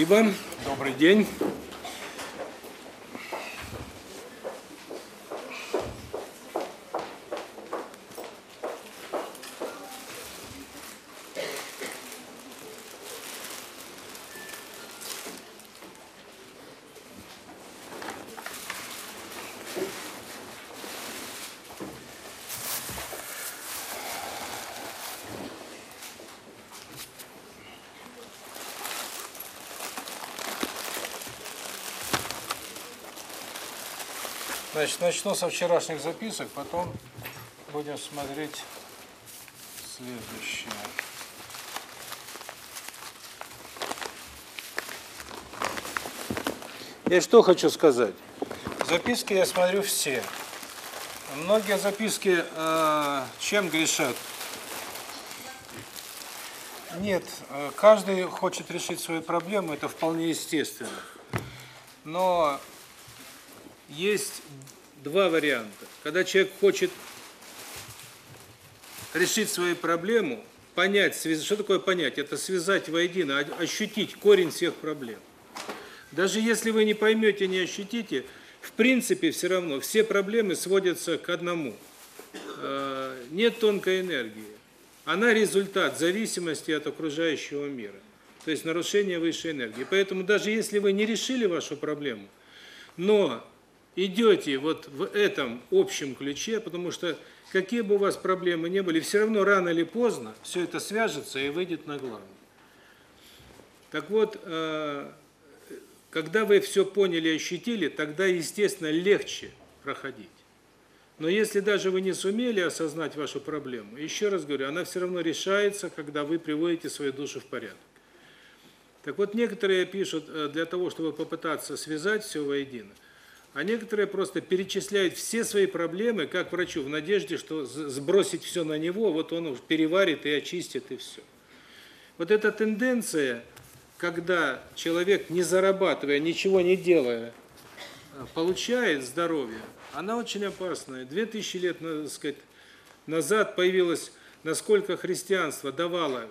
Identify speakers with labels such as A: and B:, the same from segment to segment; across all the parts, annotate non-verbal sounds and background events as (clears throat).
A: Спасибо. Добрый день. Начну со вчерашних записок, потом будем смотреть следующее. Я что хочу сказать. Записки я смотрю все. Многие записки э, чем грешат? Нет, э, каждый хочет решить свою проблему, это вполне естественно. Но есть два варианта. Когда человек хочет решить свою проблему, понять, что такое понять? Это связать воедино, ощутить корень всех проблем. Даже если вы не поймете, не ощутите, в принципе, все равно все проблемы сводятся к одному. Э, нет тонкой энергии. Она результат зависимости от окружающего мира. То есть нарушение высшей энергии. Поэтому даже если вы не решили вашу проблему, но идете вот в этом общем ключе, потому что какие бы у вас проблемы не были, все равно рано или поздно все это свяжется и выйдет на главное. Так вот, э, когда вы все поняли и ощутили, тогда, естественно, легче проходить. Но если даже вы не сумели осознать вашу проблему, еще раз говорю, она все равно решается, когда вы приводите свою душу в порядок. Так вот, некоторые пишут, э, для того, чтобы попытаться связать все воедино, а некоторые просто перечисляют все свои проблемы, как врачу, в надежде, что сбросить все на него, вот он переварит и очистит, и все. Вот эта тенденция, когда человек, не зарабатывая, ничего не делая, получает здоровье, она очень опасная. Две тысячи лет, сказать, назад появилось, насколько христианство давало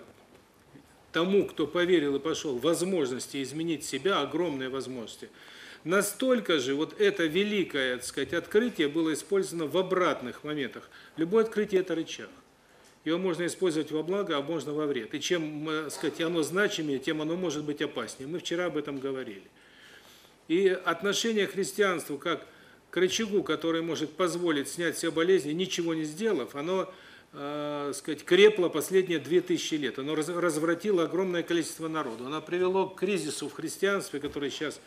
A: тому, кто поверил и пошел, возможности изменить себя, огромные возможности – Настолько же вот это великое, так сказать, открытие было использовано в обратных моментах. Любое открытие – это рычаг. Его можно использовать во благо, а можно во вред. И чем, э, так сказать, оно значимее, тем оно может быть опаснее. Мы вчера об этом говорили. И отношение к христианству как к рычагу, который может позволить снять все болезни, ничего не сделав, оно, э, сказать, крепло последние 2000 лет. Оно развратило огромное количество народу. Оно привело к кризису в христианстве, который сейчас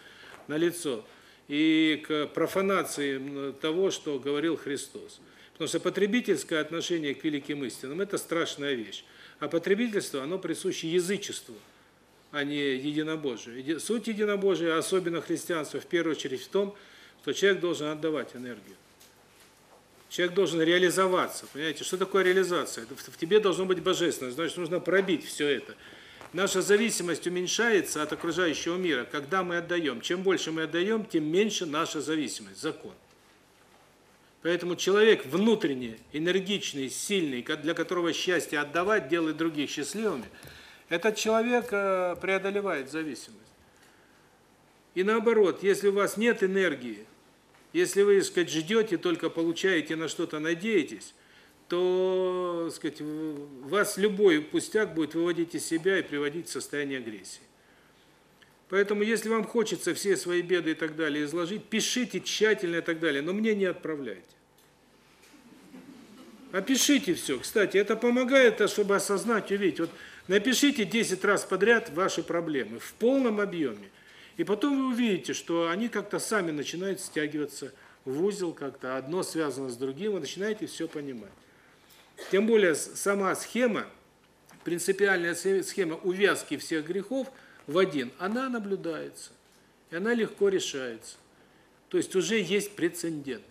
A: на лицо и к профанации того, что говорил Христос. Потому что потребительское отношение к великим истинам – это страшная вещь. А потребительство, оно присуще язычеству, а не единобожию. Суть единобожия, особенно христианства, в первую очередь в том, что человек должен отдавать энергию. Человек должен реализоваться. Понимаете, что такое реализация? В тебе должно быть божественность, значит, нужно пробить все это – наша зависимость уменьшается от окружающего мира, когда мы отдаем. Чем больше мы отдаем, тем меньше наша зависимость, закон. Поэтому человек внутренне энергичный, сильный, для которого счастье отдавать, делать других счастливыми, этот человек э, преодолевает зависимость. И наоборот, если у вас нет энергии, если вы, так сказать, ждете, только получаете, на что-то надеетесь, то, сказать, вас любой пустяк будет выводить из себя и приводить в состояние агрессии. Поэтому, если вам хочется все свои беды и так далее изложить, пишите тщательно и так далее, но мне не отправляйте. Опишите все. Кстати, это помогает, чтобы осознать, увидеть. Вот напишите 10 раз подряд ваши проблемы в полном объеме. И потом вы увидите, что они как-то сами начинают стягиваться в узел как-то, одно связано с другим, вы начинаете все понимать. Тем более сама схема, принципиальная схема увязки всех грехов в один, она наблюдается. И она легко решается. То есть уже есть прецедент.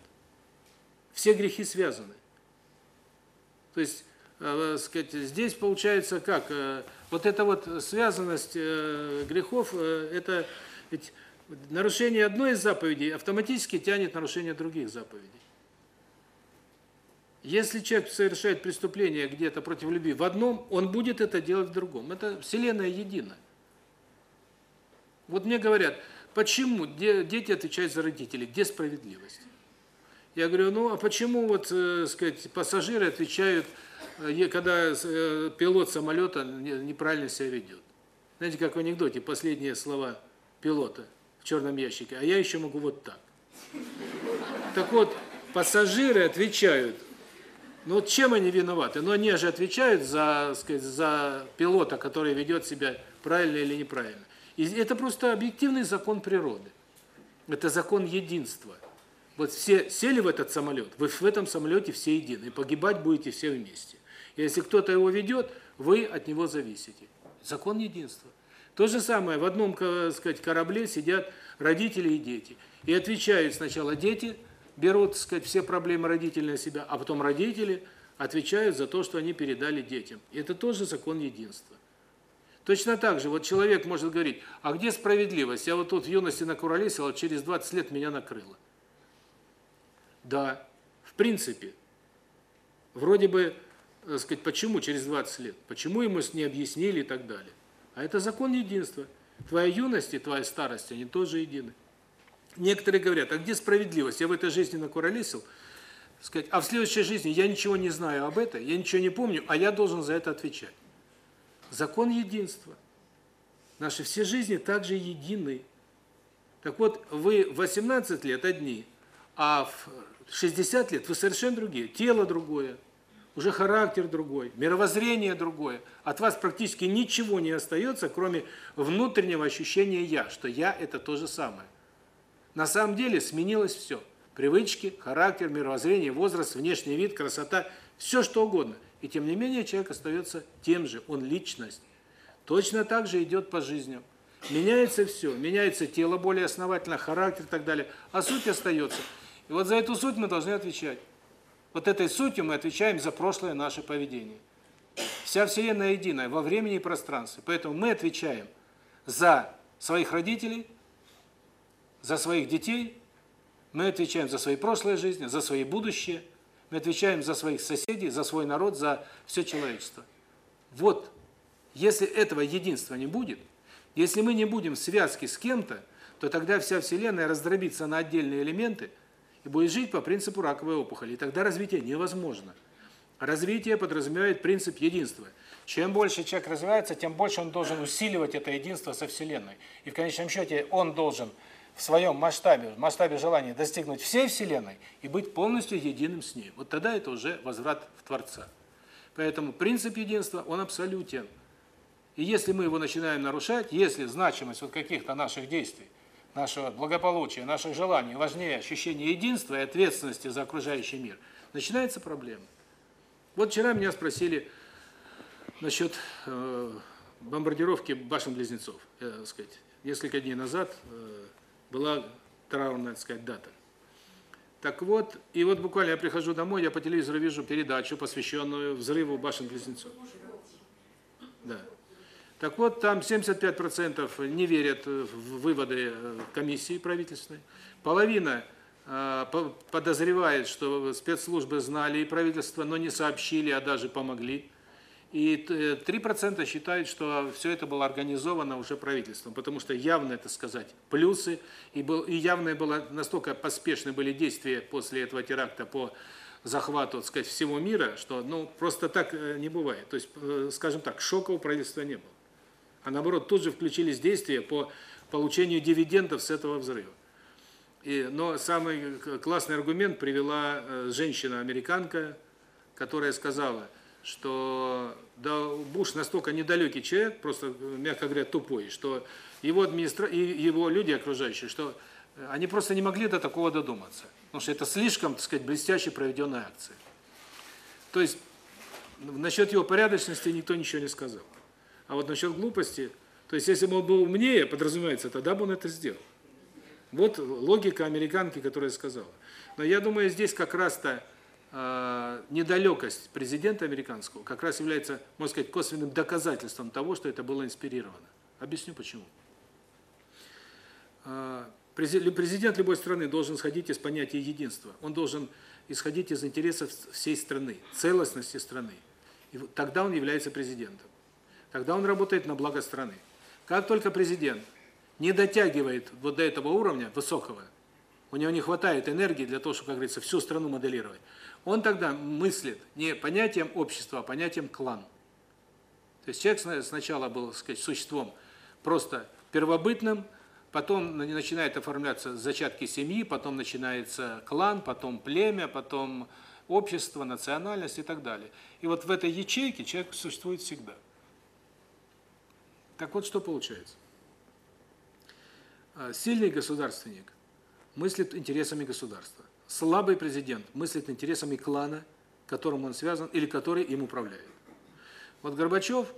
A: Все грехи связаны. То есть, э, сказать, здесь получается как? Э, вот эта вот связанность э, грехов, э, это ведь нарушение одной из заповедей автоматически тянет нарушение других заповедей. Если человек совершает преступление где-то против любви в одном, он будет это делать в другом. Это Вселенная едина. Вот мне говорят, почему дети отвечают за родителей, где справедливость? Я говорю, ну а почему вот, э, сказать, пассажиры отвечают, э, когда э, пилот самолета неправильно себя ведет? Знаете, как в анекдоте, последние слова пилота в черном ящике, а я еще могу вот так. Так вот, пассажиры отвечают, ну чем они виноваты? Ну они же отвечают за, сказать, за пилота, который ведет себя правильно или неправильно. И это просто объективный закон природы. Это закон единства. Вот все сели в этот самолет, вы в этом самолете все едины, и погибать будете все вместе. Если кто-то его ведет, вы от него зависите. Закон единства. То же самое, в одном, сказать, корабле сидят родители и дети. И отвечают сначала дети, берут, так сказать, все проблемы родителей на себя, а потом родители отвечают за то, что они передали детям. И это тоже закон единства. Точно так же, вот человек может говорить, а где справедливость? Я вот тут в юности накуролесил, а через 20 лет меня накрыло. Да, в принципе. Вроде бы, так сказать, почему через 20 лет? Почему ему не объяснили и так далее? А это закон единства. Твоя юность и твоя старость, они тоже едины. Некоторые говорят, а где справедливость? Я в этой жизни накуролесил, сказать, а в следующей жизни я ничего не знаю об этом, я ничего не помню, а я должен за это отвечать. Закон единства. Наши все жизни также едины. Так вот, вы 18 лет одни, а в 60 лет вы совершенно другие. Тело другое, уже характер другой, мировоззрение другое. От вас практически ничего не остается, кроме внутреннего ощущения «я», что «я» – это то же самое. На самом деле сменилось все. Привычки, характер, мировоззрение, возраст, внешний вид, красота – все что угодно. И тем не менее человек остается тем же, он личность. Точно так же идет по жизни. Меняется все, меняется тело более основательно, характер и так далее, а суть остается. И вот за эту суть мы должны отвечать. Вот этой сутью мы отвечаем за прошлое наше поведение. Вся Вселенная единая во времени и пространстве. Поэтому мы отвечаем за своих родителей, за своих детей, мы отвечаем за свои прошлые жизни, за свои будущее, мы отвечаем за своих соседей, за свой народ, за все человечество. Вот, если этого единства не будет, если мы не будем в связке с кем-то, то тогда вся Вселенная раздробится на отдельные элементы и будет жить по принципу раковой опухоли. И тогда развитие невозможно. Развитие подразумевает принцип единства. Чем больше человек развивается, тем больше он должен усиливать это единство со Вселенной. И в конечном счете он должен в своем масштабе, в масштабе желания достигнуть всей Вселенной и быть полностью единым с ней. Вот тогда это уже возврат в Творца. Поэтому принцип единства, он абсолютен. И если мы его начинаем нарушать, если значимость вот каких-то наших действий, нашего благополучия, наших желаний важнее ощущения единства и ответственности за окружающий мир, начинается проблема. Вот вчера меня спросили насчет э, бомбардировки башен-близнецов. Я, сказать, несколько дней назад э, была траурная, так сказать, дата. Так вот, и вот буквально я прихожу домой, я по телевизору вижу передачу, посвященную взрыву башен-близнецов. Да. Так вот, там 75% не верят в выводы э, комиссии правительственной. Половина э, подозревает, что спецслужбы знали и правительство, но не сообщили, а даже помогли. И 3% э, считают, что все это было организовано уже правительством, потому что явно, это сказать, плюсы, и, был, и явно было, настолько поспешны были действия после этого теракта по захвату, так сказать, всего мира, что ну просто так э, не бывает. То есть, э, скажем так, у правительства не было. А наоборот, тут же включились действия по получению дивидендов с этого взрыва. И, но самый классный аргумент привела женщина-американка, которая сказала – что да, Буш настолько недалекий человек, просто, мягко говоря, тупой, что его администра... и его люди окружающие, что они просто не могли до такого додуматься. Потому что это слишком, так сказать, блестяще проведенная акция. То есть, насчет его порядочности никто ничего не сказал. А вот насчет глупости, то есть, если бы он был умнее, подразумевается, тогда бы он это сделал. Вот логика американки, которая сказала. Но я думаю, здесь как раз-то недалекость президента американского как раз является, можно сказать, косвенным доказательством того, что это было инспирировано. Объясню почему. Э, президент любой страны должен исходить из понятия единства. Он должен исходить из интересов всей страны, целостности страны. И тогда он является президентом. Тогда он работает на благо страны. Как только президент не дотягивает вот до этого уровня высокого, у него не хватает энергии для того, чтобы, как говорится, всю страну моделировать, он тогда мыслит не понятием общества, а понятием клан. То есть человек сначала был, так сказать, существом просто первобытным, потом начинает оформляться зачатки семьи, потом начинается клан, потом племя, потом общество, национальность и так далее. И вот в этой ячейке человек существует всегда. Так вот, что получается. А, сильный государственник мыслит интересами государства. Слабый президент мыслит интересами клана, которым он связан или который им управляет. Вот Горбачев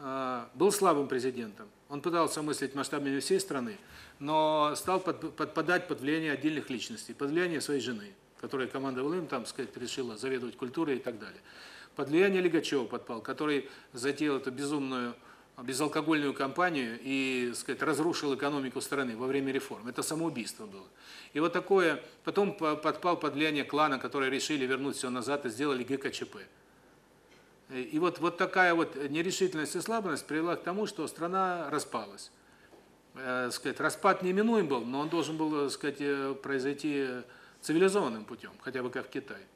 A: э, был слабым президентом. Он пытался мыслить масштабами всей страны, но стал под, подпадать под влияние отдельных личностей, под влияние своей жены, которая командовала им, там, сказать, решила заведовать культурой и так далее. Под влияние Лигачева подпал, который затеял эту безумную безалкогольную кампанию и, сказать, разрушил экономику страны во время реформ. Это самоубийство было. И вот такое, потом подпал под влияние клана, которые решили вернуть все назад и сделали ГКЧП. И вот, вот такая вот нерешительность и слабость привела к тому, что страна распалась. Э, сказать, распад неминуем был, но он должен был, сказать, э, произойти цивилизованным путем, хотя бы как в Китае.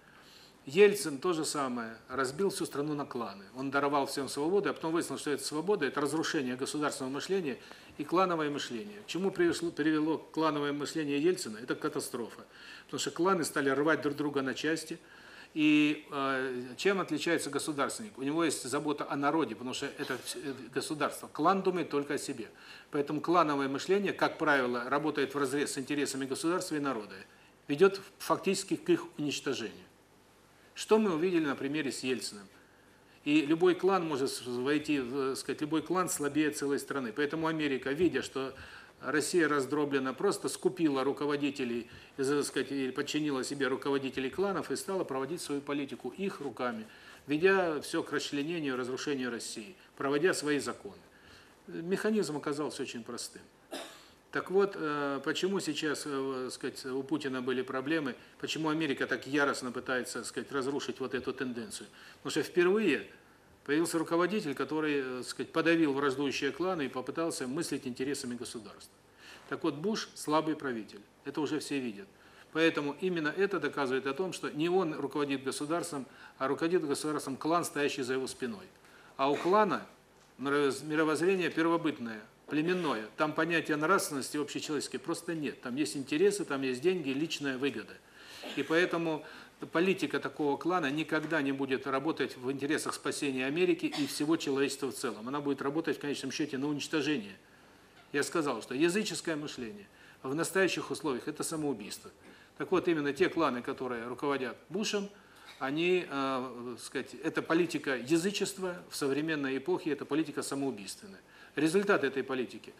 A: Ельцин то же самое, разбил всю страну на кланы. Он даровал всем свободу, а потом выяснилось, что эта свобода – это разрушение государственного мышления и клановое мышление. К чему привело, привело клановое мышление Ельцина? Это катастрофа. Потому что кланы стали рвать друг друга на части. И э, чем отличается государственник? У него есть забота о народе, потому что это э, государство. Клан думает только о себе. Поэтому клановое мышление, как правило, работает в разрез с интересами государства и народа. Ведет фактически к их уничтожению. Что мы увидели на примере с Ельциным? И любой клан может войти, сказать, любой клан слабее целой страны. Поэтому Америка, видя, что Россия раздроблена, просто скупила руководителей, сказать, подчинила себе руководителей кланов и стала проводить свою политику их руками, ведя все к расчленению разрушению России, проводя свои законы. Механизм оказался очень простым. Так вот, э, почему сейчас, э, сказать, у Путина были проблемы, почему Америка так яростно пытается, сказать, разрушить вот эту тенденцию? Потому что впервые появился руководитель, который, э, сказать, подавил враждующие кланы и попытался мыслить интересами государства. Так вот, Буш слабый правитель. Это уже все видят. Поэтому именно это доказывает о том, что не он руководит государством, а руководит государством клан, стоящий за его спиной. А у клана мировоззрение первобытное – племенное. Там понятия нравственности общечеловеческой просто нет. Там есть интересы, там есть деньги, личная выгода. И поэтому политика такого клана никогда не будет работать в интересах спасения Америки и всего человечества в целом. Она будет работать в конечном счете на уничтожение. Я сказал, что языческое мышление в настоящих условиях – это самоубийство. Так вот, именно те кланы, которые руководят Бушем, они, э, сказать, это политика язычества в современной эпохе, это политика самоубийственная. Результат этой политики.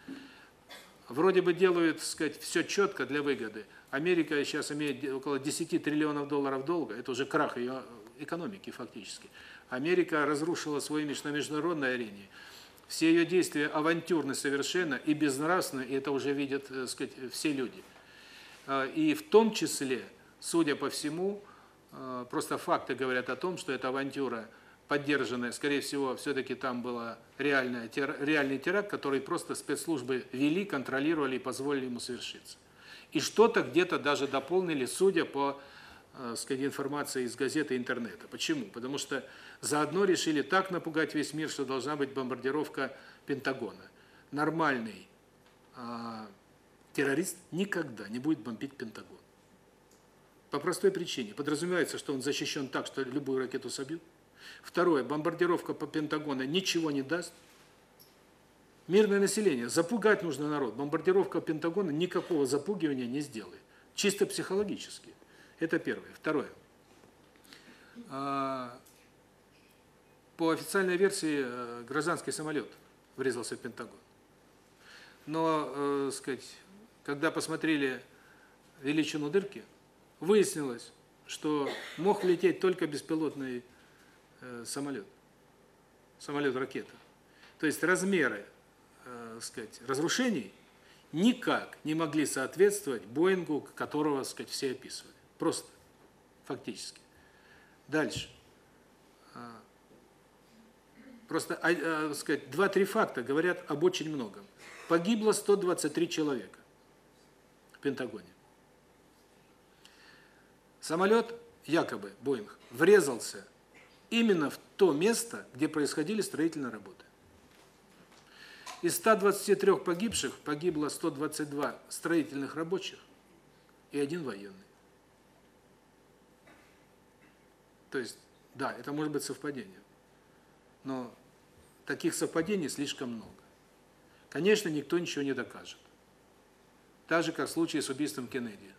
A: Вроде бы делают, сказать, все четко для выгоды. Америка сейчас имеет около 10 триллионов долларов долга, это уже крах ее экономики фактически. Америка разрушила свой имидж на международной арене. Все ее действия авантюрны совершенно и безнравственны, и это уже видят, так сказать, все люди. А, и в том числе, судя по всему, а, просто факты говорят о том, что эта авантюра – поддержанная, скорее всего, все-таки там был реальный теракт, который просто спецслужбы вели, контролировали и позволили ему совершиться. И что-то где-то даже дополнили, судя по э, сказать, информации из газеты и интернета. Почему? Потому что заодно решили так напугать весь мир, что должна быть бомбардировка Пентагона. Нормальный э, террорист никогда не будет бомбить Пентагон. По простой причине. Подразумевается, что он защищен так, что любую ракету собьют. Второе, бомбардировка по Пентагону ничего не даст. Мирное население, запугать нужно народ. Бомбардировка Пентагона никакого запугивания не сделает. Чисто психологически. Это первое. Второе. А, по официальной версии, э, гражданский самолет врезался в Пентагон. Но, э, сказать, когда посмотрели величину дырки, выяснилось, что мог лететь только беспилотный Э, самолет, самолет-ракета. То есть размеры, э, сказать, разрушений никак не могли соответствовать Боингу, которого, сказать, все описывали. Просто, фактически. Дальше. А, Просто, э, сказать, два-три факта говорят об очень многом. Погибло 123 человека в Пентагоне. Самолет, якобы, Боинг, врезался именно в то место, где происходили строительные работы. Из 123 погибших погибло 122 строительных рабочих и один военный. То есть, да, это может быть совпадение. Но таких совпадений слишком много. Конечно, никто ничего не докажет. Так же, как в случае с убийством Кеннеди.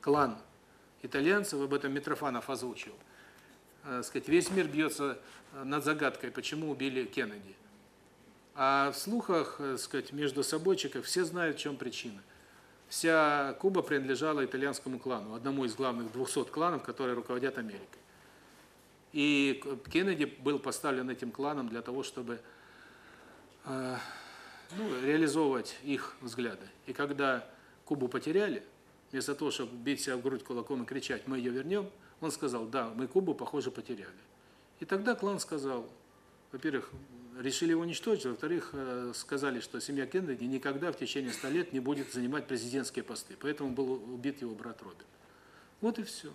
A: Клан итальянцев, об этом Митрофанов озвучил, сказать, весь мир бьется э, над загадкой, почему убили Кеннеди. А в слухах, э, сказать, между собойчиков все знают, в чем причина. Вся Куба принадлежала итальянскому клану, одному из главных 200 кланов, которые руководят Америкой. И Кеннеди был поставлен этим кланом для того, чтобы э, ну, реализовывать их взгляды. И когда Кубу потеряли, вместо того, чтобы бить себя в грудь кулаком и кричать «мы ее вернем», он сказал «да, мы Кубу, похоже, потеряли». И тогда клан сказал, во-первых, решили его уничтожить, во-вторых, э, сказали, что семья Кеннеди никогда в течение 100 лет не будет занимать президентские посты, поэтому был убит его брат Робин. Вот и все.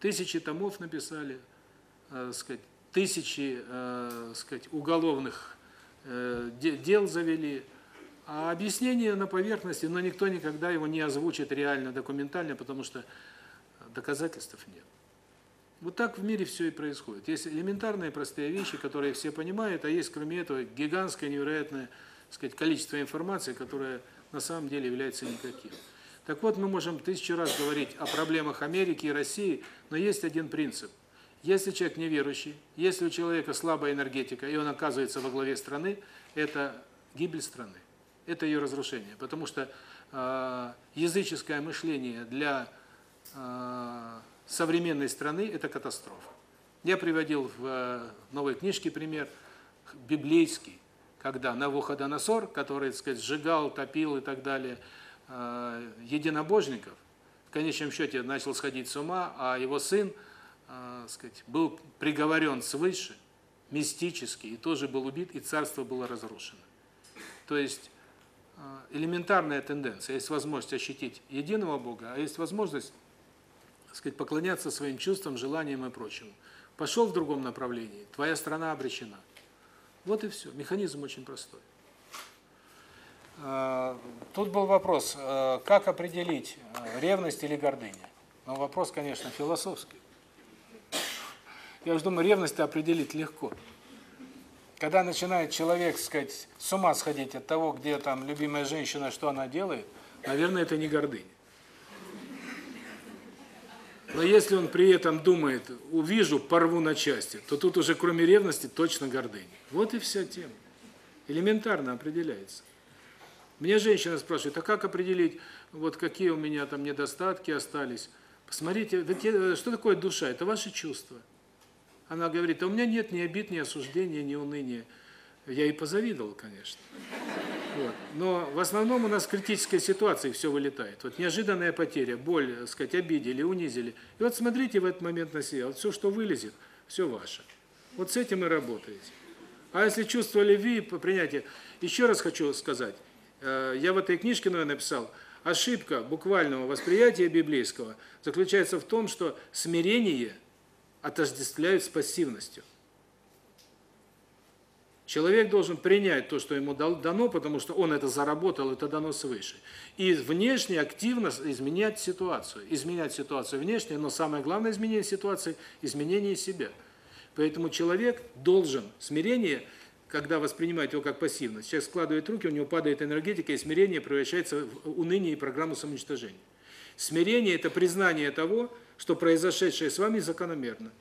A: Тысячи томов написали, э, сказать, тысячи, э, сказать, уголовных э, дел завели, а объяснение на поверхности, но никто никогда его не озвучит реально, документально, потому что доказательств нет. Вот так в мире все и происходит. Есть элементарные простые вещи, которые все понимают, а есть кроме этого гигантское невероятное, сказать, количество информации, которое на самом деле является никаким. Так вот, мы можем тысячу раз говорить о проблемах Америки и России, но есть один принцип. Если человек неверующий, если у человека слабая энергетика, и он оказывается во главе страны, это гибель страны, это ее разрушение. Потому что э, языческое мышление для современной страны – это катастрофа. Я приводил в э, новой книжке пример библейский, когда Навуходоносор, который, так сказать, сжигал, топил и так далее – Э, единобожников, в конечном счете начал сходить с ума, а его сын, э, сказать, был приговорен свыше, мистически, и тоже был убит, и царство было разрушено. То есть э, элементарная тенденция. Есть возможность ощутить единого Бога, а есть возможность сказать, поклоняться своим чувствам, желаниям и прочему. Пошел в другом направлении, твоя страна обречена. Вот и все. Механизм очень простой. Э, тут был вопрос, э, как определить э, ревность или гордыня? Ну, вопрос, конечно, философский. Я же думаю, ревность определить легко. Когда начинает человек, сказать, с ума сходить от того, где там любимая женщина, что она делает, наверное, это не гордыня. Но если он при этом думает, увижу, порву на части, то тут уже кроме ревности точно гордыня. Вот и вся тема. Элементарно определяется. Мне женщина спрашивает, а как определить, вот какие у меня там недостатки остались? Посмотрите, что такое душа? Это ваши чувства. Она говорит, а у меня нет ни обид, ни осуждения, ни уныния. Я ей позавидовал, конечно. Вот. Но в основном у нас в критической ситуации все вылетает. Вот неожиданная потеря, боль, так сказать, обидели, унизили. И вот смотрите в этот момент на себя. Вот все, что вылезет, все ваше. Вот с этим и работаете. А если чувство любви, принятие... Еще раз хочу сказать. Э, я в этой книжке наверное, написал, ошибка буквального восприятия библейского заключается в том, что смирение отождествляют с пассивностью. Человек должен принять то, что ему дано, потому что он это заработал, это дано свыше. И внешне активно изменять ситуацию. Изменять ситуацию внешне, но самое главное изменение ситуации – изменение себя. Поэтому человек должен смирение – когда воспринимает его как пассивность. Человек складывает руки, у него падает энергетика, и смирение превращается в уныние и программу самоуничтожения. Смирение – это признание того, что произошедшее с вами закономерно.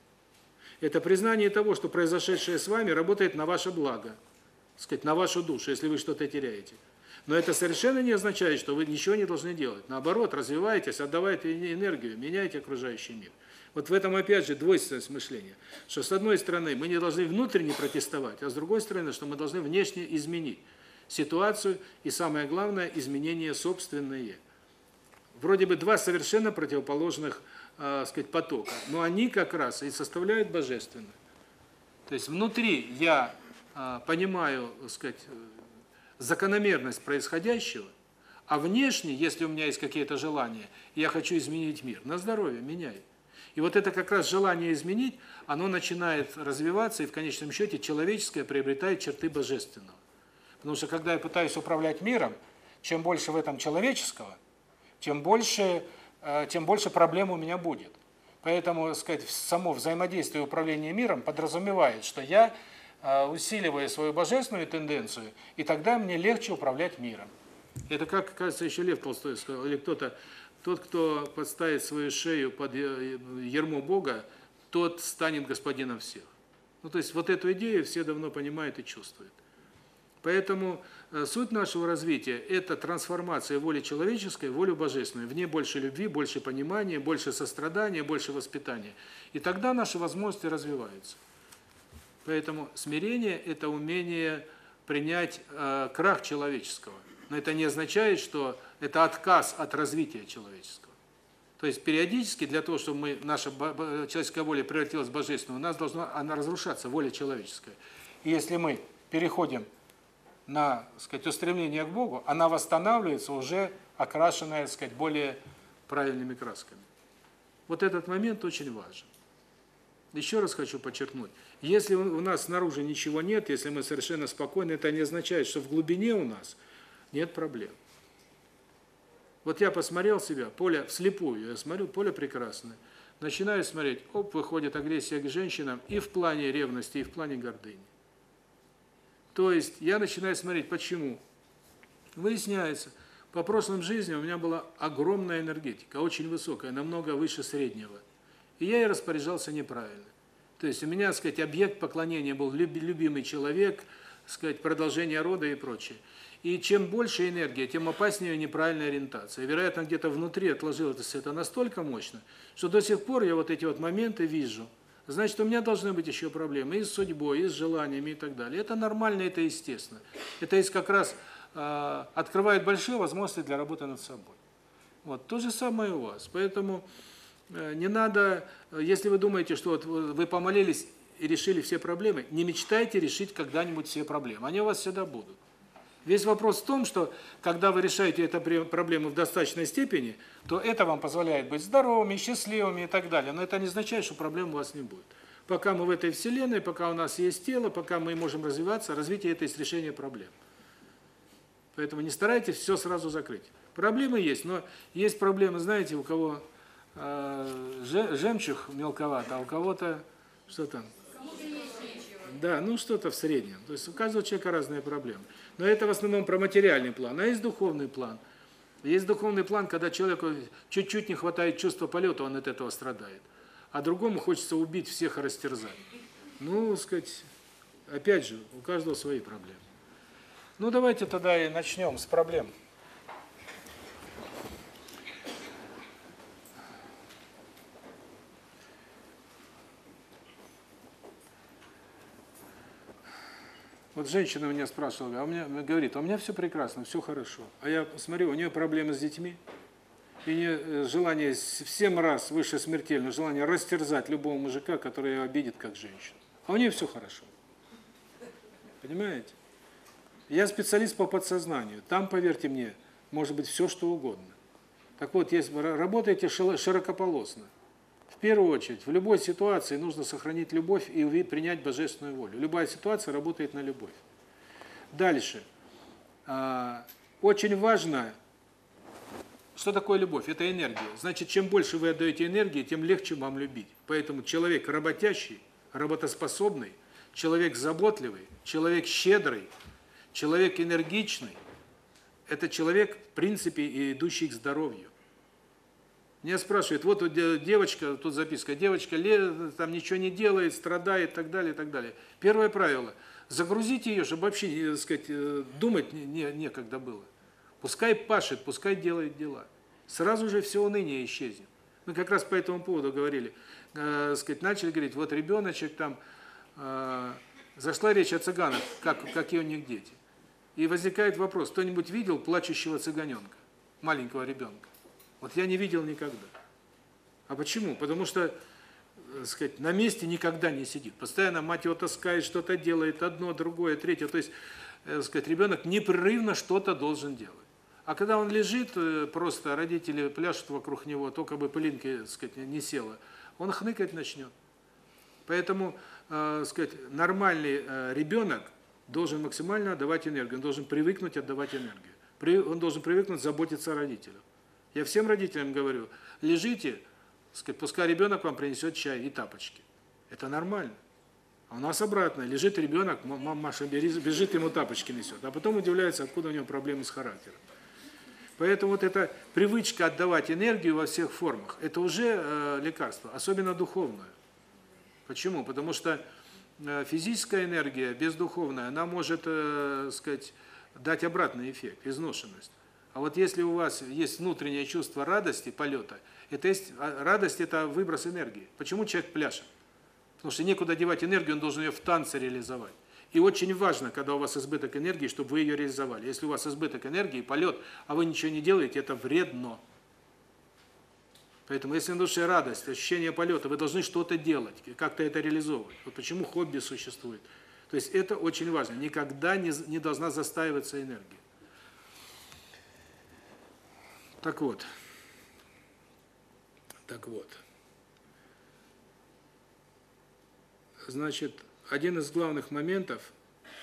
A: Это признание того, что произошедшее с вами работает на ваше благо, сказать, на вашу душу, если вы что-то теряете. Но это совершенно не означает, что вы ничего не должны делать. Наоборот, развивайтесь, отдавайте энергию, меняйте окружающий мир. Вот в этом опять же двойственность мышления. Что с одной стороны мы не должны внутренне протестовать, а с другой стороны, что мы должны внешне изменить ситуацию и самое главное изменения собственные. Вроде бы два совершенно противоположных, э, сказать, потока, но они как раз и составляют божественное. То есть внутри я э, понимаю, так сказать, закономерность происходящего, а внешне, если у меня есть какие-то желания, я хочу изменить мир, на здоровье меняй. И вот это как раз желание изменить, оно начинает развиваться, и в конечном счете человеческое приобретает черты божественного. Потому что когда я пытаюсь управлять миром, чем больше в этом человеческого, тем больше, э, тем больше проблем у меня будет. Поэтому, сказать, само взаимодействие и управление миром подразумевает, что я э, усиливаю свою божественную тенденцию, и тогда мне легче управлять миром. Это как, кажется, еще Лев Толстой сказал, или кто-то, тот, кто подставит свою шею под ермо Бога, тот станет господином всех. Ну, то есть вот эту идею все давно понимают и чувствуют. Поэтому э, суть нашего развития – это трансформация воли человеческой в волю божественную. В ней больше любви, больше понимания, больше сострадания, больше воспитания. И тогда наши возможности развиваются. Поэтому смирение – это умение принять э, крах человеческого. Но это не означает, что это отказ от развития человеческого. То есть периодически для того, чтобы мы наша человеческая воля превратилась в божественную, у нас должна она разрушаться, воля человеческая. И если мы переходим на, сказать, устремление к Богу, она восстанавливается уже окрашенная, сказать, более правильными красками. Вот этот момент очень важен. Еще раз хочу подчеркнуть, если у нас снаружи ничего нет, если мы совершенно спокойны, это не означает, что в глубине у нас нет проблем. Вот я посмотрел себя, поле вслепую, я смотрю, поле прекрасное. Начинаю смотреть, оп, выходит агрессия к женщинам и в плане ревности, и в плане гордыни. То есть я начинаю смотреть, почему. Выясняется, по прошлым жизням у меня была огромная энергетика, очень высокая, намного выше среднего. И я ей распоряжался неправильно. То есть у меня, так сказать, объект поклонения был любимый человек, так сказать, продолжение рода и прочее. И чем больше энергия, тем опаснее неправильная ориентация. Вероятно, где-то внутри отложилось это настолько мощно, что до сих пор я вот эти вот моменты вижу. Значит, у меня должны быть еще проблемы и с судьбой, и с желаниями и так далее. Это нормально, это естественно. Это есть как раз э, открывает большие возможности для работы над собой. Вот то же самое у вас. Поэтому э, не надо, если вы думаете, что вот вы помолились и решили все проблемы, не мечтайте решить когда-нибудь все проблемы. Они у вас всегда будут. Весь вопрос в том, что когда вы решаете эту проблему в достаточной степени, то это вам позволяет быть здоровыми, счастливыми и так далее. Но это не означает, что проблем у вас не будет. Пока мы в этой вселенной, пока у нас есть тело, пока мы можем развиваться, развитие это есть решение проблем. Поэтому не старайтесь все сразу закрыть. Проблемы есть, но есть проблемы, знаете, у кого э, жемчуг мелковат, а у кого-то что там? Да, ну что-то в среднем. То есть у каждого человека разные проблемы. Но это в основном про материальный план. А есть духовный план. Есть духовный план, когда человеку чуть-чуть не хватает чувства полета, он от этого страдает. А другому хочется убить всех и растерзать. Ну, сказать, опять же, у каждого свои проблемы. Ну, давайте тогда и начнем с проблем. Вот женщина меня спрашивала, а у меня говорит, а у меня все прекрасно, все хорошо. А я смотрю, у нее проблемы с детьми, и э, желание в 7 раз выше смертельно, желание растерзать любого мужика, который ее обидит как женщину. А у нее все хорошо. Понимаете? Я специалист по подсознанию. Там, поверьте мне, может быть все что угодно. Так вот, есть работаете широкополосно. В первую очередь, в любой ситуации нужно сохранить любовь и принять божественную волю. Любая ситуация работает на любовь. Дальше. А, очень важно, что такое любовь? Это энергия. Значит, чем больше вы отдаете энергии, тем легче вам любить. Поэтому человек работящий, работоспособный, человек заботливый, человек щедрый, человек энергичный, это человек, в принципе, идущий к здоровью. Меня спрашивают, вот девочка, тут записка, девочка там ничего не делает, страдает, так далее, так далее. Первое правило – загрузите ее, чтобы вообще, так э, сказать, э, думать не, некогда было. Пускай пашет, пускай делает дела. Сразу же все уныние исчезнет. Мы как раз по этому поводу говорили. Э, сказать, начали говорить, вот ребеночек там, э, зашла речь о цыганах, как, какие у них дети. И возникает вопрос, кто-нибудь видел плачущего цыганенка, маленького ребенка? Вот я не видел никогда. А почему? Потому что э, сказать, на месте никогда не сидит. Постоянно мать его таскает, что-то делает, одно, другое, третье. То есть, э, сказать, ребенок непрерывно что-то должен делать. А когда он лежит, э, просто родители пляшут вокруг него, только бы пылинки, так сказать, не села, он хныкать начнет. Поэтому, э, сказать, нормальный ребенок должен максимально отдавать энергию, он должен привыкнуть отдавать энергию. Он должен привыкнуть заботиться о родителях. Я всем родителям говорю, лежите, пускай ребенок вам принесет чай и тапочки. Это нормально. А у нас обратно, лежит ребенок, Маша бежит, ему тапочки несет, а потом удивляется, откуда у него проблемы с характером. Поэтому вот эта привычка отдавать энергию во всех формах, это уже э, лекарство, особенно духовное. Почему? Потому что э, физическая энергия бездуховная, она может, э, сказать, дать обратный эффект, изношенность. А вот если у вас есть внутреннее чувство радости, полета, это есть а, радость это выброс энергии. Почему человек пляшет? Потому что некуда девать энергию, он должен ее в танце реализовать. И очень важно, когда у вас избыток энергии, чтобы вы ее реализовали. Если у вас избыток энергии, полет, а вы ничего не делаете, это вредно. Поэтому если на душе радость, ощущение полета, вы должны что-то делать, как-то это реализовывать. Вот почему хобби существует. То есть это очень важно. Никогда не, не должна застаиваться энергия. Так вот. Так вот. Значит, один из главных моментов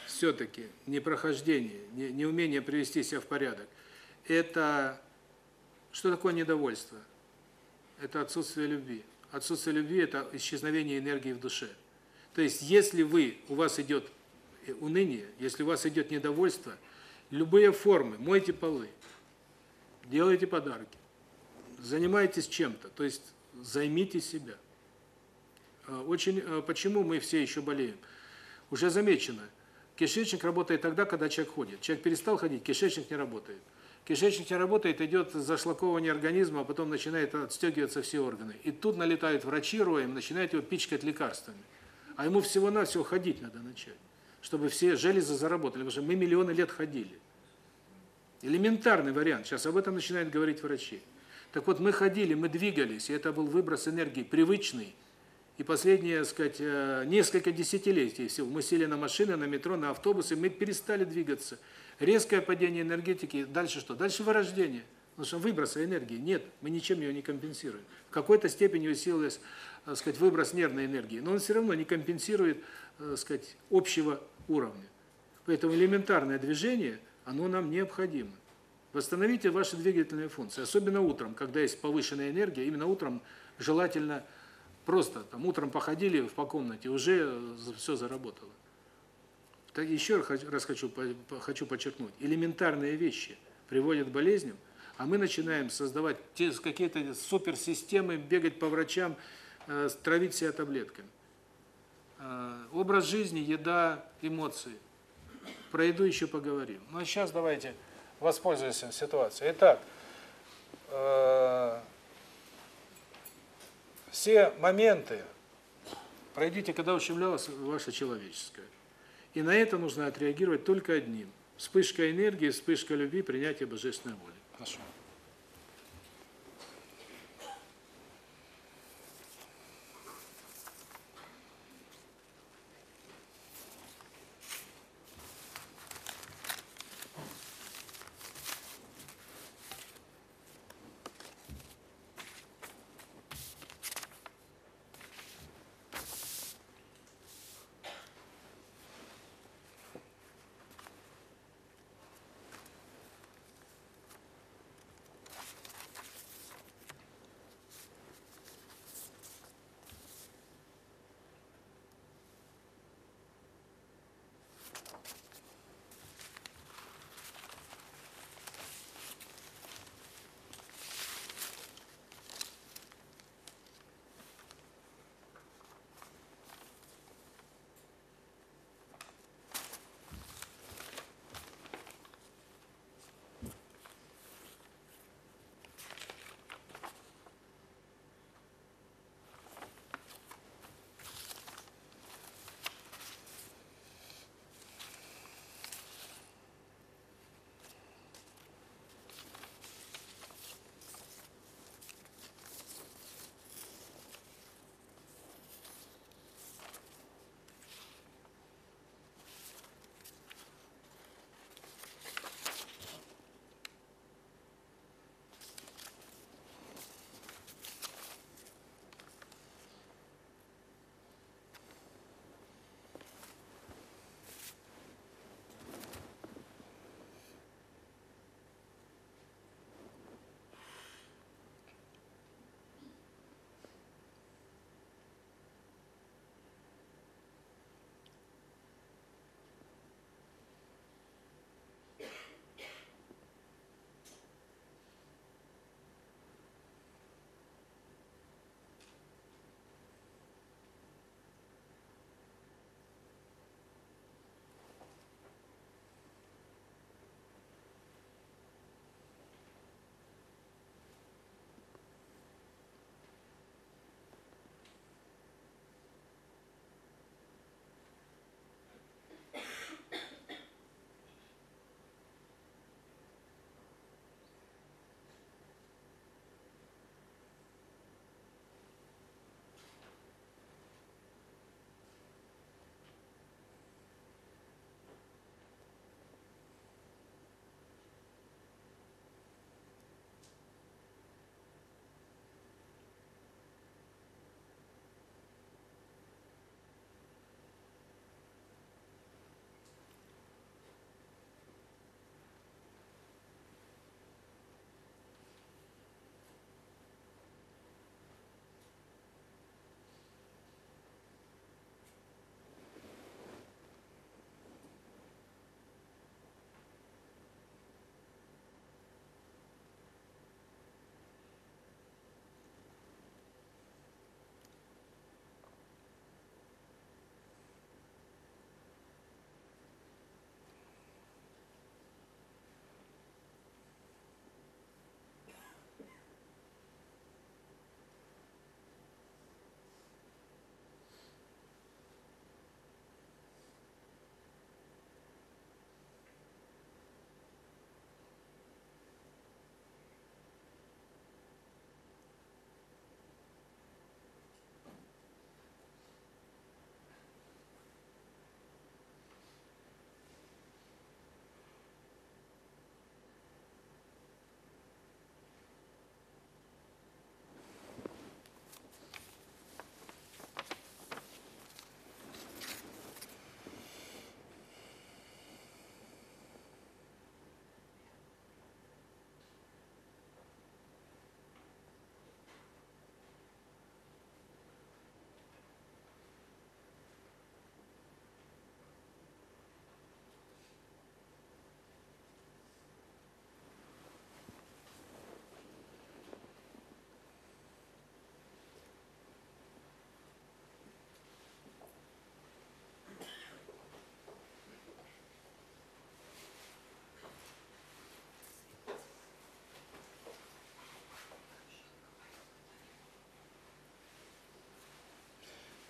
A: все-таки непрохождение, не, неумение привести себя в порядок, это что такое недовольство? Это отсутствие любви. Отсутствие любви – это исчезновение энергии в душе. То есть, если вы, у вас идет уныние, если у вас идет недовольство, любые формы, мойте полы, делайте подарки, занимайтесь чем-то, то есть займите себя. А, очень, а, почему мы все еще болеем? Уже замечено, кишечник работает тогда, когда человек ходит. Человек перестал ходить, кишечник не работает. Кишечник не работает, идет зашлаковывание организма, а потом начинает отстегиваться все органы. И тут налетают врачи роем, начинают его пичкать лекарствами. А ему всего-навсего ходить надо начать, чтобы все железы заработали, потому что мы миллионы лет ходили. Элементарный вариант. Сейчас об этом начинают говорить врачи. Так вот, мы ходили, мы двигались, и это был выброс энергии привычный, и последние, так сказать, э, несколько десятилетий мы сели на машины, на метро, на автобусы, мы перестали двигаться. Резкое падение энергетики, дальше что? Дальше вырождение. Потому что выброса энергии нет, мы ничем ее не компенсируем. В какой-то степени усилилась, так сказать, выброс нервной энергии, но он все равно не компенсирует, так сказать, общего уровня. Поэтому элементарное движение, оно нам необходимо. Восстановите ваши двигательные функции, особенно утром, когда есть повышенная энергия, именно утром желательно Просто там утром походили по комнате, уже все заработало. Так еще раз хочу хочу подчеркнуть, элементарные вещи приводят к болезням, а мы начинаем создавать какие-то суперсистемы, бегать по врачам, э, травить себя таблетками. Э, образ жизни, еда, эмоции. Про еду еще поговорим. Ну а сейчас давайте воспользуемся ситуацией. Итак, э, все моменты пройдите, когда ущемлялось ваше человеческое. И на это нужно отреагировать только одним. Вспышка энергии, вспышка любви, принятие божественной воли. Хорошо.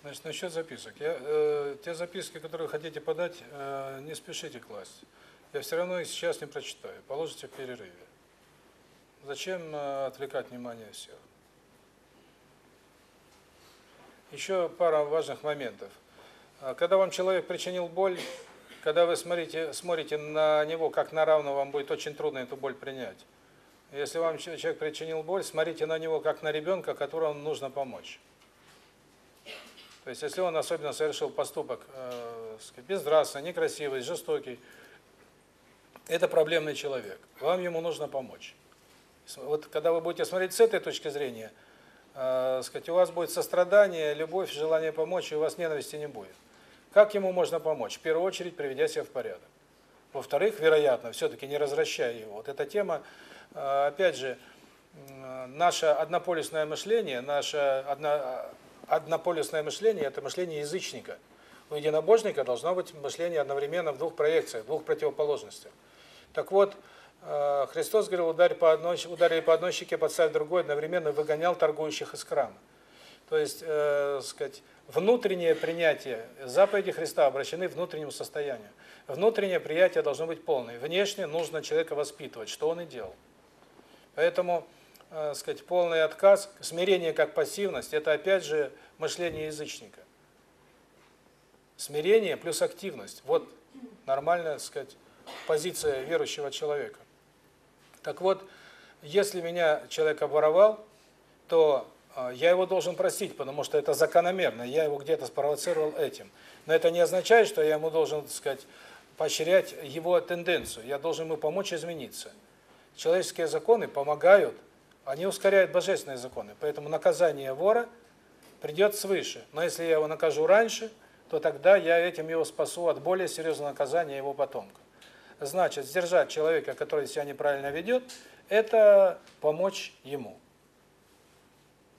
A: Значит, насчет записок. Я, э, те записки, которые хотите подать, э, не спешите класть. Я все равно их сейчас не прочитаю. Положите в перерыве. Зачем э, отвлекать внимание всех? Еще пара важных моментов. А, когда вам человек причинил боль, когда вы смотрите, смотрите на него как на равного, вам будет очень трудно эту боль принять. Если вам человек причинил боль, смотрите на него как на ребенка, которому нужно помочь. То есть, если он особенно совершил поступок э, безнравственный, некрасивый, жестокий, это проблемный человек. Вам ему нужно помочь. Вот когда вы будете смотреть с этой точки зрения, э, сказать, у вас будет сострадание, любовь, желание помочь, и у вас ненависти не будет. Как ему можно помочь? В первую очередь, приведя себя в порядок. Во-вторых, вероятно, все-таки не развращая его. Вот эта тема, э, опять же, наше однополюсное мышление, наше одно, однополюсное мышление – это мышление язычника. У единобожника должно быть мышление одновременно в двух проекциях, в двух противоположностях. Так вот, э, Христос говорил, ударь по одной, ударили по одной щеке, подставь другой, одновременно выгонял торгующих из храма. То есть, э, сказать, внутреннее принятие заповеди Христа обращены внутреннему состоянию. Внутреннее приятие должно быть полное. Внешне нужно человека воспитывать, что он и делал. Поэтому э, сказать, полный отказ, смирение как пассивность, это опять же мышление язычника. Смирение плюс активность. Вот нормальная, сказать, позиция верующего человека. Так вот, если меня человек обворовал, то э, я его должен простить, потому что это закономерно, я его где-то спровоцировал этим. Но это не означает, что я ему должен, так сказать, поощрять его тенденцию, я должен ему помочь измениться. Человеческие законы помогают они ускоряют божественные законы. Поэтому наказание вора придет свыше. Но если я его накажу раньше, то тогда я этим его спасу от более серьезного наказания его потомка. Значит, сдержать человека, который себя неправильно ведет, это помочь ему.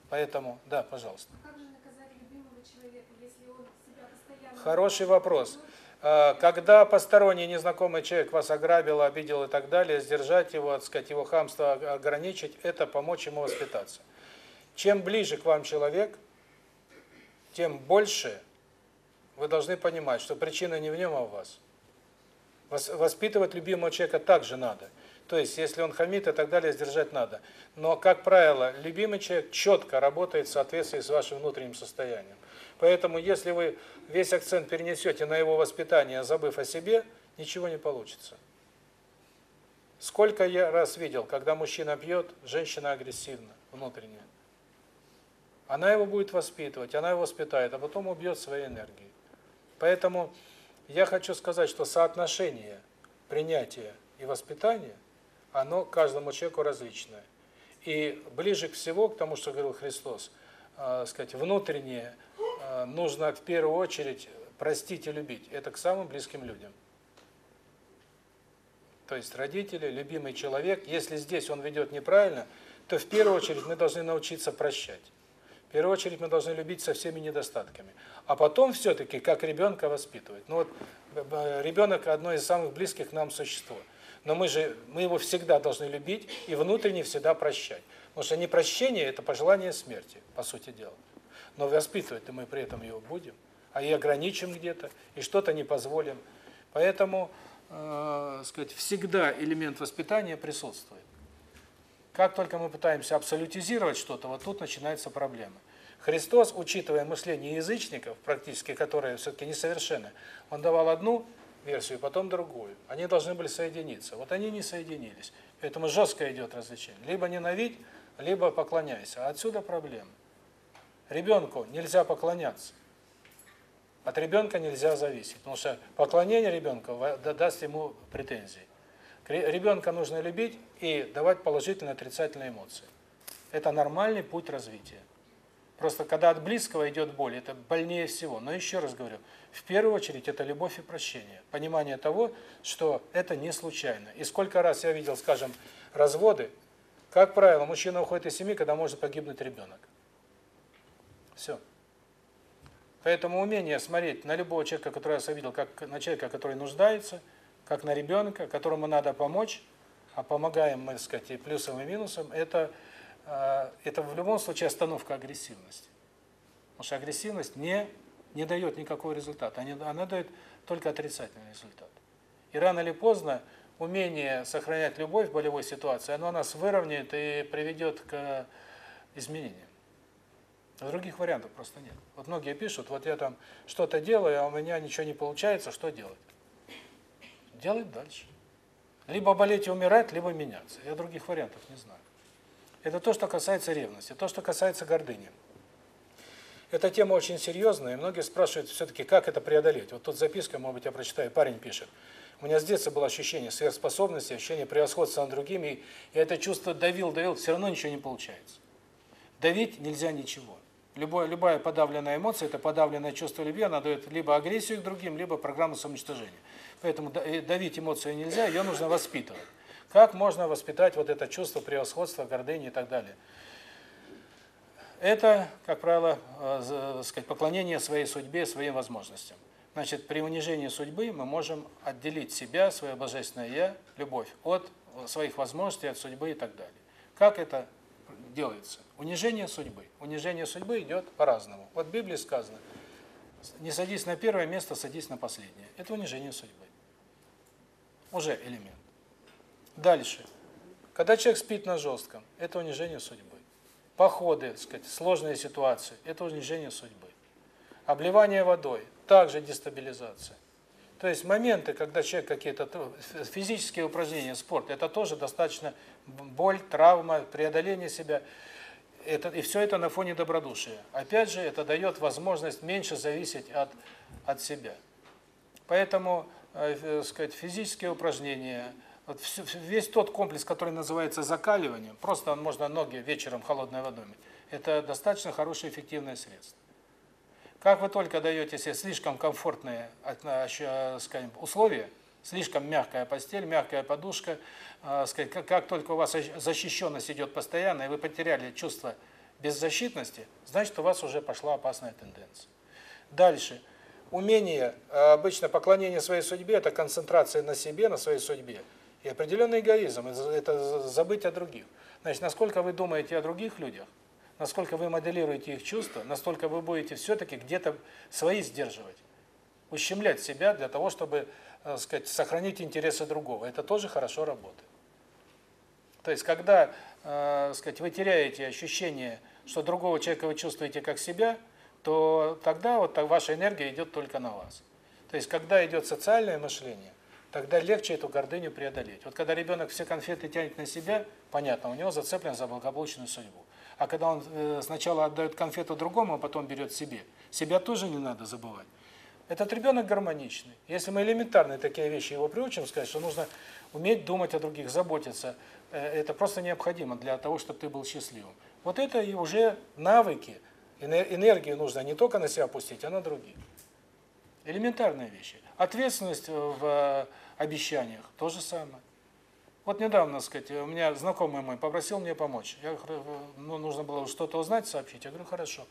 A: Поэтому, да, пожалуйста.
B: А как же наказать любимого человека, если он себя постоянно...
A: Хороший вопрос. А, когда посторонний незнакомый человек вас ограбил, обидел и так далее, сдержать его, так сказать, его хамство ограничить, это помочь ему воспитаться. Чем ближе к вам человек, тем больше вы должны понимать, что причина не в нем, а в вас. Воспитывать любимого человека также надо. То есть, если он хамит и так далее, сдержать надо. Но, как правило, любимый человек четко работает в соответствии с вашим внутренним состоянием. Поэтому, если вы весь акцент перенесете на его воспитание, забыв о себе, ничего не получится. Сколько я раз видел, когда мужчина пьет, женщина агрессивна, внутренняя. Она его будет воспитывать, она его воспитает, а потом убьет своей энергией. Поэтому я хочу сказать, что соотношение принятия и воспитания, оно каждому человеку различное. И ближе всего к тому, что говорил Христос, э, сказать, внутреннее нужно в первую очередь простить и любить. Это к самым близким людям. То есть родители, любимый человек, если здесь он ведет неправильно, то в первую очередь мы должны научиться прощать. В первую очередь мы должны любить со всеми недостатками. А потом все-таки как ребенка воспитывать. Ну вот ребенок одно из самых близких нам существо. Но мы же мы его всегда должны любить и внутренне всегда прощать. Потому что непрощение – это пожелание смерти, по сути дела. Но воспитывать-то мы при этом его будем, а и ограничим где-то, и что-то не позволим. Поэтому, э, сказать, всегда элемент воспитания присутствует. Как только мы пытаемся абсолютизировать что-то, вот тут начинается проблема. Христос, учитывая мышление язычников, практически которое все-таки несовершенно, он давал одну версию, потом другую. Они должны были соединиться. Вот они не соединились. Поэтому жестко идет развлечение. Либо ненавидь, либо поклоняйся. А отсюда проблема. Ребенку нельзя поклоняться. От ребенка нельзя зависеть, потому что поклонение ребенка даст ему претензии. Ребенка нужно любить и давать положительные отрицательные эмоции. Это нормальный путь развития. Просто когда от близкого идет боль, это больнее всего. Но еще раз говорю, в первую очередь это любовь и прощение. Понимание того, что это не случайно. И сколько раз я видел, скажем, разводы, как правило, мужчина уходит из семьи, когда может погибнуть ребенок. Все. Поэтому умение смотреть на любого человека, который я видел, как на человека, который нуждается, как на ребенка, которому надо помочь, а помогаем мы, так сказать, и плюсом, и минусом, это, э, это в любом случае остановка агрессивности. Потому что агрессивность не, не дает никакого результата, она, она дает только отрицательный результат. И рано или поздно умение сохранять любовь в болевой ситуации, оно нас выровняет и приведет к изменениям. Других вариантов просто нет. Вот многие пишут, вот я там что-то делаю, а у меня ничего не получается, что делать? Делать дальше. Либо болеть и умирать, либо меняться. Я других вариантов не знаю. Это то, что касается ревности. То, что касается гордыни. Эта тема очень серьезная, и многие спрашивают все-таки, как это преодолеть. Вот тут записка, может быть, я прочитаю, парень пишет. У меня с детства было ощущение сверхспособности, ощущение превосходства над другими, и это чувство давил, давил, все равно ничего не получается. Давить нельзя ничего. Любое, любая подавленная эмоция, это подавленное чувство любви, она дает либо агрессию к другим, либо программу самоуничтожения. Поэтому э, давить эмоцию нельзя, ее нужно воспитывать. Как можно воспитать вот это чувство превосходства, гордыни и так далее? Это, как правило, э, сказать, поклонение своей судьбе, своим возможностям. Значит, при унижении судьбы мы можем отделить себя, свое божественное «я», любовь, от своих возможностей, от судьбы и так далее. Как это делается? Унижение судьбы. Унижение судьбы идет по-разному. Вот в Библии сказано, не садись на первое место, садись на последнее. Это унижение судьбы. Уже элемент. Дальше. Когда человек спит на жестком, это унижение судьбы. Походы, так сказать, сложные ситуации, это унижение судьбы. Обливание водой, также дестабилизация. То есть моменты, когда человек какие-то физические упражнения, спорт, это тоже достаточно боль, травма, преодоление себя. Это, и все это на фоне добродушия. Опять же, это дает возможность меньше зависеть от, от себя. Поэтому, э, э сказать, физические упражнения, вот весь тот комплекс, который называется закаливанием, просто можно ноги вечером холодной водой это достаточно хорошее эффективное средство. Как вы только даете себе слишком комфортные, э, скажем, условия, слишком мягкая постель, мягкая подушка, э, сказать, как, как только у вас защищенность идет постоянно, и вы потеряли чувство беззащитности, значит, у вас уже пошла опасная тенденция. Дальше. Умение, э, обычно поклонение своей судьбе – это концентрация на себе, на своей судьбе. И определенный эгоизм – это забыть о других. Значит, насколько вы думаете о других людях, насколько вы моделируете их чувства, настолько вы будете все-таки где-то свои сдерживать, ущемлять себя для того, чтобы, так э, сказать, сохранить интересы другого. Это тоже хорошо работает. То есть, когда, э, сказать, вы теряете ощущение, что другого человека вы чувствуете как себя, то тогда вот ваша энергия идет только на вас. То есть, когда идет социальное мышление, тогда легче эту гордыню преодолеть. Вот когда ребенок все конфеты тянет на себя, понятно, у него зацеплен за благополучную судьбу. А когда он э, сначала отдает конфету другому, а потом берет себе, себя тоже не надо забывать. Этот ребенок гармоничный. Если мы элементарные такие вещи его приучим, сказать, что нужно уметь думать о других, заботиться, э, это просто необходимо для того, чтобы ты был счастливым. Вот это и уже навыки, энергию нужно не только на себя пустить, а на других. Элементарные вещи. Ответственность в обещаниях то же самое. Вот недавно, сказать, у меня знакомый мой попросил мне помочь. Я ну, нужно было что-то узнать, сообщить. Я говорю, хорошо.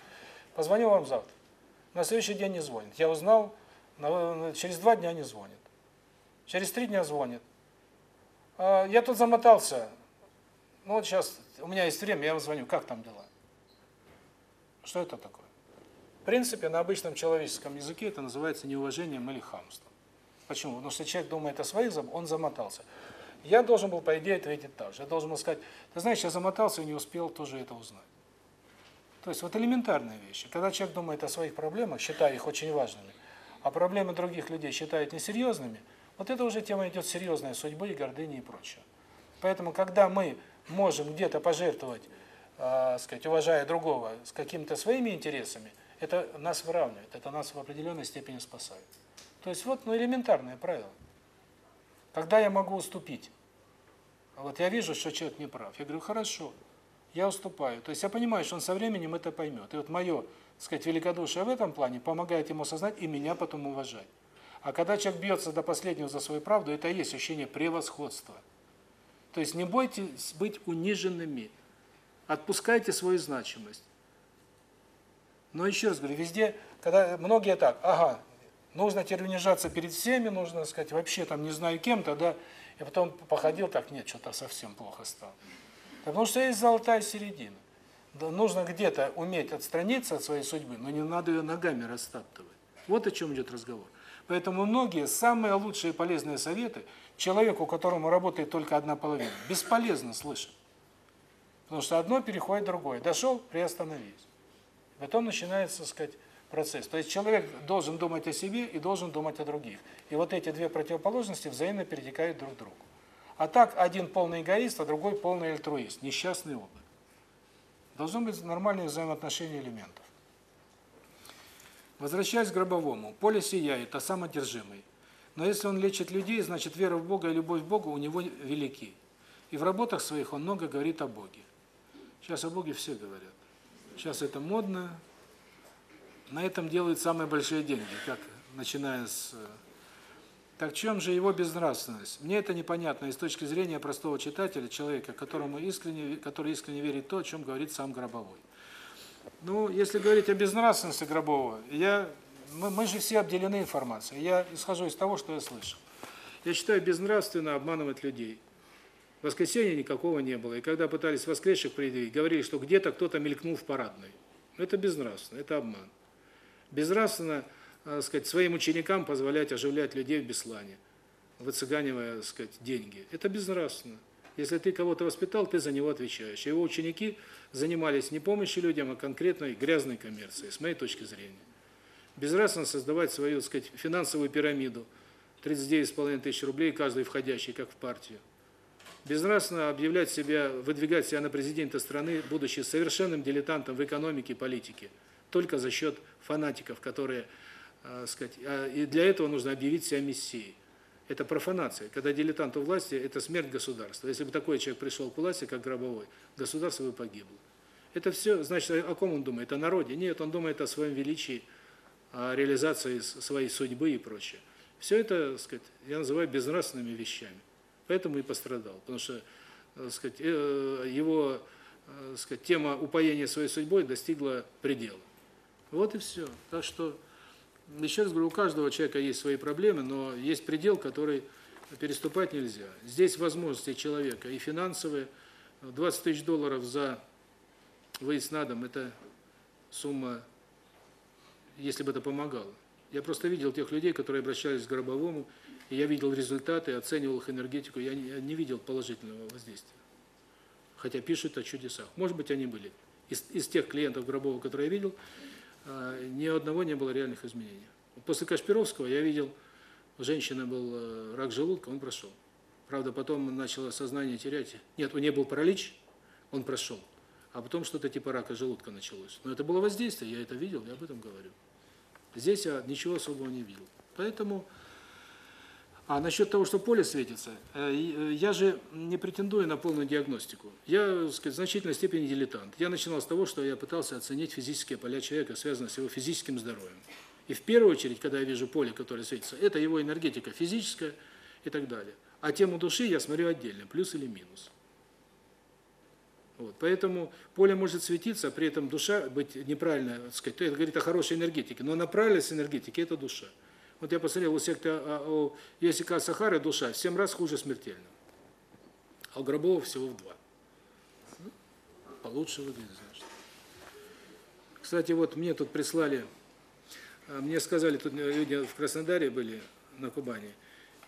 A: Позвоню вам завтра. На следующий день не звонит. Я узнал, через два дня не звонит. Через три дня звонит. А, я тут замотался. Ну вот сейчас, у меня есть время, я вам звоню. Как там дела? Что это такое? В принципе, на обычном человеческом языке это называется неуважением или хамством. Почему? Потому что человек думает о своих, он замотался. Я должен был, по идее, ответить так же. Я должен был сказать, ты знаешь, я замотался и не успел тоже это узнать. То есть вот элементарные вещи. Когда человек думает о своих проблемах, считая их очень важными, а проблемы других людей считает несерьезными, вот это уже тема идет серьезная судьбы и гордыни и прочее. Поэтому, когда мы можем где-то пожертвовать, э, сказать, уважая другого, с какими-то своими интересами, это нас выравнивает, это нас в определенной степени спасает. То есть вот ну, элементарное правило. Когда я могу уступить? Вот я вижу, что человек не прав. Я говорю, хорошо, я уступаю. То есть я понимаю, что он со временем это поймет. И вот мое, так сказать, великодушие в этом плане помогает ему осознать и меня потом уважать. А когда человек бьется до последнего за свою правду, это и есть ощущение превосходства. То есть не бойтесь быть униженными. Отпускайте свою значимость. Но еще раз говорю, везде, когда многие так, ага, Нужно теперь унижаться перед всеми, нужно сказать, вообще там не знаю кем-то, да, и потом походил так, нет, что-то совсем плохо стало. Потому что есть золотая середина. Нужно где-то уметь отстраниться от своей судьбы, но не надо ее ногами растаптывать. Вот о чем идет разговор. Поэтому многие самые лучшие и полезные советы человеку, которому работает только одна половина, бесполезно слышать. Потому что одно переходит в другое. Дошел, приостановись. Потом начинается, так сказать, процесс. То есть человек должен думать о себе и должен думать о других. И вот эти две противоположности взаимно перетекают друг к другу. А так один полный эгоист, а другой полный альтруист, несчастный опыт. Должно быть нормальное взаимоотношение элементов. Возвращаясь к гробовому, поле сияет, а сам одержимый. Но если он лечит людей, значит вера в Бога и любовь к Богу у него велики. И в работах своих он много говорит о Боге. Сейчас о Боге все говорят. Сейчас это модно. На этом делают самые большие деньги, как начиная с... Так в чем же его безнравственность? Мне это непонятно и с точки зрения простого читателя, человека, которому искренне, который искренне верит то, о чем говорит сам Гробовой. Ну, если говорить о безнравственности Гробового, я, мы, мы же все обделены информацией. Я исхожу из того, что я слышал. Я считаю безнравственно обманывать людей. Воскресенья никакого не было. И когда пытались воскресших предъявить, говорили, что где-то кто-то мелькнул в парадной. Это безнравственно, это обман. Безнравственно, сказать, своим ученикам позволять оживлять людей в Беслане, выцыганивая, сказать, деньги. Это безнравственно. Если ты кого-то воспитал, ты за него отвечаешь. Его ученики занимались не помощью людям, а конкретной грязной коммерцией, с моей точки зрения. Безнравственно создавать свою, так сказать, финансовую пирамиду, 39,5 тысяч рублей каждый входящий, как в партию. Безнравственно объявлять себя, выдвигать себя на президента страны, будучи совершенным дилетантом в экономике и политике, только за счет фанатиков, которые, э, сказать, а, и для этого нужно объявить себя мессией. Это профанация. Когда дилетант у власти, это смерть государства. Если бы такой человек пришел к власти, как Гробовой, государство бы погибло. Это все, значит, о ком он думает? О народе? Нет, он думает о своем величии, о реализации своей судьбы и прочее. Все это, сказать, я называю безнравственными вещами. Поэтому и пострадал. Потому что, так сказать, э, его сказать, тема упоения своей судьбой достигла предела. Вот и все. Так что еще раз говорю, у каждого человека есть свои проблемы, но есть предел, который переступать нельзя. Здесь возможности человека и финансовые. 20 тысяч долларов за выезд на дом – это сумма, если бы это помогало. Я просто видел тех людей, которые обращались к Гробовому, и я видел результаты, оценивал их энергетику, я не, я не видел положительного воздействия. Хотя пишут о чудесах. Может быть, они были. Из, из тех клиентов Гробова, которые я видел, ни одного не было реальных изменений. После Кашпировского я видел, у женщины был э, рак желудка, он прошел. Правда, потом начало сознание терять. Нет, у нее был паралич, он прошел. А потом что-то типа рака желудка началось. Но это было воздействие, я это видел, я об этом говорю. Здесь я ничего особого не видел. Поэтому а насчет того, что поле светится, э, э, я же не претендую на полную диагностику. Я, сказать, в значительной степени дилетант. Я начинал с того, что я пытался оценить физические поля человека, связанные с его физическим здоровьем. И в первую очередь, когда я вижу поле, которое светится, это его энергетика физическая и так далее. А тему души я смотрю отдельно, плюс или минус. Вот, поэтому поле может светиться, а при этом душа быть неправильно, так сказать, это говорит о хорошей энергетике, но направленность энергетики – это душа. Вот я посмотрел, у секты, а, у Есика Сахары душа в 7 раз хуже смертельно. А у Гробова всего в 2. Ну, получше выглядит, значит. Кстати, вот мне тут прислали, а, мне сказали, тут люди в Краснодаре были, на Кубани,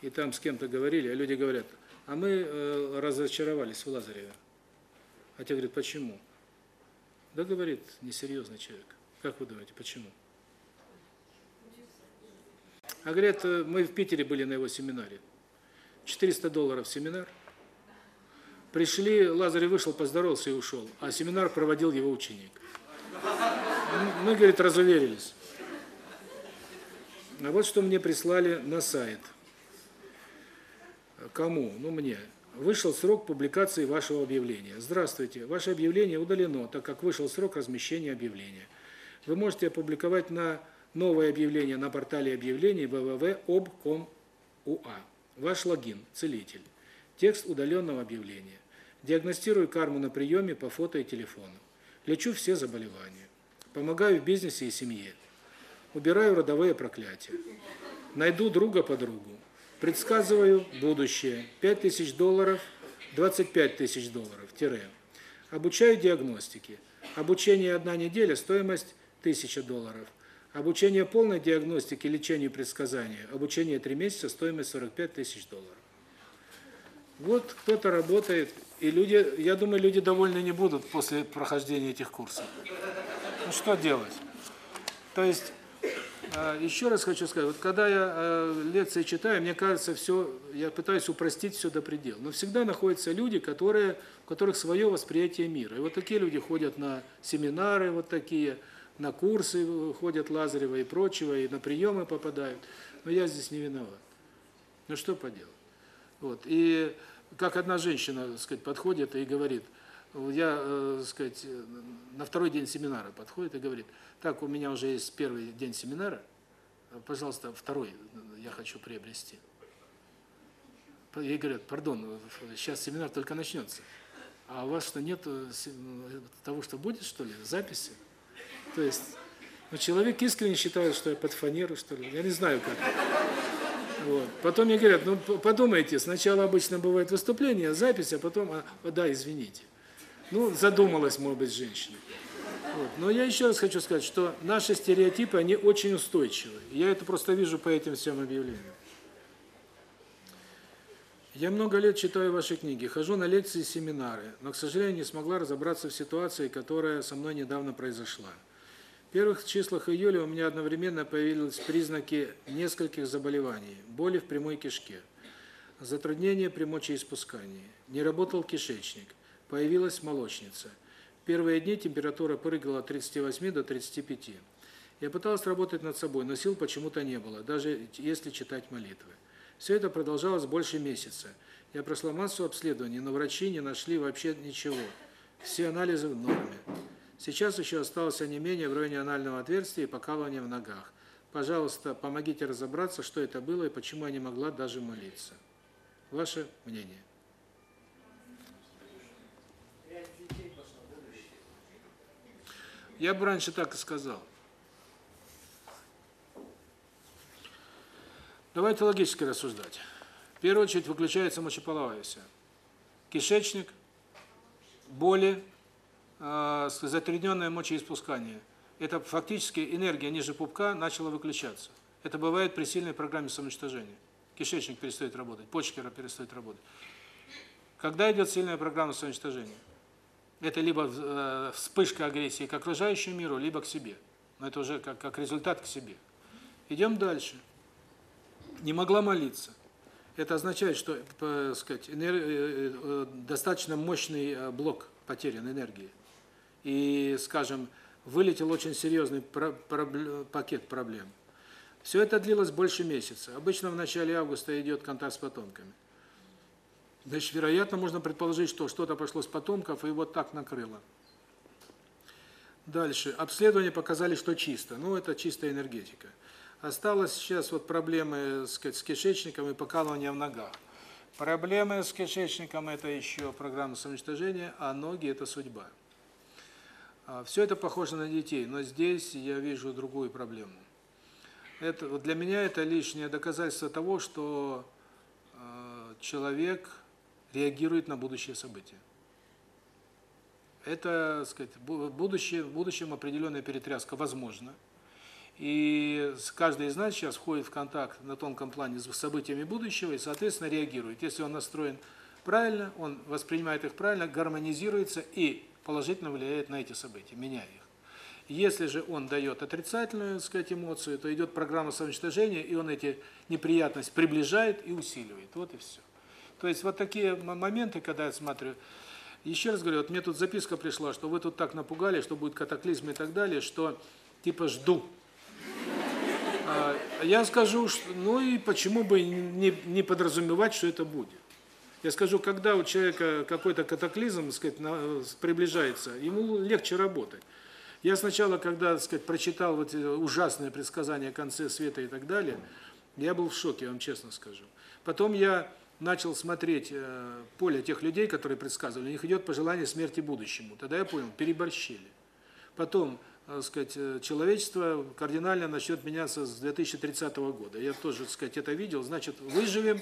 A: и там с кем-то говорили, а люди говорят, а мы э, разочаровались в Лазареве. А те говорят, почему? Да, говорит, несерьезный человек. Как вы думаете, почему? А говорят, э, мы в Питере были на его семинаре. 400 долларов семинар. Пришли, Лазарь вышел, поздоровался и ушел. А семинар проводил его ученик. Мы, говорит, разуверились. А вот что мне прислали на сайт. Кому? Ну, мне. Вышел срок публикации вашего объявления. Здравствуйте. Ваше объявление удалено, так как вышел срок размещения объявления. Вы можете опубликовать на Новое объявление на портале объявлений www.ob.com.ua. Ваш логин – целитель. Текст удаленного объявления. Диагностирую карму на приеме по фото и телефону. Лечу все заболевания. Помогаю в бизнесе и семье. Убираю родовые проклятия. Найду друга по другу. Предсказываю будущее. 5000 долларов, 25 тысяч долларов. Тире. Обучаю диагностике. Обучение одна неделя, стоимость 1000 долларов. Обучение полной диагностики, лечению, предсказания, обучение 3 месяца, стоимость 45 тысяч долларов. Вот кто-то работает, и люди, я думаю, люди довольны не будут после прохождения этих курсов. Ну что делать? То есть, э, еще раз хочу сказать, вот когда я э, лекции читаю, мне кажется, все, я пытаюсь упростить все до предела. Но всегда находятся люди, которые, у которых свое восприятие мира. И вот такие люди ходят на семинары, вот такие, на курсы ходят Лазарева и прочего, и на приемы попадают. Но я здесь не виноват. Ну что поделать? Вот. И как одна женщина, так сказать, подходит и говорит, я, э, так сказать, на второй день семинара подходит и говорит, так, у меня уже есть первый день семинара, пожалуйста, второй я хочу приобрести. Ей говорят, пардон, сейчас семинар только начнется. А у вас что, нет того, что будет, что ли, записи? То есть, ну, человек искренне считает, что я под фанеру, что ли. Я не знаю, как. Вот. Потом мне говорят, ну подумайте, сначала обычно бывает выступление, запись, а потом, а, да, извините. Ну, задумалась, может быть, женщина. Вот. Но я еще раз хочу сказать, что наши стереотипы, они очень устойчивы. Я это просто вижу по этим всем объявлениям. Я много лет читаю ваши книги, хожу на лекции и семинары, но, к сожалению, не смогла разобраться в ситуации, которая со мной недавно произошла первых числах июля у меня одновременно появились признаки нескольких заболеваний. Боли в прямой кишке, затруднение при мочеиспускании, не работал кишечник, появилась молочница. В первые дни температура прыгала от 38 до 35. Я пытался работать над собой, но сил почему-то не было, даже если читать молитвы. Все это продолжалось больше месяца. Я прошла массу обследований, но врачи не нашли вообще ничего. Все анализы в норме. Сейчас еще осталось онемение в районе анального отверстия и покалывание в ногах. Пожалуйста, помогите разобраться, что это было и почему я не могла даже молиться. Ваше мнение. Я бы раньше так и сказал. Давайте логически рассуждать. В первую очередь выключается мочеполовая вся. Кишечник, боли, затрудненное мочеиспускание. Это фактически энергия ниже пупка начала выключаться. Это бывает при сильной программе самоуничтожения. Кишечник перестает работать, почки перестают работать. Когда идет сильная программа самоуничтожения? Это либо э, вспышка агрессии к окружающему миру, либо к себе. Но это уже как, как результат к себе. Идем дальше. Не могла молиться. Это означает, что, э, сказать, энер... Э, достаточно мощный блок потерян энергии и, скажем, вылетел очень серьезный про про пакет проблем. Все это длилось больше месяца. Обычно в начале августа идет контакт с потомками. Значит, вероятно, можно предположить, что что-то пошло с потомков и вот так накрыло. Дальше. Обследования показали, что чисто. Ну, это чистая энергетика. Осталось сейчас вот проблемы сказать, с кишечником и покалывание в ногах. Проблемы с кишечником – это еще программа самоуничтожения, а ноги – это судьба. А, Все это похоже на детей, но здесь я вижу другую проблему. Это для меня это лишнее доказательство того, что э, человек реагирует на будущее события. Это, сказать, будущее, в будущем определенная перетряска возможна. И каждый из нас сейчас входит в контакт на тонком плане с событиями будущего и, соответственно, реагирует. Если он настроен правильно, он воспринимает их правильно, гармонизируется и положительно влияет на эти события, меняя их. Если же он дает отрицательную, так сказать, эмоцию, то идет программа самоуничтожения, и он эти неприятности приближает и усиливает. Вот и все. То есть вот такие моменты, когда я смотрю, еще раз говорю, вот мне тут записка пришла, что вы тут так напугали, что будет катаклизм и так далее, что типа жду. А, я скажу, что, ну и почему бы не, не подразумевать, что это будет. Я скажу, когда у человека какой-то катаклизм, сказать, на, приближается, ему легче работать. Я сначала, когда, так сказать, прочитал вот ужасные предсказания о конце света и так далее, я был в шоке, я вам честно скажу. Потом я начал смотреть э, поле тех людей, которые предсказывали, у них идет пожелание смерти будущему. Тогда я понял, переборщили. Потом, так сказать, э, человечество кардинально начнет меняться с 2030 года. Я тоже, так сказать, это видел, значит, выживем,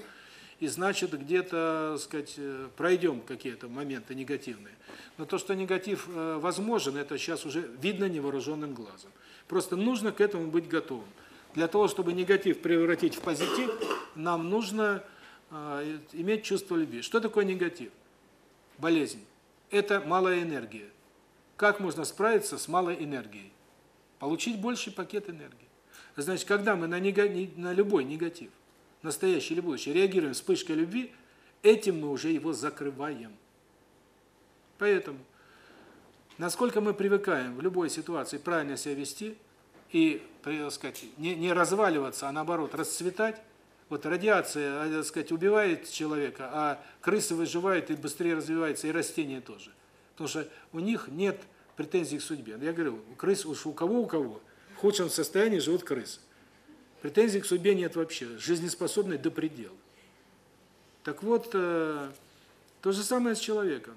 A: и значит где-то, сказать, э, пройдем какие-то моменты негативные. Но то, что негатив э, возможен, это сейчас уже видно невооруженным глазом. Просто нужно к этому быть готовым. Для того, чтобы негатив превратить в позитив, нам нужно э, иметь чувство любви. Что такое негатив? Болезнь. Это малая энергия. Как можно справиться с малой энергией? Получить больший пакет энергии. Значит, когда мы на, нега, на любой негатив, настоящий или будущий, реагируем вспышкой любви, этим мы уже его закрываем. Поэтому, насколько мы привыкаем в любой ситуации правильно себя вести и, так сказать, не, не разваливаться, а наоборот расцветать, вот радиация, так сказать, убивает человека, а крысы выживают и быстрее развиваются, и растения тоже. Потому что у них нет претензий к судьбе. Я говорю, у крыс уж у кого у кого в худшем состоянии живут крысы. Претензий к судьбе нет вообще, жизнеспособны до предела. Так вот, э, то же самое с человеком.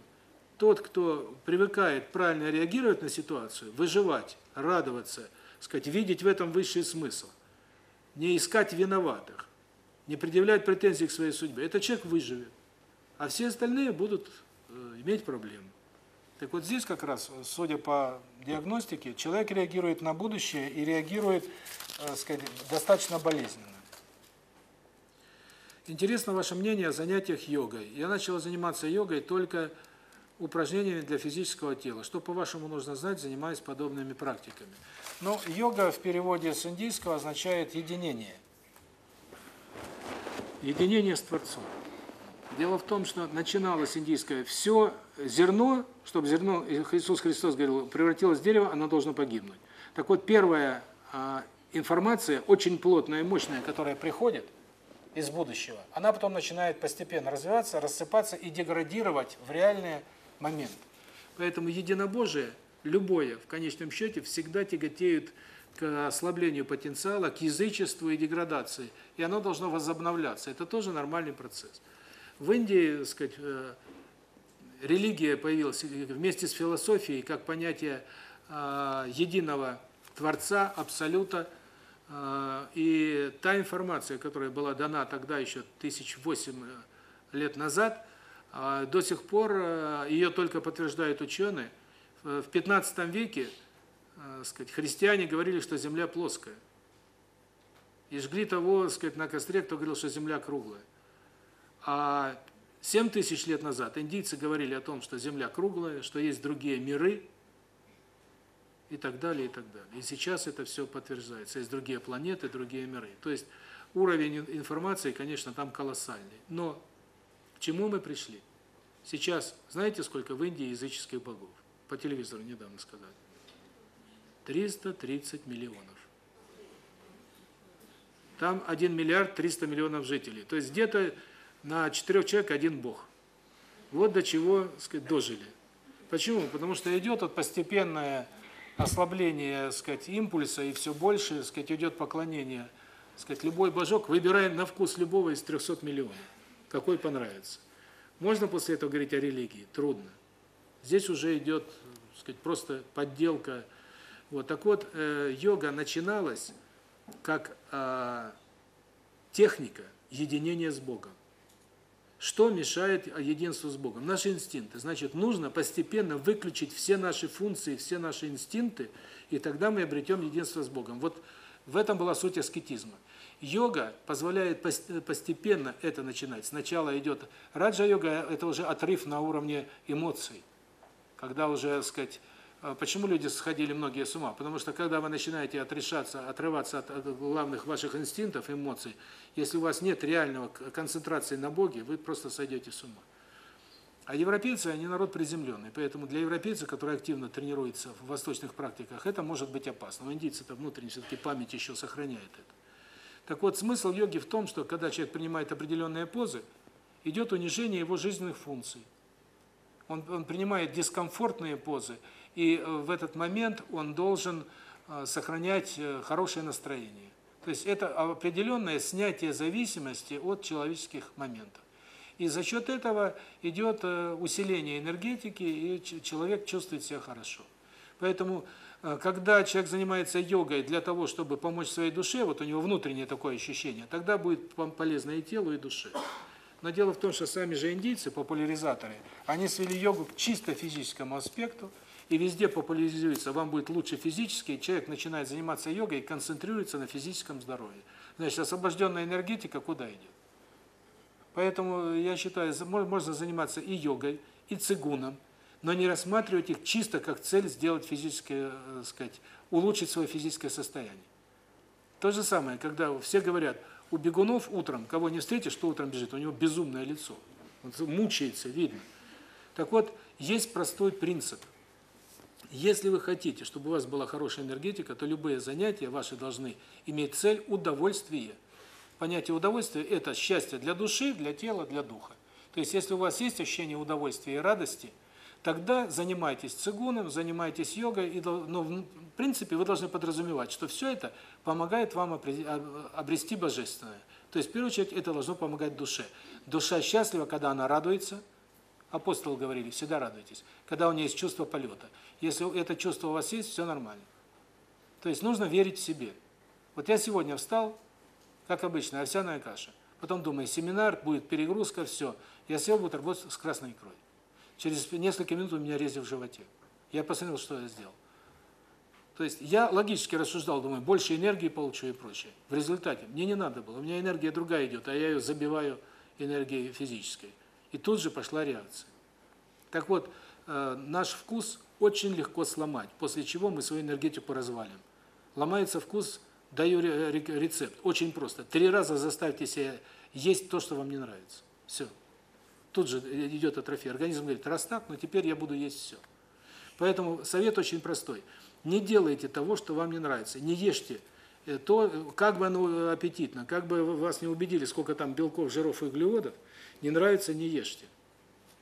A: Тот, кто привыкает правильно реагировать на ситуацию, выживать, радоваться, сказать, видеть в этом высший смысл, не искать виноватых, не предъявлять претензий к своей судьбе, этот человек выживет. А все остальные будут э, иметь проблемы. Так вот здесь как раз, судя по диагностике, человек реагирует на будущее и реагирует, э, сказать, достаточно болезненно. Интересно ваше мнение о занятиях йогой. Я начал заниматься йогой только упражнениями для физического тела. Что, по-вашему, нужно знать, занимаясь подобными практиками? Ну, йога в переводе с индийского означает единение. Единение с Творцом. Дело в том, что начиналось индийское все зерно, чтобы зерно, Иисус Христос говорил, превратилось в дерево, оно должно погибнуть. Так вот, первая а, информация, очень плотная и мощная, которая приходит из будущего, она потом начинает постепенно развиваться, рассыпаться и деградировать в реальный момент. Поэтому единобожие, любое, в конечном счете, всегда тяготеет к ослаблению потенциала, к язычеству и деградации. И оно должно возобновляться. Это тоже нормальный процесс. В Индии, так сказать, э, религия появилась вместе с философией как понятие э, единого Творца, Абсолюта. Э, и та информация, которая была дана тогда еще тысяч восемь лет назад, до сих пор ее только подтверждают ученые. В 15 веке сказать, христиане говорили, что Земля плоская. И жгли того, сказать, на костре, кто говорил, что Земля круглая. А 7 тысяч лет назад индийцы говорили о том, что Земля круглая, что есть другие миры и так далее, и так далее. И сейчас это все подтверждается. Есть другие планеты, другие миры. То есть уровень информации, конечно, там колоссальный. Но к чему мы пришли? Сейчас, знаете, сколько в Индии языческих богов? По телевизору недавно сказали. 330 миллионов. Там 1 миллиард 300 миллионов жителей. То есть где-то на четырех человек один Бог. Вот до чего, так сказать, дожили. Почему? Потому что идет вот постепенное ослабление, так сказать, импульса, и все больше, так сказать, идет поклонение. Так сказать, любой божок, выбираем на вкус любого из 300 миллионов, какой понравится. Можно после этого говорить о религии? Трудно. Здесь уже идет, так сказать, просто подделка. Вот так вот, э, йога начиналась как э, техника единения с Богом. Что мешает единству с Богом? Наши инстинкты. Значит, нужно постепенно выключить все наши функции, все наши инстинкты, и тогда мы обретем единство с Богом. Вот в этом была суть аскетизма. Йога позволяет постепенно это начинать. Сначала идет раджа-йога, это уже отрыв на уровне эмоций. Когда уже, так сказать, а почему люди сходили многие с ума? Потому что когда вы начинаете отрешаться, отрываться от, от главных ваших инстинктов, эмоций, если у вас нет реального концентрации на Боге, вы просто сойдете с ума. А европейцы, они народ приземленный, поэтому для европейца, который активно тренируется в восточных практиках, это может быть опасно. У индийцев-то внутренне все-таки память еще сохраняет это. Так вот, смысл йоги в том, что когда человек принимает определенные позы, идет унижение его жизненных функций. Он, он принимает дискомфортные позы, и э, в этот момент он должен э, сохранять э, хорошее настроение. То есть это определенное снятие зависимости от человеческих моментов. И за счет этого идет усиление энергетики, и человек чувствует себя хорошо. Поэтому, когда человек занимается йогой для того, чтобы помочь своей душе, вот у него внутреннее такое ощущение, тогда будет полезно и телу, и душе. Но дело в том, что сами же индийцы, популяризаторы, они свели йогу к чисто физическому аспекту, и везде популяризуется, вам будет лучше физически, человек начинает заниматься йогой и концентрируется на физическом здоровье. Значит, освобожденная энергетика куда идет? Поэтому я считаю, можно заниматься и йогой, и цигуном, но не рассматривать их чисто как цель сделать физическое, так э, сказать, улучшить свое физическое состояние. То же самое, когда все говорят, у бегунов утром, кого не встретишь, что утром бежит, у него безумное лицо. Он мучается, видно. Так вот, есть простой принцип. Если вы хотите, чтобы у вас была хорошая энергетика, то любые занятия ваши должны иметь цель удовольствие. Понятие удовольствия – это счастье для души, для тела, для духа. То есть, если у вас есть ощущение удовольствия и радости, тогда занимайтесь цигуном, занимайтесь йогой, но в принципе вы должны подразумевать, что все это помогает вам обрести божественное. То есть, в первую очередь, это должно помогать душе. Душа счастлива, когда она радуется. Апостолы говорили, всегда радуйтесь. Когда у нее есть чувство полета. Если это чувство у вас есть, все нормально. То есть, нужно верить в себе. Вот я сегодня встал, как обычно, овсяная каша. Потом думаю, семинар, будет перегрузка, все. Я съел бутерброд с красной икрой. Через несколько минут у меня резь в животе. Я посмотрел, что я сделал. То есть я логически рассуждал, думаю, больше энергии получу и прочее. В результате мне не надо было, у меня энергия другая идет, а я ее забиваю энергией физической. И тут же пошла реакция. Так вот, э, наш вкус очень легко сломать, после чего мы свою энергетику развалим. Ломается вкус Даю рецепт. Очень просто. Три раза заставьте себя есть то, что вам не нравится. Все. Тут же идет атрофия. Организм говорит, раз так, но теперь я буду есть все. Поэтому совет очень простой. Не делайте того, что вам не нравится. Не ешьте э, то, как бы оно аппетитно, как бы вас не убедили, сколько там белков, жиров и углеводов, не нравится, не ешьте.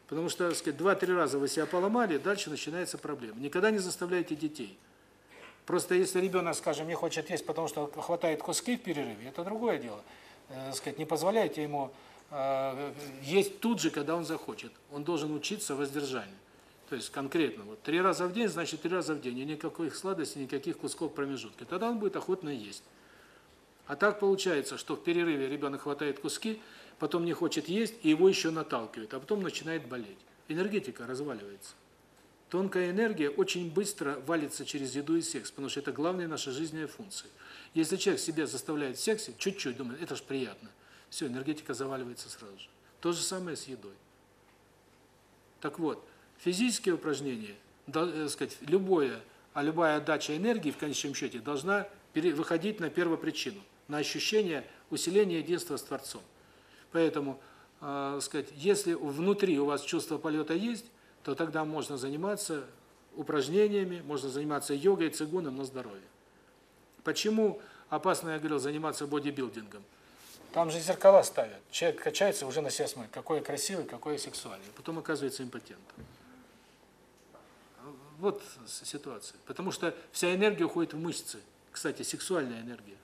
A: Потому что, так сказать, два-три раза вы себя поломали, дальше начинается проблема. Никогда не заставляйте детей. Просто если ребенок, скажем, не хочет есть, потому что хватает куски в перерыве, это другое дело. Э, сказать, не позволяйте ему э, есть тут же, когда он захочет. Он должен учиться воздержанию. То есть конкретно, вот три раза в день, значит три раза в день, и никаких сладостей, никаких кусков промежутка. Тогда он будет охотно есть. А так получается, что в перерыве ребенок хватает куски, потом не хочет есть, и его еще наталкивает, а потом начинает болеть. Энергетика разваливается. Тонкая энергия очень быстро валится через еду и секс, потому что это главная наша жизненная функция. Если человек себя заставляет в сексе, чуть-чуть думает, это же приятно, все, энергетика заваливается сразу же. То же самое с едой. Так вот, физические упражнения, да, э, сказать, любое, а любая отдача энергии в конечном счете должна выходить на первопричину, на ощущение усиления единства с Творцом. Поэтому, э, сказать, если внутри у вас чувство полета есть, то тогда можно заниматься упражнениями, можно заниматься йогой, цигуном на здоровье. Почему опасно, я говорил, заниматься бодибилдингом?
C: Там же зеркала ставят. Человек качается, уже на себя смотрит, какой красивый, какой сексуальный.
A: Потом оказывается импотентом. Вот ситуация. Потому что вся энергия уходит в мышцы. Кстати, сексуальная энергия.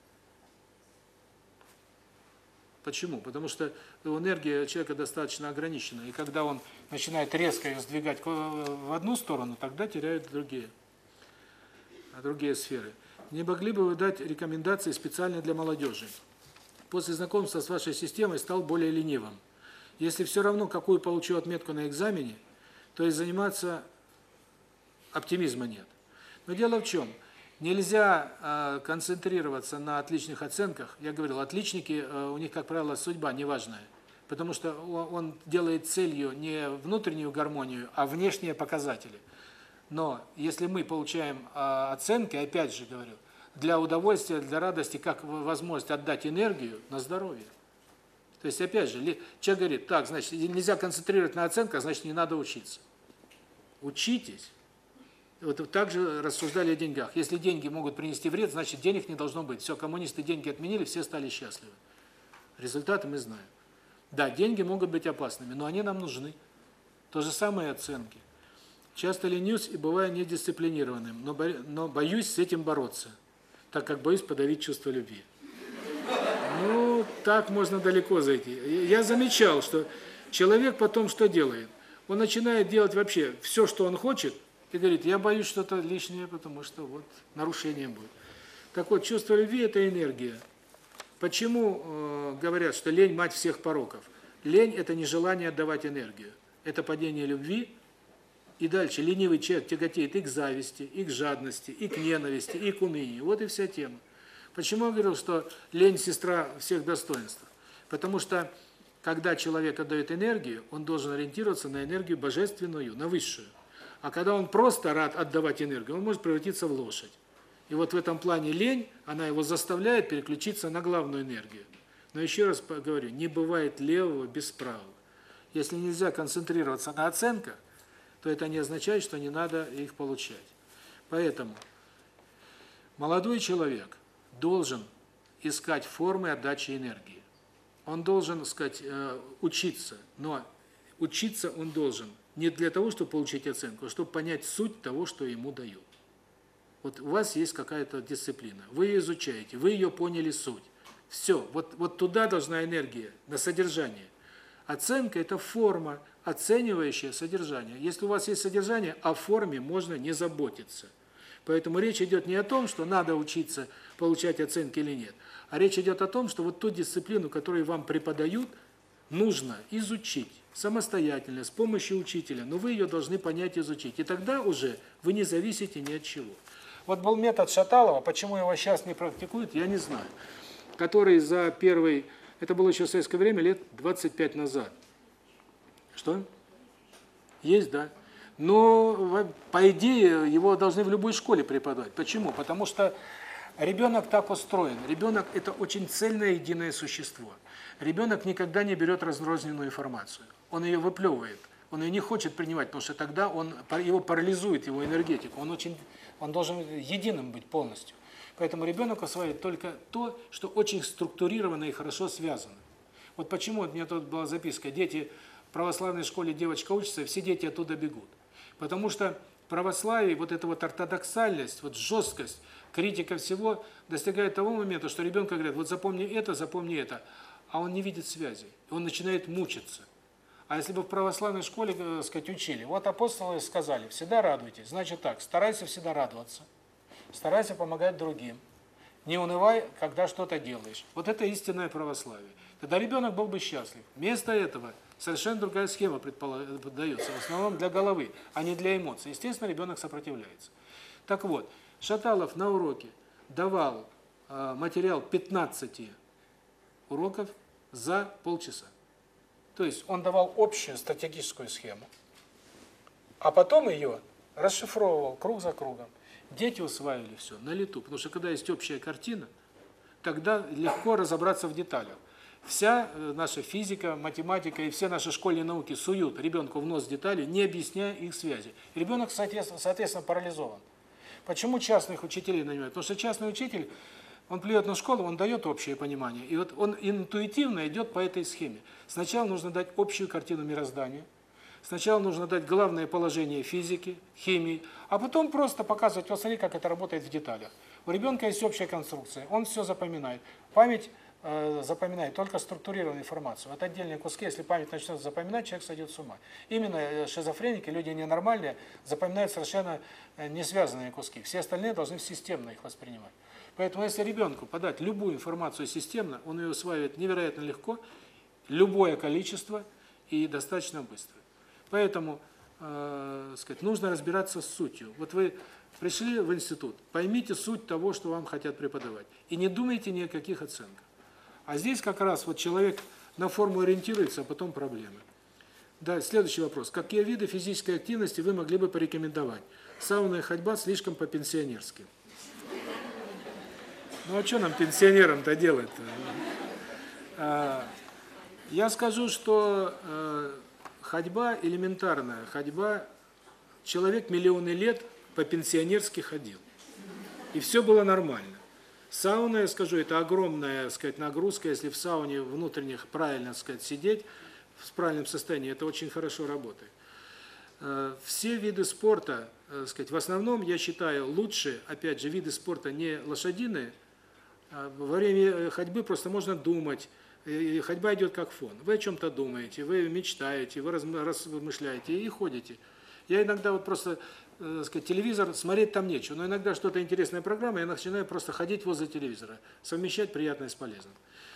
A: Почему? Потому что энергия человека достаточно ограничена, и когда он начинает резко ее сдвигать в одну сторону, тогда теряют другие, другие сферы. Не могли бы вы дать рекомендации специально для молодежи? После знакомства с вашей системой стал более ленивым. Если все равно, какую получу отметку на экзамене, то и заниматься оптимизма нет. Но дело в чем? Нельзя э, концентрироваться на отличных оценках. Я говорил, отличники, э, у них, как правило, судьба неважная. Потому что он делает целью не внутреннюю гармонию, а внешние показатели. Но если мы получаем э, оценки, опять же говорю, для удовольствия, для радости, как возможность отдать энергию на здоровье. То есть, опять же, человек говорит, так, значит, нельзя концентрировать на оценках, значит, не надо учиться. Учитесь. Вот так же рассуждали о деньгах. Если деньги могут принести вред, значит денег не должно быть. Все, коммунисты деньги отменили, все стали счастливы. Результаты мы знаем. Да, деньги могут быть опасными, но они нам нужны. То же самое оценки. Часто ленюсь и бываю недисциплинированным, но, бо, но боюсь с этим бороться, так как боюсь подавить чувство любви. Ну, так можно далеко зайти. Я замечал, что человек потом что делает? Он начинает делать вообще все, что он хочет – и говорит, я боюсь что-то лишнее, потому что вот нарушение будет. Так вот, чувство любви – это энергия. Почему э, говорят, что лень – мать всех пороков? Лень – это нежелание отдавать энергию. Это падение любви. И дальше ленивый человек тяготеет и к зависти, и к жадности, и к ненависти, и к унынию. Вот и вся тема. Почему я говорил, что лень – сестра всех достоинств? Потому что, когда человек отдает энергию, он должен ориентироваться на энергию божественную, на высшую. А когда он просто рад отдавать энергию, он может превратиться в лошадь. И вот в этом плане лень, она его заставляет переключиться на главную энергию. Но еще раз говорю, не бывает левого без правого. Если нельзя концентрироваться на оценках, то это не означает, что не надо их получать. Поэтому молодой человек должен искать формы отдачи энергии. Он должен, сказать, э, учиться, но учиться он должен не для того, чтобы получить оценку, а чтобы понять суть того, что ему дают. Вот у вас есть какая-то дисциплина, вы ее изучаете, вы ее поняли суть. Все, вот, вот туда должна энергия, на содержание. Оценка – это форма, оценивающая содержание. Если у вас есть содержание, о форме можно не заботиться. Поэтому речь идет не о том, что надо учиться получать оценки или нет, а речь идет о том, что вот ту дисциплину, которую вам преподают, нужно изучить самостоятельно, с помощью учителя, но вы ее должны понять и изучить. И тогда уже вы не зависите ни от чего.
D: Вот был метод Шаталова, почему его сейчас не практикуют, я не знаю
A: который за первый, это было еще в советское время, лет 25 назад. Что? Есть, да. Но, по идее, его должны в любой школе преподавать. Почему? Потому что ребенок так устроен. Ребенок – это очень цельное единое существо. Ребенок никогда не берет разрозненную информацию. Он ее выплевывает. Он ее не хочет принимать, потому что тогда он его парализует, его энергетику. Он очень, он должен единым быть полностью. Поэтому ребенок осваивает только то, что очень структурировано и хорошо связано. Вот почему, у меня тут была записка, дети в православной школе девочка учится, все дети оттуда бегут. Потому что православие, вот эта вот ортодоксальность, вот жесткость, критика всего достигает того момента, что ребенка говорят, вот запомни это, запомни это, а он не видит связи, и он начинает мучиться. А если бы в православной школе, так э, сказать, учили, вот апостолы сказали, всегда радуйтесь, значит так, старайся всегда радоваться – старайся помогать другим. Не унывай, когда что-то делаешь. Вот это истинное православие. Тогда ребенок был бы счастлив. Вместо этого совершенно другая схема предполагается, в основном для головы, а не для эмоций. Естественно, ребенок сопротивляется. Так вот, Шаталов на уроке давал э, материал 15 уроков за полчаса.
D: То есть он давал общую стратегическую схему, а потом ее расшифровывал круг за кругом.
A: Дети усваивали все на лету, потому что когда есть общая картина, тогда легко разобраться в деталях. Вся э, наша физика, математика и все наши школьные науки суют ребенку в нос детали, не объясняя их связи. Ребенок, соответственно, парализован. Почему частных учителей нанимают? Потому что частный учитель, он плюет на школу, он дает общее понимание. И вот он интуитивно идет по этой схеме. Сначала нужно дать общую картину мироздания, Сначала нужно дать главное положение физики, химии, а потом просто показывать, вот смотри, как это работает в деталях. У ребенка есть общая конструкция, он все запоминает. Память э, запоминает только структурированную информацию. Вот отдельные куски, если память начнет запоминать, человек сойдет с ума. Именно э, шизофреники, люди ненормальные, запоминают совершенно э, не связанные куски. Все остальные должны системно их воспринимать. Поэтому если ребенку подать любую информацию системно, он ее усваивает невероятно легко, любое количество и достаточно быстро. Поэтому, э, сказать, нужно разбираться с сутью. Вот вы пришли в институт, поймите суть того, что вам хотят преподавать, и не думайте ни о каких оценках. А здесь как раз вот человек на форму ориентируется, а потом проблемы. Да, следующий вопрос. Какие виды физической активности вы могли бы порекомендовать? Сауна и ходьба слишком по-пенсионерски. Ну а что нам, пенсионерам-то делать-то? А, я скажу, что э, Ходьба элементарная, ходьба, человек миллионы лет по-пенсионерски ходил. И все было нормально. Сауна, я скажу, это огромная, так сказать, нагрузка, если в сауне внутренних правильно, так сказать, сидеть в правильном состоянии, это очень хорошо работает. Э, все виды спорта, так сказать, в основном, я считаю, лучше, опять же, виды спорта не лошадиные, во время ходьбы просто можно думать, и ходьба идет как фон. Вы о чем-то думаете, вы мечтаете, вы размышляете и ходите.
E: Я иногда вот просто, э, сказать, телевизор, смотреть там нечего, но иногда что-то интересная программа, я начинаю просто ходить возле телевизора, совмещать приятное с полезным.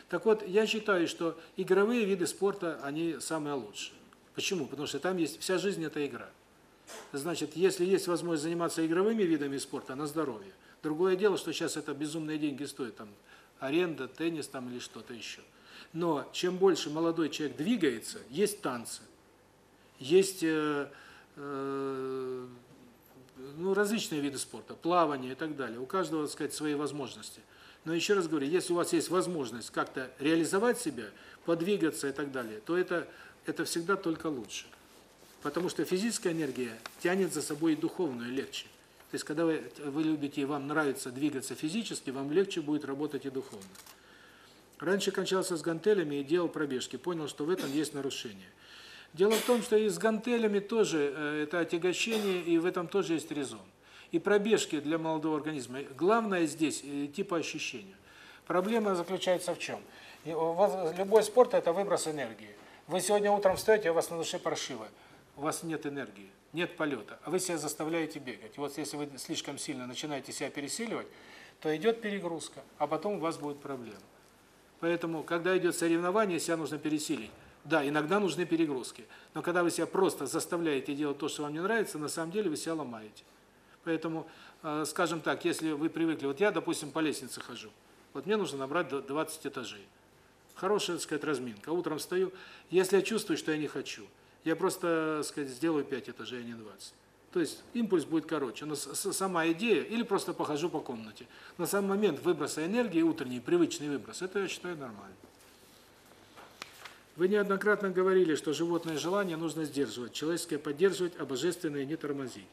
E: Так вот, я считаю, что игровые виды спорта, они самые лучшие. Почему? Потому что там есть вся жизнь – это игра. Значит, если есть возможность заниматься игровыми видами спорта, на здоровье. Другое дело, что сейчас это безумные деньги стоит, там, аренда, теннис там или что-то еще. Но чем больше молодой человек двигается, есть танцы, есть э, э, ну, различные виды спорта, плавание и так далее. У каждого, так сказать, свои возможности. Но еще раз говорю, если у вас есть возможность как-то реализовать себя, подвигаться и так далее, то это, это всегда только лучше. Потому что физическая энергия тянет за собой и духовную легче. То есть, когда вы, вы любите и вам нравится двигаться физически, вам легче будет работать и духовно. Раньше кончался с гантелями и делал пробежки, понял, что в этом есть нарушение. Дело в том, что и с гантелями тоже э, это отягощение, и в этом тоже есть резон. И пробежки для молодого организма. Главное здесь э, типа ощущения.
A: Проблема заключается в чем? Любой спорт – это выброс энергии. Вы сегодня утром встаете, у вас на душе паршиво. У вас нет энергии, нет полета, а вы себя заставляете бегать. И вот если вы слишком сильно начинаете себя пересиливать, то идет перегрузка, а потом у вас будет проблема. Поэтому, когда идет соревнование, себя нужно пересилить. Да, иногда нужны перегрузки. Но когда вы себя просто заставляете делать то, что вам не нравится, на самом деле вы себя ломаете. Поэтому, э, скажем так, если вы привыкли, вот я, допустим, по лестнице хожу, вот мне нужно набрать 20 этажей. Хорошая, так сказать, разминка. Утром встаю, если я чувствую, что я не хочу, я просто, сказать, сделаю 5 этажей, а не 20. То есть импульс будет короче, но сама идея, или просто похожу по комнате. На самый момент выброса энергии, утренний, привычный выброс, это я считаю нормально. Вы неоднократно говорили, что животное желание нужно сдерживать, человеческое поддерживать, а божественное не тормозить.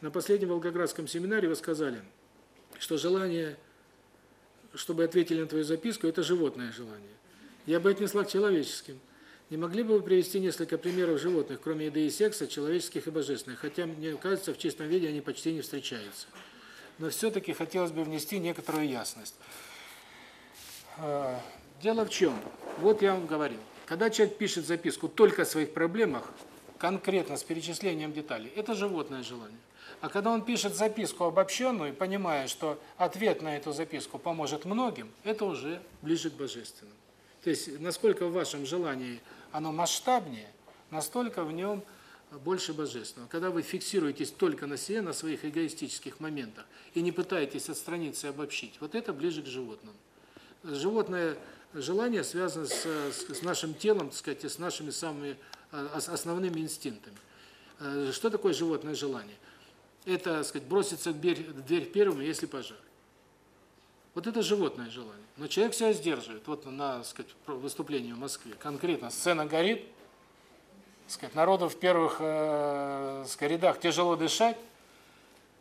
A: На последнем Волгоградском семинаре вы сказали, что желание, чтобы ответили на твою записку, это животное желание. Я бы отнесла к человеческим. Не могли бы вы привести несколько примеров животных, кроме еды и секса, человеческих и божественных? Хотя, мне кажется, в чистом виде они почти не встречаются. Но все-таки хотелось бы внести некоторую ясность. А, дело в чем? Вот я вам говорил. Когда человек пишет записку только о своих проблемах, конкретно с перечислением деталей, это животное желание. А когда он пишет записку обобщенную, понимая, что ответ на эту записку поможет многим, это уже ближе к божественному. То есть, насколько в вашем желании оно масштабнее, настолько в нем больше божественного. Когда вы фиксируетесь только на себе, на своих эгоистических моментах, и не пытаетесь отстраниться и обобщить, вот это ближе к животному. Животное желание связано с, с нашим телом, так сказать, с нашими самыми а, основными инстинктами. Э, что такое животное желание? Это, так сказать, броситься в дверь первым, если пожар. Вот это животное желание. Но человек себя сдерживает. Вот на, сказать, выступлении в Москве конкретно сцена горит, сказать, народу в первых э, рядах тяжело дышать,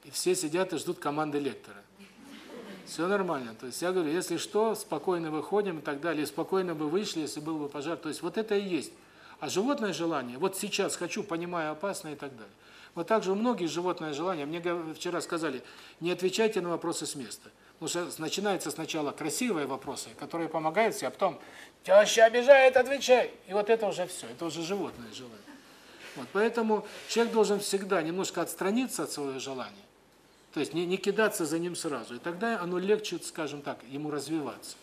A: и все сидят и ждут команды лектора. Все нормально. То есть я говорю, если что, спокойно выходим и так далее, спокойно бы вышли, если был бы пожар. То есть вот это и есть. А животное желание, вот сейчас хочу, понимаю, опасно и так далее. Вот так же у многих животное желание. Мне вчера сказали, не отвечайте на вопросы с места. Потому что начинаются сначала красивые вопросы, которые помогают себе, а потом «теща обижает, отвечай!» И вот это уже все, это уже животное желание. Вот, поэтому человек должен всегда немножко отстраниться от своего желания, то есть не, не кидаться за ним сразу, и тогда оно легче, скажем так, ему развиваться.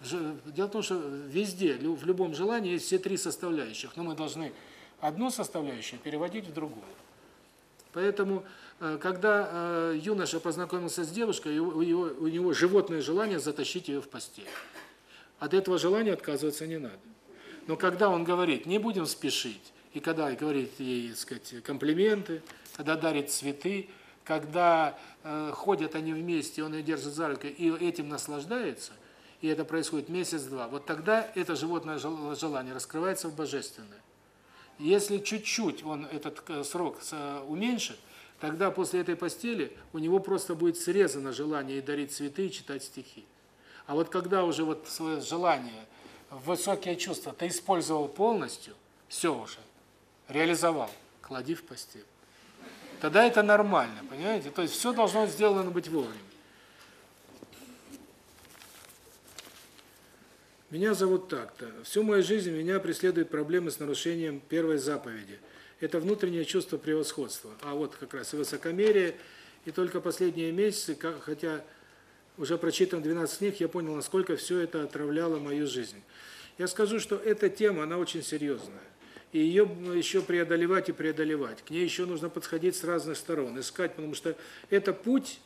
A: Дело в том, что везде, в любом желании есть все три составляющих, но мы должны одну составляющую переводить в другую. Поэтому когда э, юноша познакомился с девушкой, у него, животное желание затащить ее в постель. От этого желания отказываться не надо. Но когда он говорит, не будем спешить, и когда говорит ей, сказать, комплименты, когда дарит цветы, когда э, ходят они вместе, он ее держит за руку и этим наслаждается, и это происходит месяц-два, вот тогда это животное желание раскрывается в божественное. Если чуть-чуть он этот срок уменьшит, Тогда после этой постели у него просто будет срезано желание и дарить цветы, и читать стихи. А вот когда уже вот свое желание, высокие чувства ты использовал полностью, все уже, реализовал, клади в постель. Тогда это нормально, понимаете? То есть все должно сделано быть вовремя. Меня зовут так-то. Всю мою жизнь меня преследуют проблемы с нарушением первой заповеди – это внутреннее чувство превосходства. А вот как раз и высокомерие, и только последние месяцы, хотя уже прочитан 12 книг, я понял, насколько все это отравляло мою жизнь. Я скажу, что эта тема, она очень серьезная. И ее еще преодолевать и преодолевать. К ней еще нужно подходить с разных сторон, искать, потому что это путь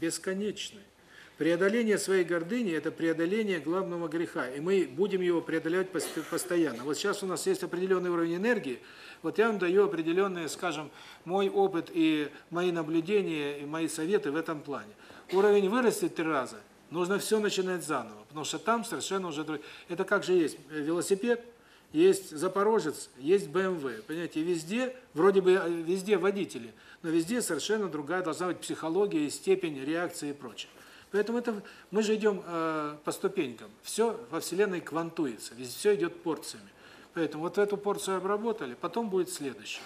A: бесконечный. Преодоление своей гордыни – это преодоление главного греха, и мы будем его преодолевать постоянно. Вот сейчас у нас есть определенный уровень энергии, вот я вам даю определенные, скажем, мой опыт и мои наблюдения, и мои советы в этом плане. Уровень вырастет три раза, нужно все начинать заново, потому что там совершенно уже... Это как же есть велосипед, есть Запорожец, есть БМВ. Понимаете, везде, вроде бы везде водители, но везде совершенно другая должна быть психология и степень реакции и прочее. Поэтому это мы же идем э, по ступенькам. Все во Вселенной квантуется, все идет порциями. Поэтому вот эту порцию обработали, потом будет следующее.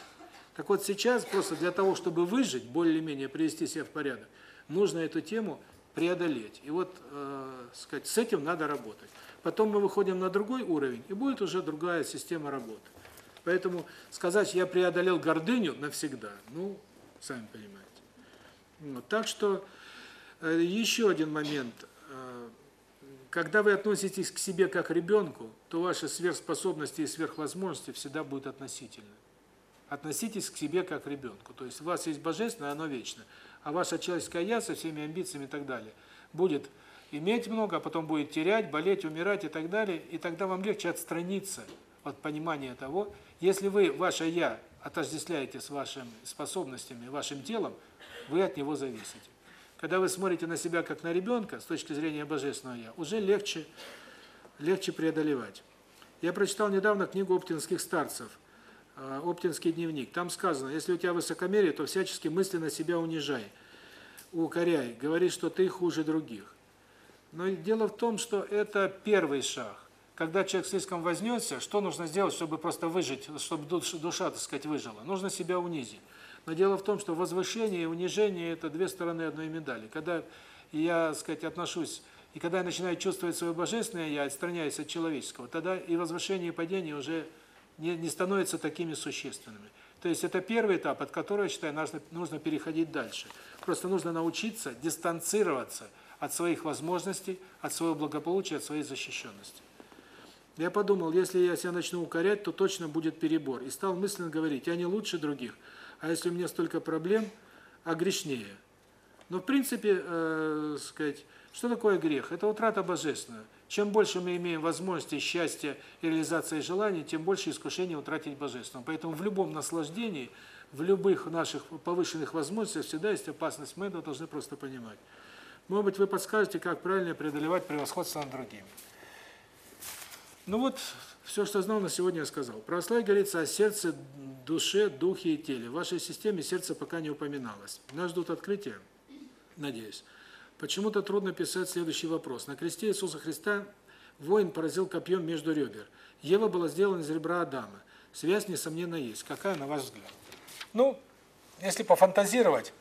A: Так вот сейчас просто для того, чтобы выжить, более-менее привести себя в порядок, нужно эту тему преодолеть. И вот, э, сказать, с этим надо работать. Потом мы выходим на другой уровень, и будет уже другая система работы. Поэтому сказать, я преодолел гордыню навсегда, ну, сами понимаете. Вот. Так что э, еще один момент. Когда вы относитесь к себе как к ребенку, то ваши сверхспособности и сверхвозможности всегда будут относительны. Относитесь к себе как к ребенку. То есть у вас есть божественное, оно вечно. А ваше человеческое я со всеми амбициями и так далее будет иметь много, а потом будет терять, болеть, умирать и так далее, и тогда вам легче отстраниться от понимания того, если вы ваше «я» отождествляете с вашими способностями, вашим телом, вы от него зависите. Когда вы смотрите на себя как на ребенка, с точки зрения Божественного Я, уже легче, легче преодолевать. Я прочитал недавно книгу оптинских старцев, э, «Оптинский дневник». Там сказано, если у тебя высокомерие, то всячески мысленно себя унижай, укоряй, говори, что ты хуже других. Но дело в том, что это первый шаг. Когда человек слишком вознесся, что нужно сделать, чтобы просто выжить, чтобы душа, так сказать, выжила? Нужно себя унизить. Но дело в том, что возвышение и унижение – это две стороны одной медали. Когда я, так сказать, отношусь, и когда я начинаю чувствовать свое божественное я, отстраняюсь от человеческого, тогда и возвышение, и падение уже не, не становятся такими существенными. То есть это первый этап, от которого, я считаю, нужно, нужно переходить дальше. Просто нужно научиться дистанцироваться – от своих возможностей, от своего благополучия, от своей защищенности. Я подумал, если я себя начну укорять, то точно будет перебор. И стал мысленно говорить, я не лучше других, а если у меня столько проблем, а грешнее. Но в принципе, э, сказать, что такое грех? Это утрата божественного. Чем больше мы имеем возможности счастья и реализации желаний, тем больше искушений утратить божественного. Поэтому в любом наслаждении, в любых наших повышенных возможностях всегда есть опасность. Мы это должны просто понимать. Может быть, вы подскажете, как правильно преодолевать превосходство над другими. Ну вот, все, что знал, на сегодня я сказал. В православии говорится о сердце, душе, духе и теле. В вашей системе сердце пока не упоминалось. Нас ждут открытия, надеюсь. Почему-то трудно писать следующий вопрос. На кресте Иисуса Христа воин поразил копьем между ребер. Ева была сделана из ребра Адама. Связь, несомненно, есть. Какая, на ваш взгляд?
D: Ну, если пофантазировать,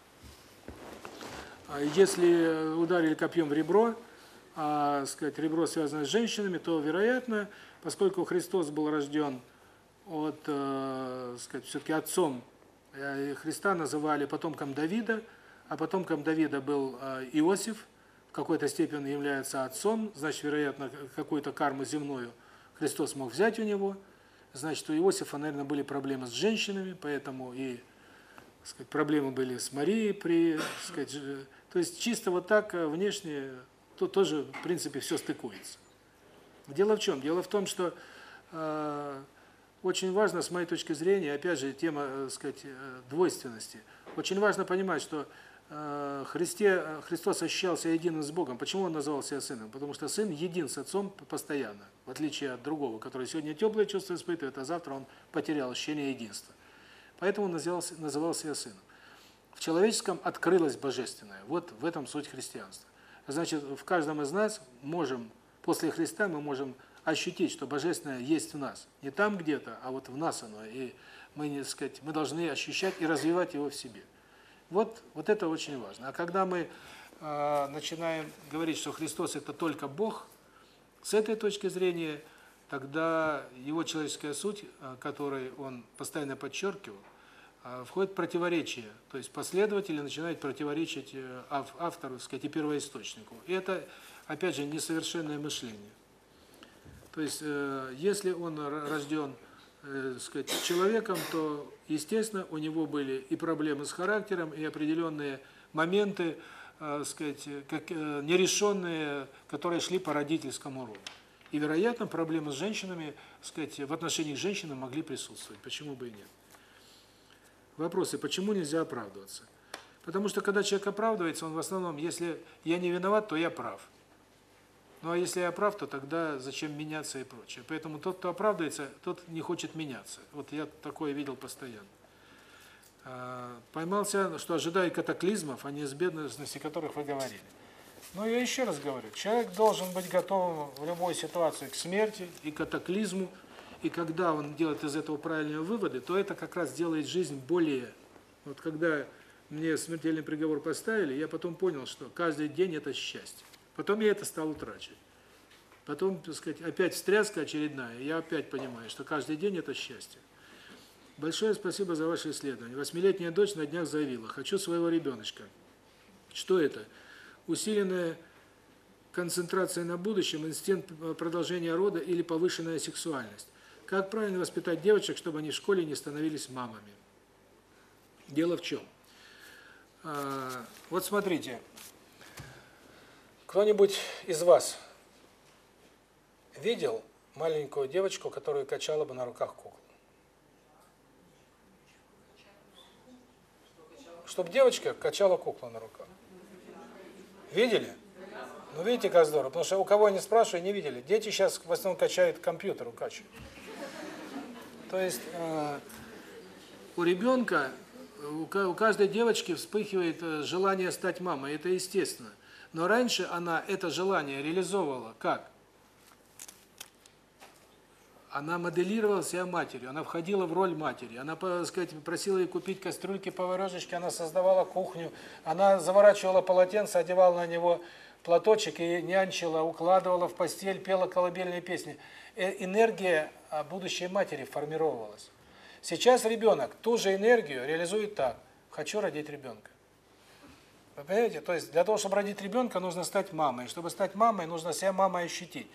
A: а если ударили копьем в ребро, а, сказать, ребро связано с женщинами, то, вероятно, поскольку Христос был рожден от, э, сказать, все-таки отцом э, Христа называли потомком Давида, а потомком Давида был э, Иосиф, в какой-то степени является отцом, значит, вероятно, какую-то карму земную Христос мог взять у него, значит, у Иосифа, наверное, были проблемы с женщинами, поэтому и сказать, проблемы были с Марией при, сказать, то есть чисто вот так э, внешне, то тоже, в принципе, все стыкуется. Дело в чем? Дело в том, что э, очень важно, с моей точки зрения, опять же, тема, э, сказать, э, двойственности. Очень важно понимать, что э, Христе, э, Христос ощущался единым с Богом. Почему Он называл себя Сыном? Потому что Сын един с Отцом постоянно, в отличие от другого, который сегодня теплые чувства испытывает, а завтра он потерял ощущение единства. Поэтому он называл себя Сыном. В человеческом открылось божественное. Вот в этом суть христианства. Значит, в каждом из нас можем, после Христа мы можем ощутить, что божественное есть в нас. Не там где-то, а вот в нас оно. И мы, не сказать, мы должны ощущать и развивать его в себе. Вот, вот это очень важно. А когда мы э, начинаем говорить, что Христос – это только Бог, с этой точки зрения тогда его человеческая суть, э, которой он постоянно подчеркивал, э, входит в противоречие. То есть последователи начинают противоречить э, ав- автору, сказать, и первоисточнику. И это, опять же, несовершенное мышление. То есть, э, если он рожден э, сказать, человеком, то, естественно, у него были и проблемы с характером, и определенные моменты, э, сказать, как, э, нерешенные, которые шли по родительскому роду. И, вероятно, проблемы с женщинами, сказать, в отношении к женщинам могли присутствовать. Почему бы и нет? Вопросы, почему нельзя оправдываться? Потому что, когда человек оправдывается, он в основном, если я не виноват, то я прав. Ну а если я прав, то тогда зачем меняться и прочее. Поэтому тот, кто оправдывается, тот не хочет меняться. Вот я такое видел постоянно. А, Поймался, что ожидаю катаклизмов, о неизбежности которых вы говорили. Но я еще раз говорю, человек должен быть готовым в любой ситуации к смерти и катаклизму. И когда он делает из этого правильные выводы, то это как раз делает жизнь более... Вот когда мне смертельный приговор поставили, я потом понял, что каждый день это счастье. Потом я это стал утрачивать. Потом, так сказать, опять встряска очередная, я опять понимаю, что каждый день это счастье. Большое спасибо за ваше исследование. Восьмилетняя дочь на днях заявила, хочу своего ребеночка. Что это? Усиленная концентрация на будущем, инстинкт продолжения рода или повышенная сексуальность. Как правильно воспитать девочек, чтобы они в школе не становились мамами? Дело в чем? А, Вот смотрите, кто-нибудь из вас видел маленькую девочку, которую качала бы на руках куклу? Чтобы девочка качала куклу на руках. Видели? Ну, видите, как здорово. Потому что у кого я не спрашиваю, не видели. Дети сейчас в основном качают компьютер, укачивают. То есть э, у ребенка, у ка- у каждой девочки вспыхивает э, желание стать мамой. Это естественно. Но раньше она это желание реализовывала как? Она моделировала себя матерью, она входила в роль матери, она, так сказать, просила ей купить кастрюльки, поварешечки, она создавала кухню, она заворачивала полотенце, одевала на него платочек и нянчила, укладывала в постель, пела колыбельные песни. Э, Энергия а, будущей матери формировалась. Сейчас ребенок ту же энергию реализует так. Хочу родить ребенка. Вы понимаете? То есть для того, чтобы родить ребенка, нужно стать мамой. Чтобы стать мамой, нужно себя мамой ощутить.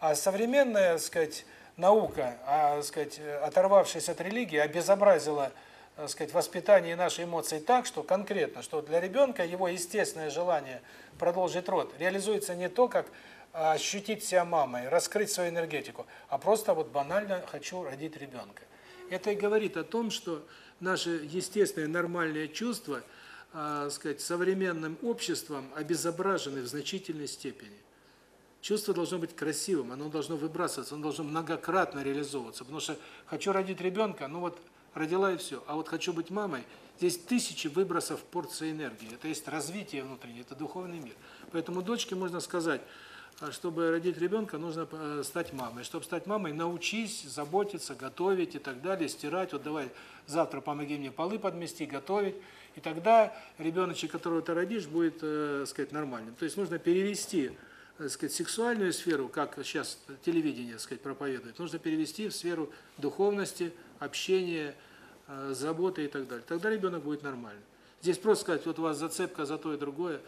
A: А современная, так сказать, наука, а, так сказать, оторвавшись от религии, обезобразила, так сказать, воспитание наши эмоции так, что конкретно, что для ребенка его естественное желание продолжить род реализуется не то, как а, ощутить себя мамой, раскрыть свою энергетику, а просто вот банально хочу родить ребенка. Это и говорит о том, что наши естественные нормальные чувства, сказать, современным обществом обезображены в значительной степени. Чувство должно быть красивым, оно должно выбрасываться, оно должно многократно реализовываться. Потому что хочу родить ребенка, ну вот родила и все. А вот хочу быть мамой, здесь тысячи выбросов порции энергии. Это есть развитие внутреннее, это духовный мир. Поэтому дочке можно сказать, а, чтобы родить ребенка, нужно э, стать мамой. Чтобы стать мамой, научись заботиться, готовить и так далее, стирать. Вот давай завтра помоги мне полы подмести, готовить. И тогда ребеночек, которого ты родишь, будет, э, сказать, нормальным. То есть нужно перевести так сказать, сексуальную сферу, как сейчас телевидение, так сказать, проповедует, нужно перевести в сферу духовности, общения, э, заботы и так далее. Тогда ребенок будет нормальным. Здесь просто сказать, вот у вас зацепка за то и другое.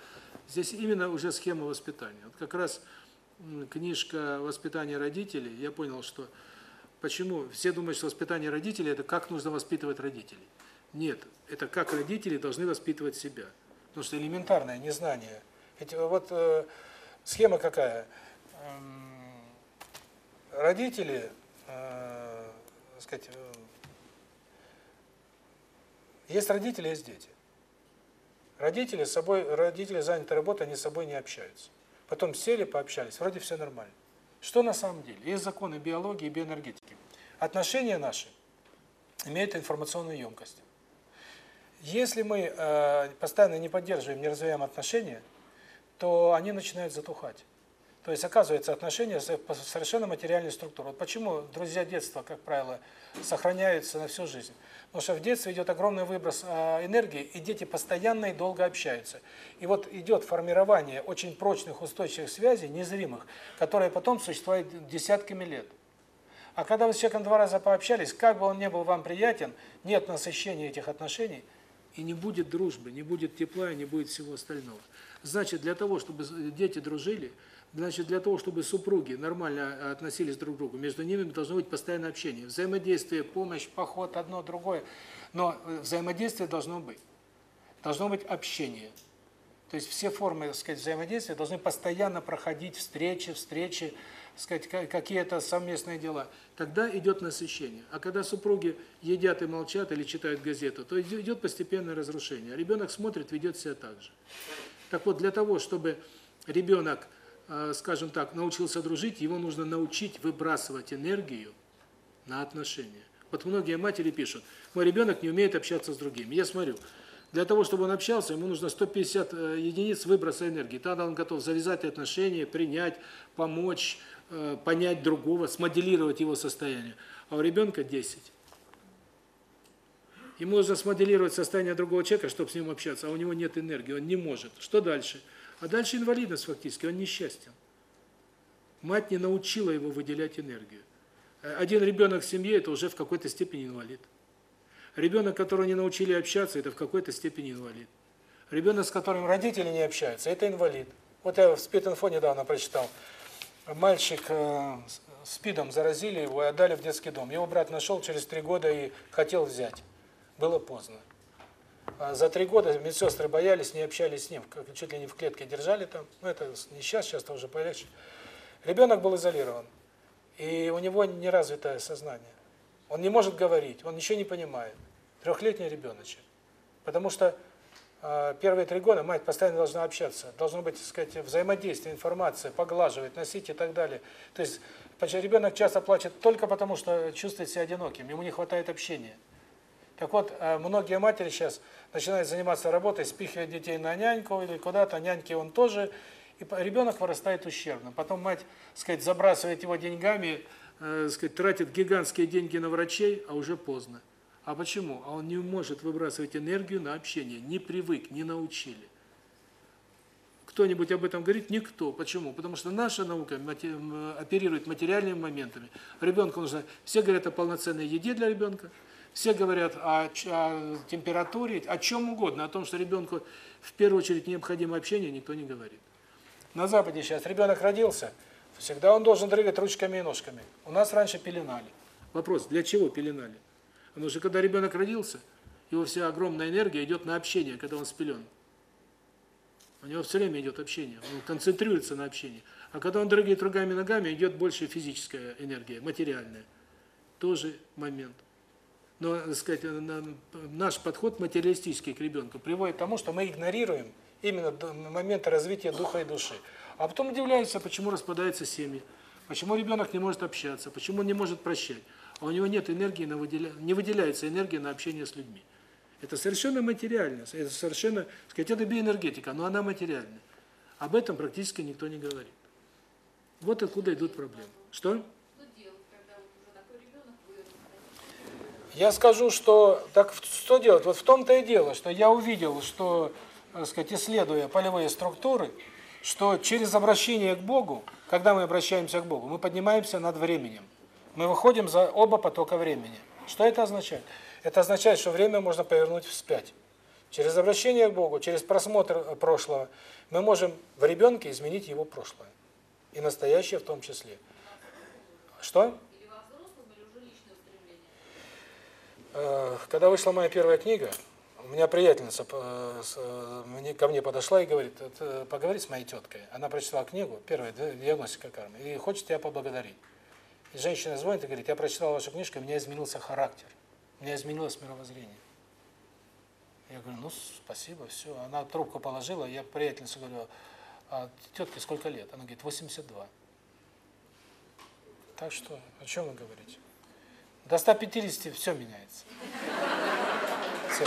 A: Здесь именно уже схема воспитания. Вот как раз книжка «Воспитание родителей», я понял, что почему все думают, что воспитание родителей – это как нужно воспитывать родителей. Нет, это как родители должны воспитывать себя. Потому что элементарное незнание. Ведь вот э, схема какая? Эм, родители, э, сказать, э, есть родители, есть дети. Родители с собой, родители заняты работой, они с собой не общаются. Потом сели, пообщались, вроде все нормально. Что на самом деле? Есть законы биологии и биоэнергетики. Отношения наши имеют информационную емкость. Если мы э, постоянно не поддерживаем, не развиваем отношения, то они начинают затухать. То есть, оказывается, отношения совершенно материальной структурой. Вот почему друзья детства, как правило, сохраняются на всю жизнь. Потому что в детстве идет огромный выброс э, энергии, и дети постоянно и долго общаются. И вот идет формирование очень прочных, устойчивых связей, незримых, которые потом существуют десятками лет. А когда вы с человеком два раза пообщались, как бы он ни был вам приятен, нет насыщения этих отношений,
F: И не будет дружбы, не будет тепла, не будет всего остального. Значит, для того, чтобы дети дружили, значит, для того, чтобы супруги нормально относились друг к другу, между ними должно быть постоянное общение, взаимодействие, помощь,
A: поход, одно, другое. Но э, взаимодействие должно быть. Должно быть общение. То есть все формы, так сказать, взаимодействия должны постоянно проходить встречи, встречи, сказать, какие-то совместные дела.
F: Тогда идет насыщение. А когда супруги едят и молчат или читают газету, то идет постепенное разрушение. Ребенок смотрит, ведет себя так же. Так вот, для того, чтобы ребенок, э, скажем так, научился дружить, его нужно научить выбрасывать энергию на отношения. Вот многие матери пишут, мой ребенок не умеет общаться с другими. Я смотрю, для того, чтобы он общался, ему нужно 150 э, единиц выброса энергии. Тогда он готов завязать отношения, принять, помочь, э, понять другого, смоделировать его состояние. А у ребенка 10. Ему нужно смоделировать состояние другого человека, чтобы с ним общаться, а у него нет энергии, он не может. Что дальше? А дальше инвалидность фактически, он несчастен. Мать не научила его выделять энергию. Э, один ребенок в семье – это уже в какой-то степени инвалид. Ребенок, которого не научили общаться, это в какой-то степени инвалид.
A: Ребенок, с которым родители не общаются, это инвалид. Вот я в спид-инфо недавно прочитал. Мальчик э, спидом заразили его и отдали в детский дом. Его брат нашел через три года и хотел взять. Было поздно. А за три года медсестры боялись, не общались с ним, чуть ли не в клетке держали там. Ну, это не сейчас, сейчас-то уже полегче. Ребенок был изолирован, и у него неразвитое сознание. Он не может говорить, он ничего не понимает. Трехлетний ребеночек. Потому что э, первые три года мать постоянно должна общаться, должно быть, так сказать, взаимодействие, информация, поглаживать, носить и так далее. То есть ребенок часто плачет только потому, что чувствует себя одиноким, ему не хватает общения. Так вот, э, многие матери сейчас начинают заниматься работой, спихивать детей на няньку или куда-то, няньки он тоже, и ребенок вырастает ущербным. Потом мать, сказать, забрасывает его деньгами, э, сказать, тратит гигантские деньги на врачей, а уже поздно. А почему? А он не может выбрасывать энергию на общение, не привык, не научили. Кто-нибудь об этом говорит? Никто. Почему? Потому что наша наука оперирует материальными моментами. Ребенку нужно... Все говорят о полноценной еде для ребенка, все говорят о, о температуре, о чем угодно, о том, что ребенку в первую очередь необходимо общение, никто не говорит. На Западе сейчас ребенок родился, Всегда он должен дрыгать ручками и ножками. У нас раньше пеленали. Вопрос, для чего пеленали? Потому что когда ребенок родился, его вся огромная энергия идет на общение, когда он спелен. У него все время идет общение, он концентрируется на общении. А когда он дрыгает руками ногами, идет больше физическая энергия, материальная. Тоже момент. Но, так сказать, наш подход материалистический к ребенку приводит к тому, что мы игнорируем именно момент развития духа и души. А потом удивляются, почему распадаются семьи, почему ребенок не может общаться, почему он не может прощать. А у него нет энергии, на выделя... не выделяется энергия на общение с людьми. Это совершенно материально, это совершенно, сказать, это биоэнергетика, но она материальная. Об этом практически никто не говорит. Вот откуда идут проблемы. Что? Я скажу, что так что делать? Вот в том-то и дело, что я увидел, что, так сказать, исследуя полевые структуры, что через обращение к Богу, когда мы обращаемся к Богу, мы поднимаемся над временем. Мы выходим за оба потока времени. Что это означает? Это означает, что время можно повернуть вспять. Через обращение к Богу, через просмотр прошлого, мы можем в ребенке изменить его прошлое. И настоящее в том числе. Что? Э, когда вышла моя первая книга, у меня приятельница э, э, ко мне подошла и говорит, поговори с моей теткой. Она прочитала книгу, первая диагностика кармы, и хочет тебя поблагодарить. Женщина звонит и говорит, я прочитала вашу книжку, у меня изменился характер, у меня изменилось мировоззрение. Я говорю, ну, спасибо, все. Она трубку положила, я приятельнице говорю, а тетке сколько лет? Она говорит, 82. Так что, о чем вы говорите? До 150 все меняется. Все.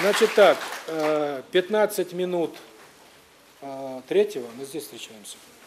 A: Значит так, 15 э, минут э, третьего мы здесь встречаемся.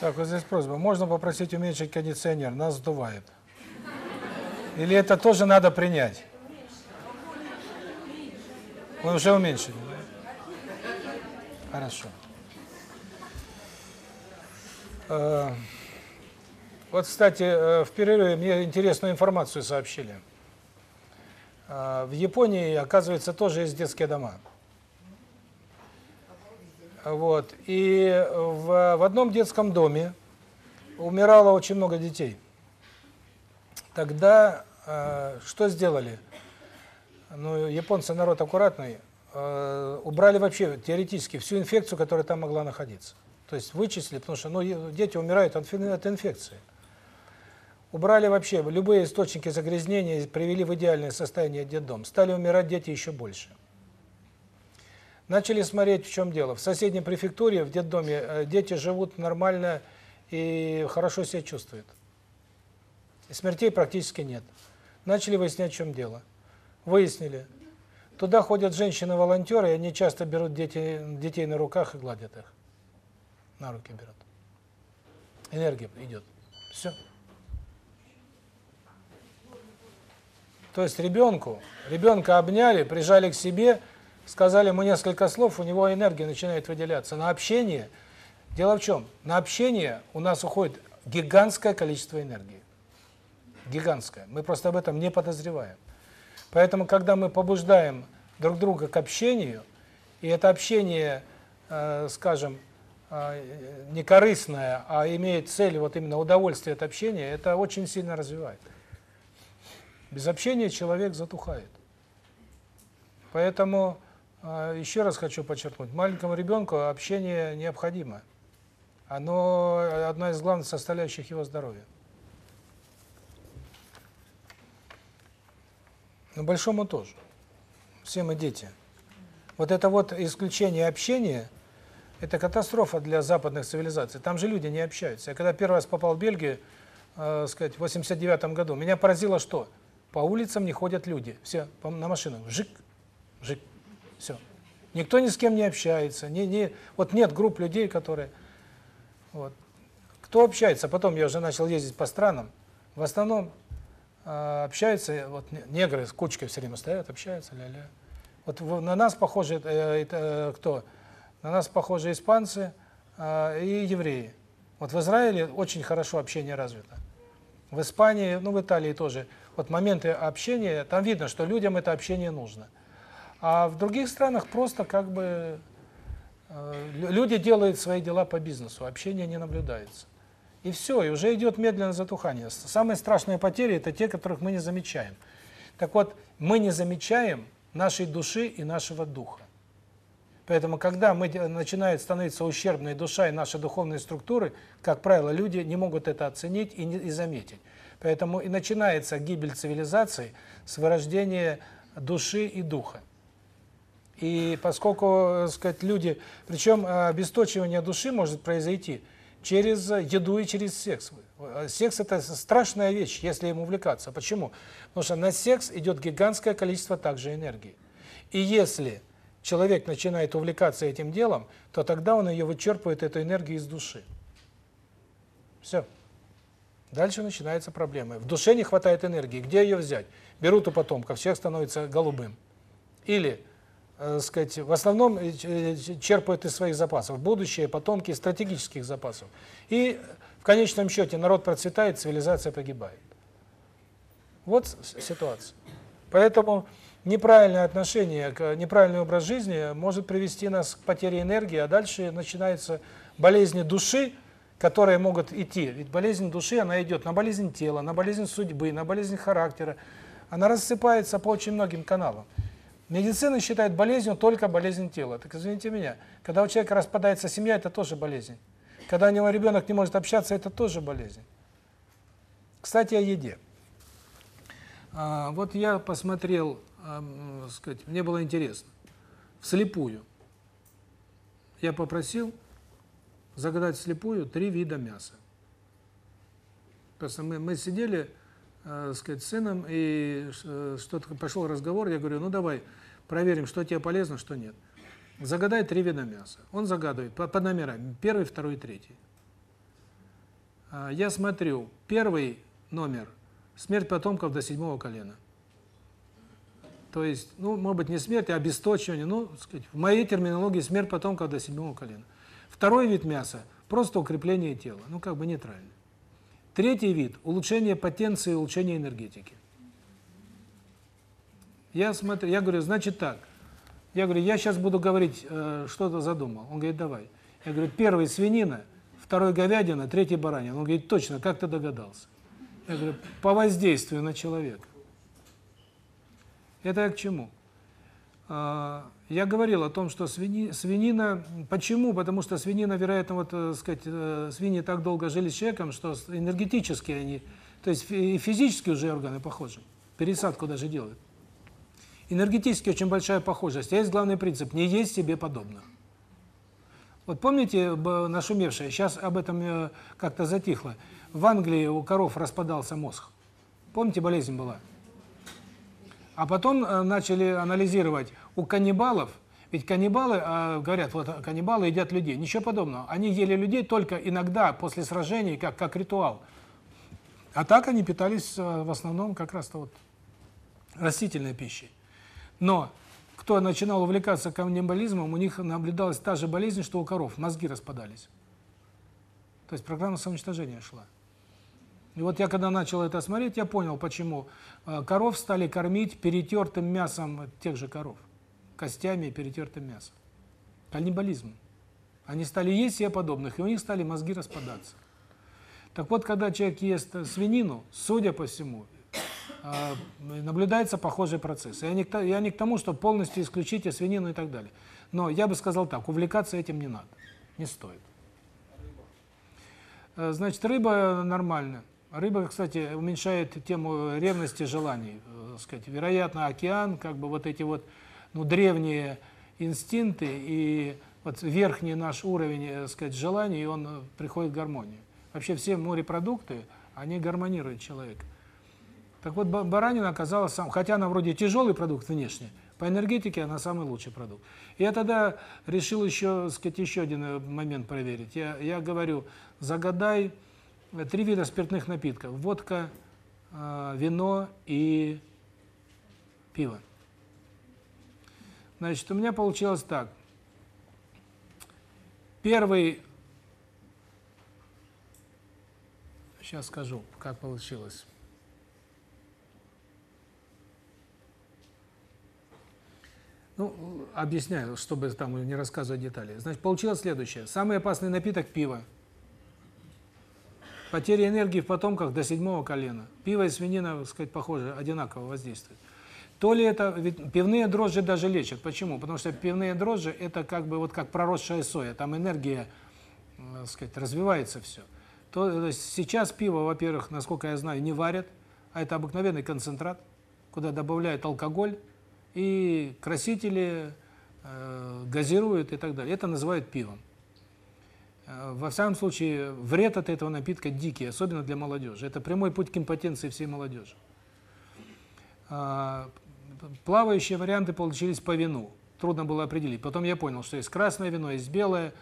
A: Так, вот здесь просьба. Можно попросить уменьшить кондиционер? Нас сдувает. Или это тоже надо принять? Вы уже уменьшили? Хорошо. Э, Вот, кстати, э, в перерыве мне интересную информацию сообщили. Э, В Японии, оказывается, тоже есть детские дома. Вот. И в, в одном детском доме умирало очень много детей. Тогда э, что сделали? Ну, японцы народ аккуратный, э, убрали вообще теоретически всю инфекцию, которая там могла находиться. То есть вычислили, потому что ну, дети умирают от, от инфекции. Убрали вообще любые источники загрязнения, привели в идеальное состояние детдом. Стали умирать дети еще больше. Начали смотреть, в чем дело. В соседней префектуре, в детдоме, э, дети живут нормально и хорошо себя чувствуют. Смертей практически нет. Начали выяснять, в чем дело. Выяснили. Туда ходят женщины-волонтеры, и они часто берут дети, детей на руках и гладят их. На руки берут. Энергия идет. Все. То есть ребенку, ребенка обняли, прижали к себе, сказали ему несколько слов, у него энергия начинает выделяться. На общение, дело в чем? На общение у нас уходит гигантское количество энергии. Гигантское. Мы просто об этом не подозреваем. Поэтому, когда мы побуждаем друг друга к общению, и это общение, э, скажем, э, не корыстное, а имеет цель вот именно удовольствие от общения, это очень сильно развивает. Без общения человек затухает. Поэтому еще раз хочу подчеркнуть, маленькому ребенку общение необходимо. Оно одна из главных составляющих его здоровья. Но большому тоже. Все мы дети. Вот это вот исключение общения – это катастрофа для западных цивилизаций. Там же люди не общаются. Я когда первый раз попал в Бельгию, э, сказать, в 89 году, меня поразило что? По улицам не ходят люди. Все на машинах. Жик, жик. Все. Никто ни с кем не общается. Не, не, вот нет групп людей, которые... Вот. Кто общается? Потом я уже начал ездить по странам. В основном э, общаются, вот не- негры с кучкой все время стоят, общаются, ля-ля. Вот на нас похожи, э, э, кто? На нас похожи испанцы э, и евреи. Вот в Израиле очень хорошо общение развито. В Испании, ну в Италии тоже. Вот моменты общения, там видно, что людям это общение нужно. А в других странах просто как бы э, лю- люди делают свои дела по бизнесу, общения не наблюдается. И все, и уже идет медленное затухание. Самые страшные потери – это те, которых мы не замечаем. Так вот, мы не замечаем нашей души и нашего духа. Поэтому, когда мы начинает становиться ущербной душа и наши духовные структуры, как правило, люди не могут это оценить и, не, и заметить. Поэтому и начинается гибель цивилизации с вырождения души и духа. И поскольку, так сказать, люди, причем э, обесточивание души может произойти через еду и через секс. Э, Секс это страшная вещь, если им увлекаться. Почему? Потому что на секс идет гигантское количество также энергии. И если человек начинает увлекаться этим делом, то тогда он ее вычерпывает эту энергию из души. Все. Дальше начинаются проблемы. В душе не хватает энергии. Где ее взять? Берут у потомков, человек становится голубым. Или, э, сказать, в основном э, э, черпают из своих запасов. Будущее, потомки стратегических запасов. И в конечном счете народ процветает, цивилизация погибает. Вот ситуация. Поэтому неправильное отношение, к неправильный образ жизни может привести нас к потере энергии, а дальше начинаются болезни души, которые могут идти. Ведь болезнь души, она идет на болезнь тела, на болезнь судьбы, на болезнь характера. Она рассыпается по очень многим каналам. Медицина считает болезнью только болезнь тела. Так извините меня, когда у человека распадается семья, это тоже болезнь. Когда у него ребенок не может общаться, это тоже болезнь. Кстати, о еде. А, вот я посмотрел, сказать, мне было интересно, вслепую. Я попросил загадать вслепую три вида мяса. Просто мы, мы сидели, э, сказать, с сыном, и э, что-то пошел разговор, я говорю, ну давай проверим, что тебе полезно, что нет. Загадай три вида мяса. Он загадывает по, по номерам, первый, второй, третий. А, Я смотрю, первый номер – смерть потомков до седьмого колена. То есть, ну, может быть, не смерть, а обесточивание, ну, сказать, в моей терминологии смерть потомков до седьмого колена. Второй вид мяса – просто укрепление тела, ну, как бы нейтрально. Третий вид – улучшение потенции, улучшение энергетики. Я смотрю, я говорю, значит так. Я говорю, я сейчас буду говорить, э, что-то задумал. Он говорит, давай. Я говорю, первый свинина, второй говядина, третий баранина. Он говорит, точно, как ты догадался? Я говорю, по воздействию на человека. Это я к чему? А, Я говорил о том, что свини, свинина... Почему? Потому что свинина, вероятно, вот, так сказать, э, свиньи так долго жили с человеком, что энергетически они... То есть и физически уже органы похожи. Пересадку даже делают. Энергетически очень большая похожесть. А есть главный принцип – не есть себе подобных. Вот помните нашумевшее, сейчас об этом э, как-то затихло, в Англии у коров распадался мозг. Помните, болезнь была? А потом э, начали анализировать у каннибалов, ведь каннибалы, э, говорят, вот каннибалы едят людей. Ничего подобного. Они ели людей только иногда после сражений, как, как ритуал. А так они питались в основном как раз-то вот растительной пищей. Но кто начинал увлекаться каннибализмом, у них наблюдалась та же болезнь, что у коров, мозги распадались. То есть программа самоуничтожения шла. И вот я когда начал это смотреть, я понял, почему э, коров стали кормить перетертым мясом тех же коров. Костями и перетертым мясом. Каннибализм. Они стали есть себе подобных, и у них стали мозги распадаться. Так вот, когда человек ест свинину, судя по всему, наблюдается похожий процесс. Я не, к, я не к тому, что полностью исключите свинину и так далее. Но я бы сказал так, увлекаться этим не надо, не стоит. Э, Значит, рыба нормально. Рыба, кстати, уменьшает тему ревности, желаний. э, сказать. Вероятно, океан, как бы вот эти вот ну, древние инстинкты и вот верхний наш уровень, э, сказать, желаний, он э, приходит в гармонию. Вообще все морепродукты, они гармонируют человека. Так вот, ба- баранина оказалась сам, хотя она вроде тяжелый продукт внешне, по энергетике она самый лучший продукт. Я тогда решил еще, сказать, еще один э, момент проверить. Я, я говорю, загадай э, три вида спиртных напитков. Водка, э, вино и пиво. Значит, у меня получилось так. Первый, сейчас скажу, как получилось. Ну, объясняю, чтобы там не рассказывать детали. Значит, получилось следующее. Самый опасный напиток – пиво. Потеря энергии в потомках до седьмого колена. Пиво и свинина, так сказать, похоже, одинаково воздействуют. То ли это, ведь пивные дрожжи даже лечат. Почему? Потому что пивные дрожжи – это как бы вот как проросшая соя, там энергия, так сказать, развивается все. То, то есть сейчас пиво, во-первых, насколько я знаю, не варят, а это обыкновенный концентрат, куда добавляют алкоголь и красители, э, газируют и так далее. Это называют пивом. Э, Во всяком случае, вред от этого напитка дикий, особенно для молодежи. Это прямой путь к импотенции всей молодежи. А, Плавающие варианты получились по вину. Трудно было определить. Потом я понял, что есть красное вино, есть белое,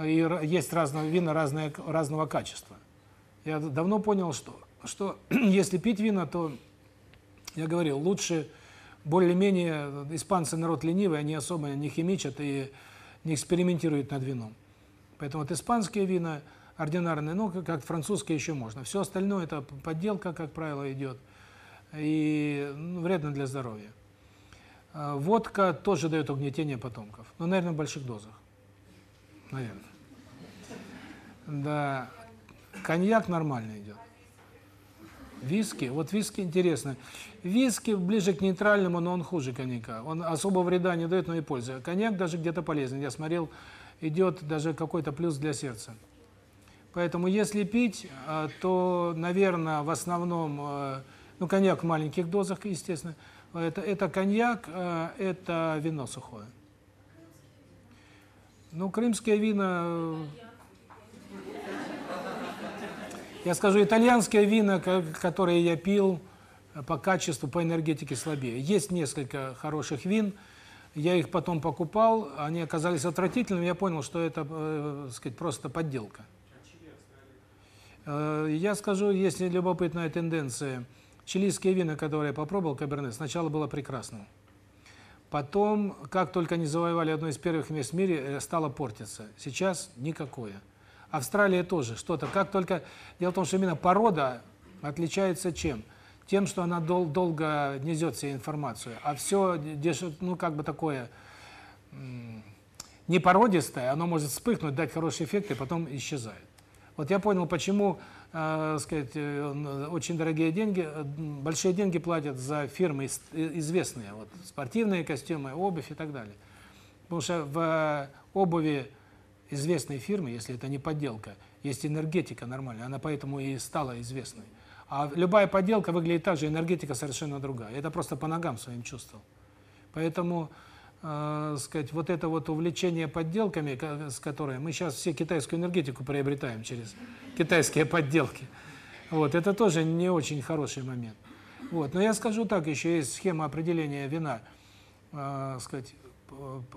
A: и есть разного вина разное, разного качества. Я давно понял, что, что (clears throat) если пить вина, то, я говорил, лучше более-менее, испанцы народ ленивый, они особо не химичат и не экспериментируют над вином. Поэтому вот испанские вина, ординарные, ну, как- французские еще можно. Все остальное это подделка, как правило, идет, и ну, вредно для здоровья. А, Водка тоже дает угнетение потомков, но, наверное, в больших дозах. Наверное. Да. Коньяк нормально идет. Виски, вот виски интересно. Виски ближе к нейтральному, но он хуже коньяка. Он особо вреда не дает, но и пользы. А Коньяк даже где-то полезен. Я смотрел, идет даже какой-то плюс для сердца. Поэтому если пить, а, то, наверное, в основном, э, ну, коньяк в маленьких дозах, естественно, это, это коньяк, э, это вино сухое. Ну, крымские вина... э, Я скажу, итальянские вина, ко- которые я пил, э, по качеству, по энергетике слабее. Есть несколько хороших вин, я их потом покупал, они оказались отвратительными, я понял, что это, э, сказать, просто подделка. Э, Я скажу, если любопытная тенденция, чилийские вина, которые я попробовал, Каберне, сначала было прекрасно. Потом, как только они завоевали одно из первых мест в мире, э, стало портиться. Сейчас никакое. Австралия тоже что-то. Как только... Дело в том, что именно порода отличается чем? Тем, что она дол долго несет себе информацию. А все, ну, как бы такое м, непородистое, оно может вспыхнуть, дать хороший эффект и потом исчезает. Вот я понял, почему, э, сказать, э, очень дорогие деньги, э, большие деньги платят за фирмы э, известные, вот спортивные костюмы, обувь и так далее. Потому что в обуви известной фирмы, если это не подделка, есть энергетика нормальная, она поэтому и стала известной. А любая подделка выглядит так же, энергетика совершенно другая. Это просто по ногам своим чувствовал. Поэтому, э, сказать, вот это вот увлечение подделками, с которой мы сейчас все китайскую энергетику приобретаем через китайские подделки. Вот, это тоже не очень хороший момент. Вот, но я скажу так, еще есть схема определения вина. Э, сказать,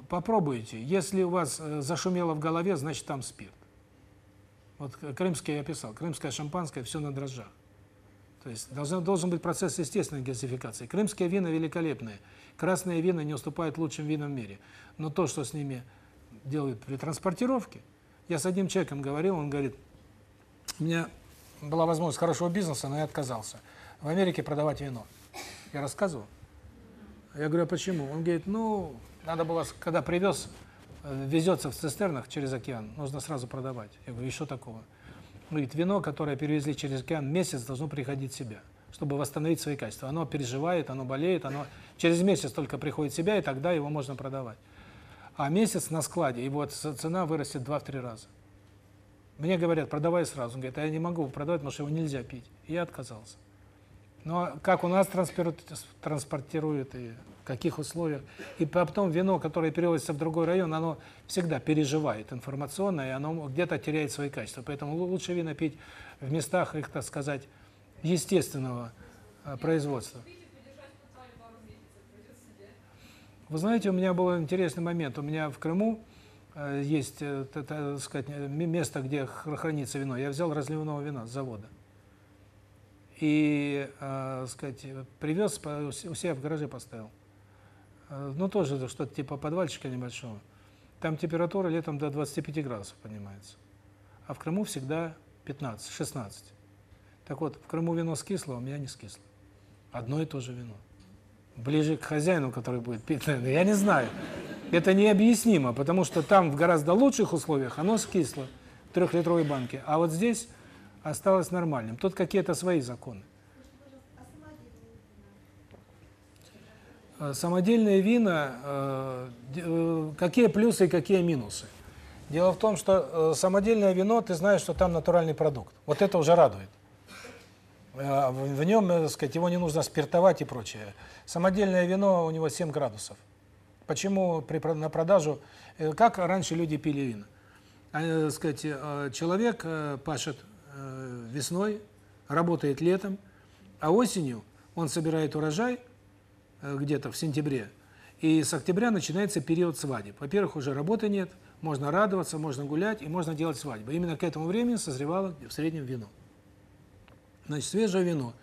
A: попробуйте. Если у вас э, зашумело в голове, значит там спирт. Вот к- крымский я писал, крымское шампанское, все на дрожжах. То есть должен, должен быть процесс естественной газификации. Крымские вина великолепные. Красные вина не уступают лучшим винам в мире. Но то, что с ними делают при транспортировке, я с одним человеком говорил, он говорит, у меня была возможность хорошего бизнеса, но я отказался. В Америке продавать вино. Я рассказывал. Я говорю, а почему? Он говорит, ну, надо было, когда привез, э, везется в цистернах через океан, нужно сразу продавать. Я говорю, и что такого? Он говорит, вино, которое перевезли через океан, месяц должно приходить в себя, чтобы восстановить свои качества. Оно переживает, оно болеет, оно через месяц только приходит в себя, и тогда его можно продавать. А месяц на складе, и вот цена вырастет 2-3 раза. Мне говорят, продавай сразу. Он говорит, а я не могу продавать, потому что его нельзя пить. И я отказался. Но как у нас транспортируют, и в каких условиях. И потом вино, которое перевозится в другой район, оно всегда переживает информационно, и оно где-то теряет свои качества. Поэтому лу- лучше вина пить в местах их, так сказать, естественного э, производства. Вы знаете, у меня был интересный момент. У меня в Крыму э, есть, э, так сказать, место, где хр- хранится вино. Я взял разливного вина с завода. И, э, сказать, привез, у се- у себя в гараже поставил. Э, Ну, тоже что-то типа подвальчика небольшого. Там температура летом до 25 градусов поднимается. А в Крыму всегда 15-16. Так вот, в Крыму вино скисло, а у меня не скисло. Одно и то же вино. Ближе к хозяину, который будет пить, наверное, я не знаю. Это необъяснимо, потому что там в гораздо лучших условиях оно скисло в трехлитровой банке, а вот здесь осталось нормальным. Тут какие-то свои законы. Э, Самодельные вина, э, э, какие плюсы и какие минусы? Дело в том, что самодельное вино, ты знаешь, что там натуральный продукт. Вот это уже радует. В нем, так сказать, его не нужно спиртовать и прочее. Самодельное вино, у него 7 градусов. Почему при, на продажу, как раньше люди пили вина? А, сказать, человек пашет весной, работает летом, а осенью он собирает урожай э, где-то в сентябре, и с октября начинается период свадеб. Во-первых, уже работы нет, можно радоваться, можно гулять и можно делать свадьбы. Именно к этому времени созревало в среднем вино. Значит, свежее вино,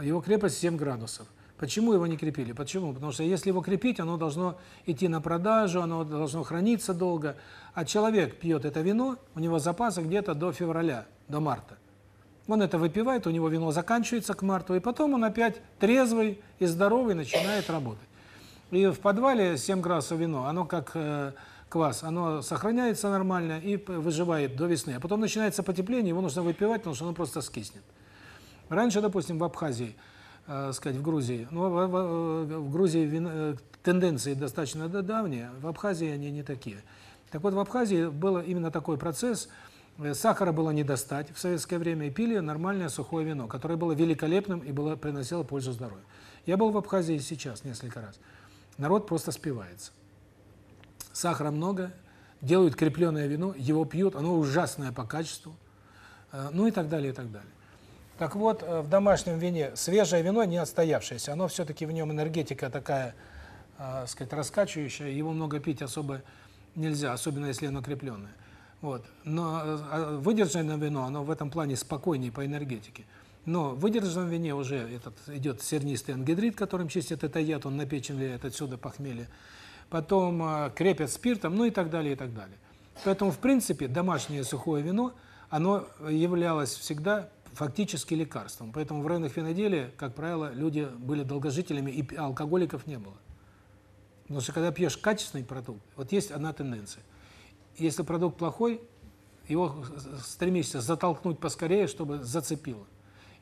A: его крепость 7 градусов. Почему его не крепили? Почему? Потому что если его крепить, оно должно идти на продажу, оно должно храниться долго. А человек пьет это вино, у него запасы где-то до февраля, до марта. Он это выпивает, у него вино заканчивается к марту, и потом он опять трезвый и здоровый начинает работать. И в подвале 7 градусов вино, оно как э, квас, оно сохраняется нормально и выживает до весны. А потом начинается потепление, его нужно выпивать, потому что оно просто скиснет. Раньше, допустим, в Абхазии, э, сказать, в Грузии, ну, в, в- в Грузии вин- э, тенденции достаточно да- давние, в Абхазии они не такие. Так вот, в Абхазии был именно такой процесс, э, сахара было не достать в советское время, и пили нормальное сухое вино, которое было великолепным и было, приносило пользу здоровью. Я был в Абхазии сейчас несколько раз. Народ просто спивается. Сахара много, делают крепленное вино, его пьют, оно ужасное по качеству, э, ну и так далее, и так далее. Так вот, э, в домашнем вине свежее вино не отстоявшееся, оно все-таки в нем энергетика такая, э, сказать, раскачивающая, его много пить особо нельзя, особенно если оно крепленное. Вот. Но э, выдержанное вино, оно в этом плане спокойнее по энергетике. Но в выдержанном вине уже этот идет сернистый ангидрид, которым чистят это яд, он на печень влияет, отсюда похмелье. Потом э, крепят спиртом, ну и так далее, и так далее. Поэтому, в принципе, домашнее сухое вино, оно являлось всегда фактически лекарством. Поэтому в районах виноделия, как правило, люди были долгожителями, и алкоголиков не было. Потому что когда пьешь качественный продукт, вот есть одна тенденция. Если продукт плохой, его стремишься затолкнуть поскорее, чтобы зацепило.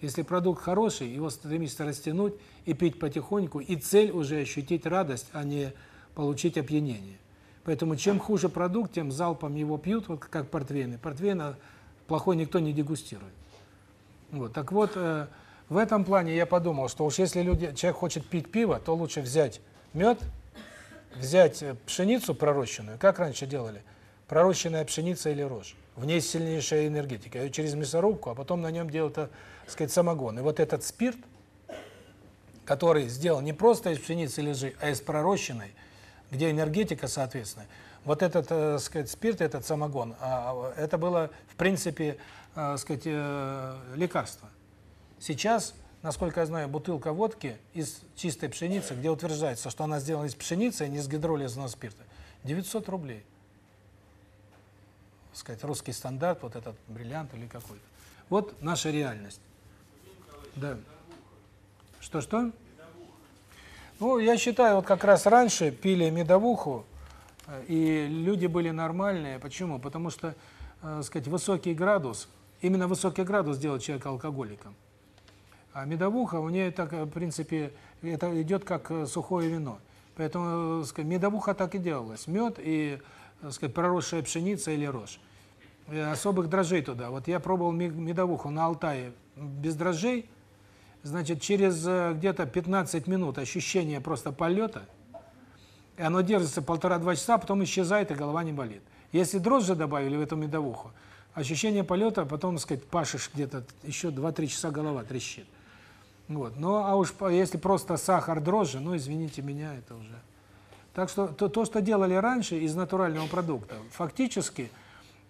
A: Если продукт хороший, его стремишься растянуть и пить потихоньку, и цель уже ощутить радость, а не получить опьянение. Поэтому чем хуже продукт, тем залпом его пьют, вот как портвейны. Портвейна плохой никто не дегустирует. Вот. Так вот, э, в этом плане я подумал, что уж если люди, человек хочет пить пиво, то лучше взять мед, взять э, пшеницу пророщенную, как раньше делали, пророщенная пшеница или рожь. В ней сильнейшая энергетика. Ее через мясорубку, а потом на нем делают, так сказать, самогон. И вот этот спирт, который сделан не просто из пшеницы или ржи, а из пророщенной, где энергетика соответственно. Вот этот, э, сказать, спирт, этот самогон, а, это было, в принципе, э, сказать, э, лекарство. Сейчас, насколько я знаю, бутылка водки из чистой пшеницы, где утверждается, что она сделана из пшеницы, а не из гидролизного спирта, 900 рублей. Сказать, русский стандарт, вот этот бриллиант или какой-то. Вот наша реальность. Да. Что-что? Ну, я считаю, вот как раз раньше пили медовуху, э, и люди были нормальные. Почему? Потому что, э, сказать, высокий градус, именно высокий градус делает человека алкоголиком. А медовуха, у нее так, в принципе, это идет как э, сухое вино. Поэтому, э, сказать, медовуха так и делалась. Мед и, сказать, проросшая пшеница или рожь. И особых дрожжей туда. Вот я пробовал медовуху на Алтае без дрожжей, значит, через э, где-то 15 минут ощущение просто полета, и оно держится полтора-два часа, потом исчезает, и голова не болит. Если дрожжи добавили в эту медовуху, ощущение полета, потом, так сказать, пашешь где-то еще 2-3 часа, голова трещит. Вот. Ну, а уж если просто сахар, дрожжи, ну, извините меня, это уже... Так что то, то что делали раньше из натурального продукта, фактически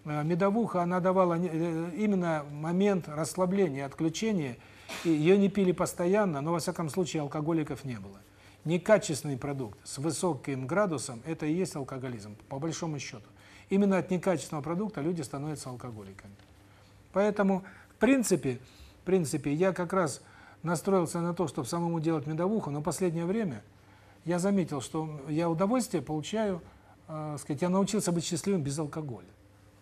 A: э, медовуха, она давала э, именно момент расслабления, отключения, и ее не пили постоянно, но во всяком случае алкоголиков не было. Некачественный продукт с высоким градусом – это и есть алкоголизм, по большому счету. Именно от некачественного продукта люди становятся алкоголиками. Поэтому, в принципе, в принципе, я как раз настроился на то, чтобы самому делать медовуху, но последнее время я заметил, что я удовольствие получаю, э, сказать, я научился быть счастливым без алкоголя.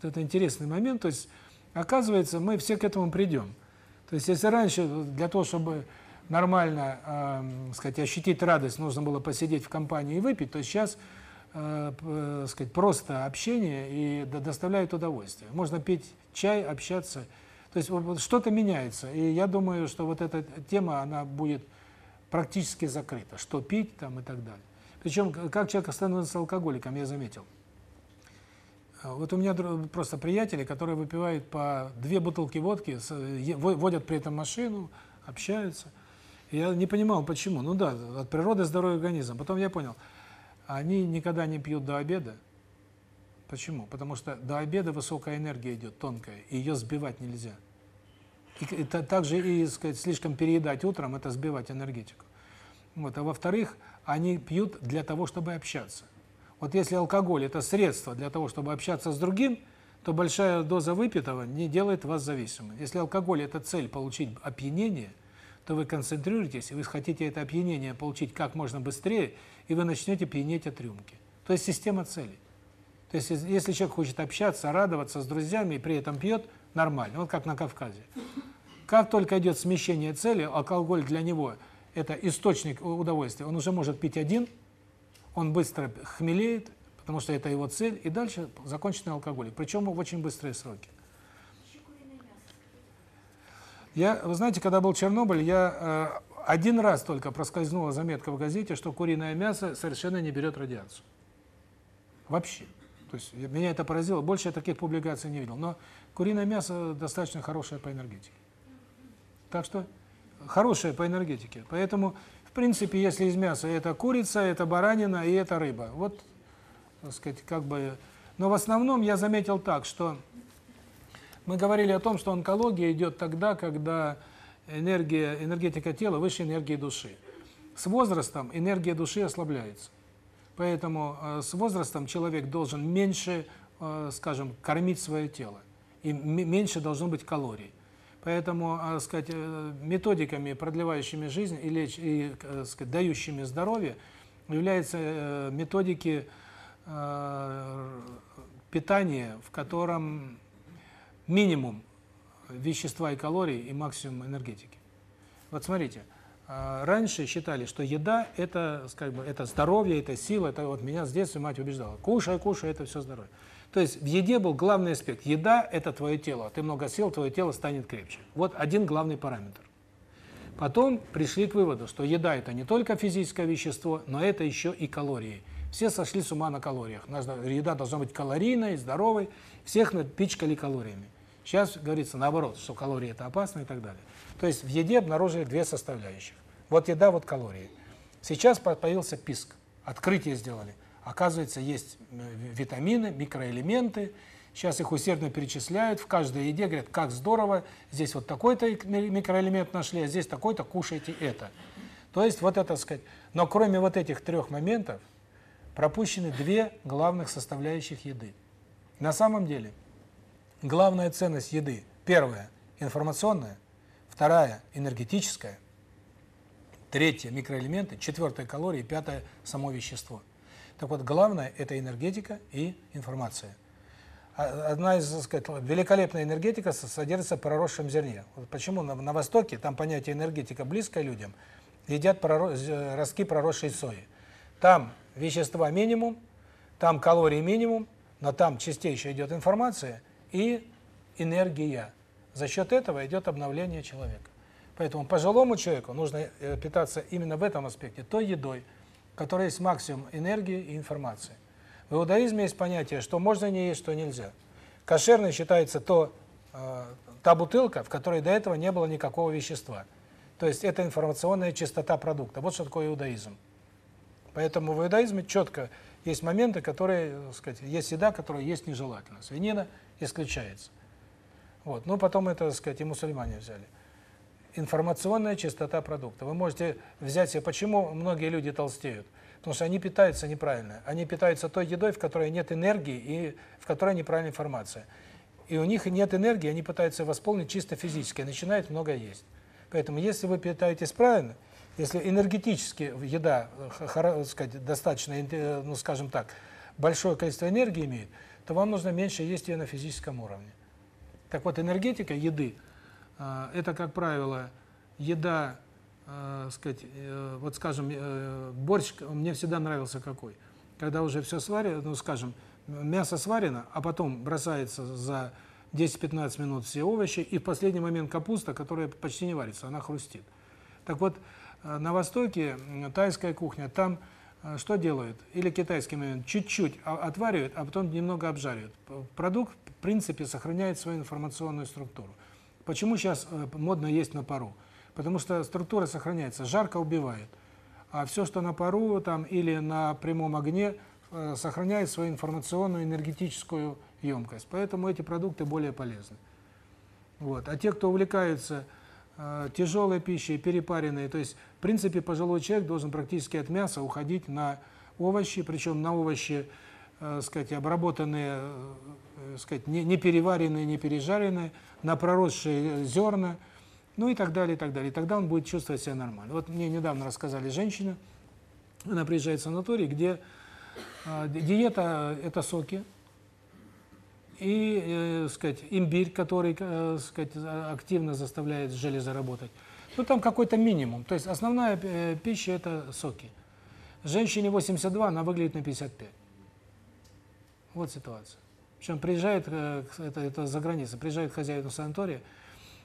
A: Вот это интересный момент, то есть, оказывается, мы все к этому придем. То есть если раньше для того, чтобы нормально, э, сказать, ощутить радость, нужно было посидеть в компании и выпить, то сейчас, э, э, сказать, просто общение и доставляет удовольствие. Можно пить чай, общаться. То есть вот, что-то меняется. И я думаю, что вот эта тема, она будет практически закрыта. Что пить там и так далее. Причем, как человек становится алкоголиком, я заметил. А вот у меня просто приятели, которые выпивают по две бутылки водки, водят при этом машину, общаются. Я не понимал, почему. Ну да, от природы здоровый организм. Потом я понял, они никогда не пьют до обеда. Почему? Потому что до обеда высокая энергия идет, тонкая, и ее сбивать нельзя. И также и, сказать, слишком переедать утром это сбивать энергетику. Вот, а во-вторых, они пьют для того, чтобы общаться. Вот если алкоголь – это средство для того, чтобы общаться с другим, то большая доза выпитого не делает вас зависимым. Если алкоголь – это цель получить опьянение, то вы концентрируетесь, и вы хотите это опьянение получить как можно быстрее, и вы начнете пьянеть от рюмки. То есть система целей. То есть если человек хочет общаться, радоваться с друзьями и при этом пьет, нормально. Вот как на Кавказе. Как только идет смещение цели, алкоголь для него – это источник удовольствия, он уже может пить один – он быстро хмелеет, потому что это его цель, и дальше законченный алкоголик, причем в очень быстрые сроки. Я, вы знаете, когда был Чернобыль, я э, один раз только проскользнула заметка в газете, что куриное мясо совершенно не берет радиацию. Вообще. То есть меня это поразило, больше я таких публикаций не видел. Но куриное мясо достаточно хорошее по энергетике. Так что хорошее по энергетике. Поэтому в принципе, если из мяса это курица, это баранина и это рыба. Вот, так сказать, как бы... Но в основном я заметил так, что мы говорили о том, что онкология идет тогда, когда энергия, энергетика тела выше энергии души. С возрастом энергия души ослабляется. Поэтому э, с возрастом человек должен меньше, э, скажем, кормить свое тело. И меньше должно быть калорий. Поэтому, э, сказать, э, методиками, продлевающими жизнь и, леч, и э, сказать, дающими здоровье, являются э, методики питания, в котором минимум вещества и калорий и максимум энергетики. Вот смотрите, а, раньше считали, что еда это, как бы, это здоровье, это сила, это вот меня с детства мать убеждала. Кушай, кушай, это все здоровье. То есть в еде был главный аспект. Еда это твое тело. Ты много съел, твое тело станет крепче. Вот один главный параметр. Потом пришли к выводу, что еда это не только физическое вещество, но это еще и калории. Все сошли с ума на калориях. Еда должна быть калорийной, здоровой. Всех напичкали калориями. Сейчас говорится наоборот, что калории это опасно и так далее. То есть в еде обнаружили две составляющих. Вот еда, вот калории. Сейчас появился писк. Открытие сделали. Оказывается, есть витамины, микроэлементы. Сейчас их усердно перечисляют. В каждой еде говорят, как здорово, здесь вот такой-то микроэлемент нашли, а здесь такой-то, кушайте это. То есть вот это, сказать. Но кроме вот этих трех моментов, пропущены две главных составляющих еды. На самом деле, главная ценность еды, первая – информационная, вторая – энергетическая, третья – микроэлементы, четвертая – калории, пятая – само вещество. Так вот, главное – это энергетика и информация. А, одна из, так сказать, великолепная энергетика содержится в проросшем зерне. Вот почему на, на Востоке, там понятие энергетика близкое людям, едят пророс, ростки проросшей сои. Там вещества минимум, там калорий минимум, но там чистейшая идет информация и энергия. За счет этого идет обновление человека. Поэтому пожилому человеку нужно э, питаться именно в этом аспекте, той едой, которая есть максимум энергии и информации. В иудаизме есть понятие, что можно не есть, что нельзя. Кошерной считается то, э, та бутылка, в которой до этого не было никакого вещества. То есть это информационная чистота продукта. Вот что такое иудаизм. Поэтому в иудаизме четко есть моменты, которые, так сказать, есть еда, которая есть нежелательно. Свинина исключается. Вот. Ну, потом это, так сказать, и мусульмане взяли. Информационная чистота продукта. Вы можете взять себе, почему многие люди толстеют? Потому что они питаются неправильно. Они питаются той едой, в которой нет энергии и в которой неправильная информация. И у них нет энергии, они пытаются восполнить чисто физически, начинают много есть. Поэтому если вы питаетесь правильно, если энергетически еда, э, сказать, достаточно, э, ну скажем так, большое количество энергии имеет, то вам нужно меньше есть ее на физическом уровне. Так вот, энергетика еды э, это, как правило, еда, сказать, вот скажем, борщ мне всегда нравился какой. Когда уже все сварено, ну скажем, мясо сварено, а потом бросается за 10-15 минут все овощи, и в последний момент капуста, которая почти не варится, она хрустит. Так вот, Э, на Востоке тайская кухня, там э, что делают? Или китайский момент, чуть-чуть отваривают, а потом немного обжаривают. Продукт, в принципе, сохраняет свою информационную структуру. Почему сейчас э, модно есть на пару? Потому что структура сохраняется, жарко убивает. А все, что на пару там или на прямом огне, сохраняет свою информационную, энергетическую емкость. Поэтому эти продукты более полезны. Вот. А те, кто увлекаются Э, тяжелой пищей, перепаренной. То есть, в принципе, пожилой человек должен практически от мяса уходить на овощи, причем на овощи, э, сказать, обработанные, э, сказать, не, не переваренные, не пережаренные, на проросшие зерна, ну и так далее, и так далее. Тогда он будет чувствовать себя нормально. Вот мне недавно рассказали женщина, она приезжает в санаторий, где э, диета – это соки, и, э, сказать, имбирь, который, э, сказать, активно заставляет железо работать. Ну, там какой-то минимум. То есть основная э, пища – это соки. Женщине 82, она выглядит на 55. Вот ситуация. Причем приезжает, э, это, это за границей, приезжает хозяин санатория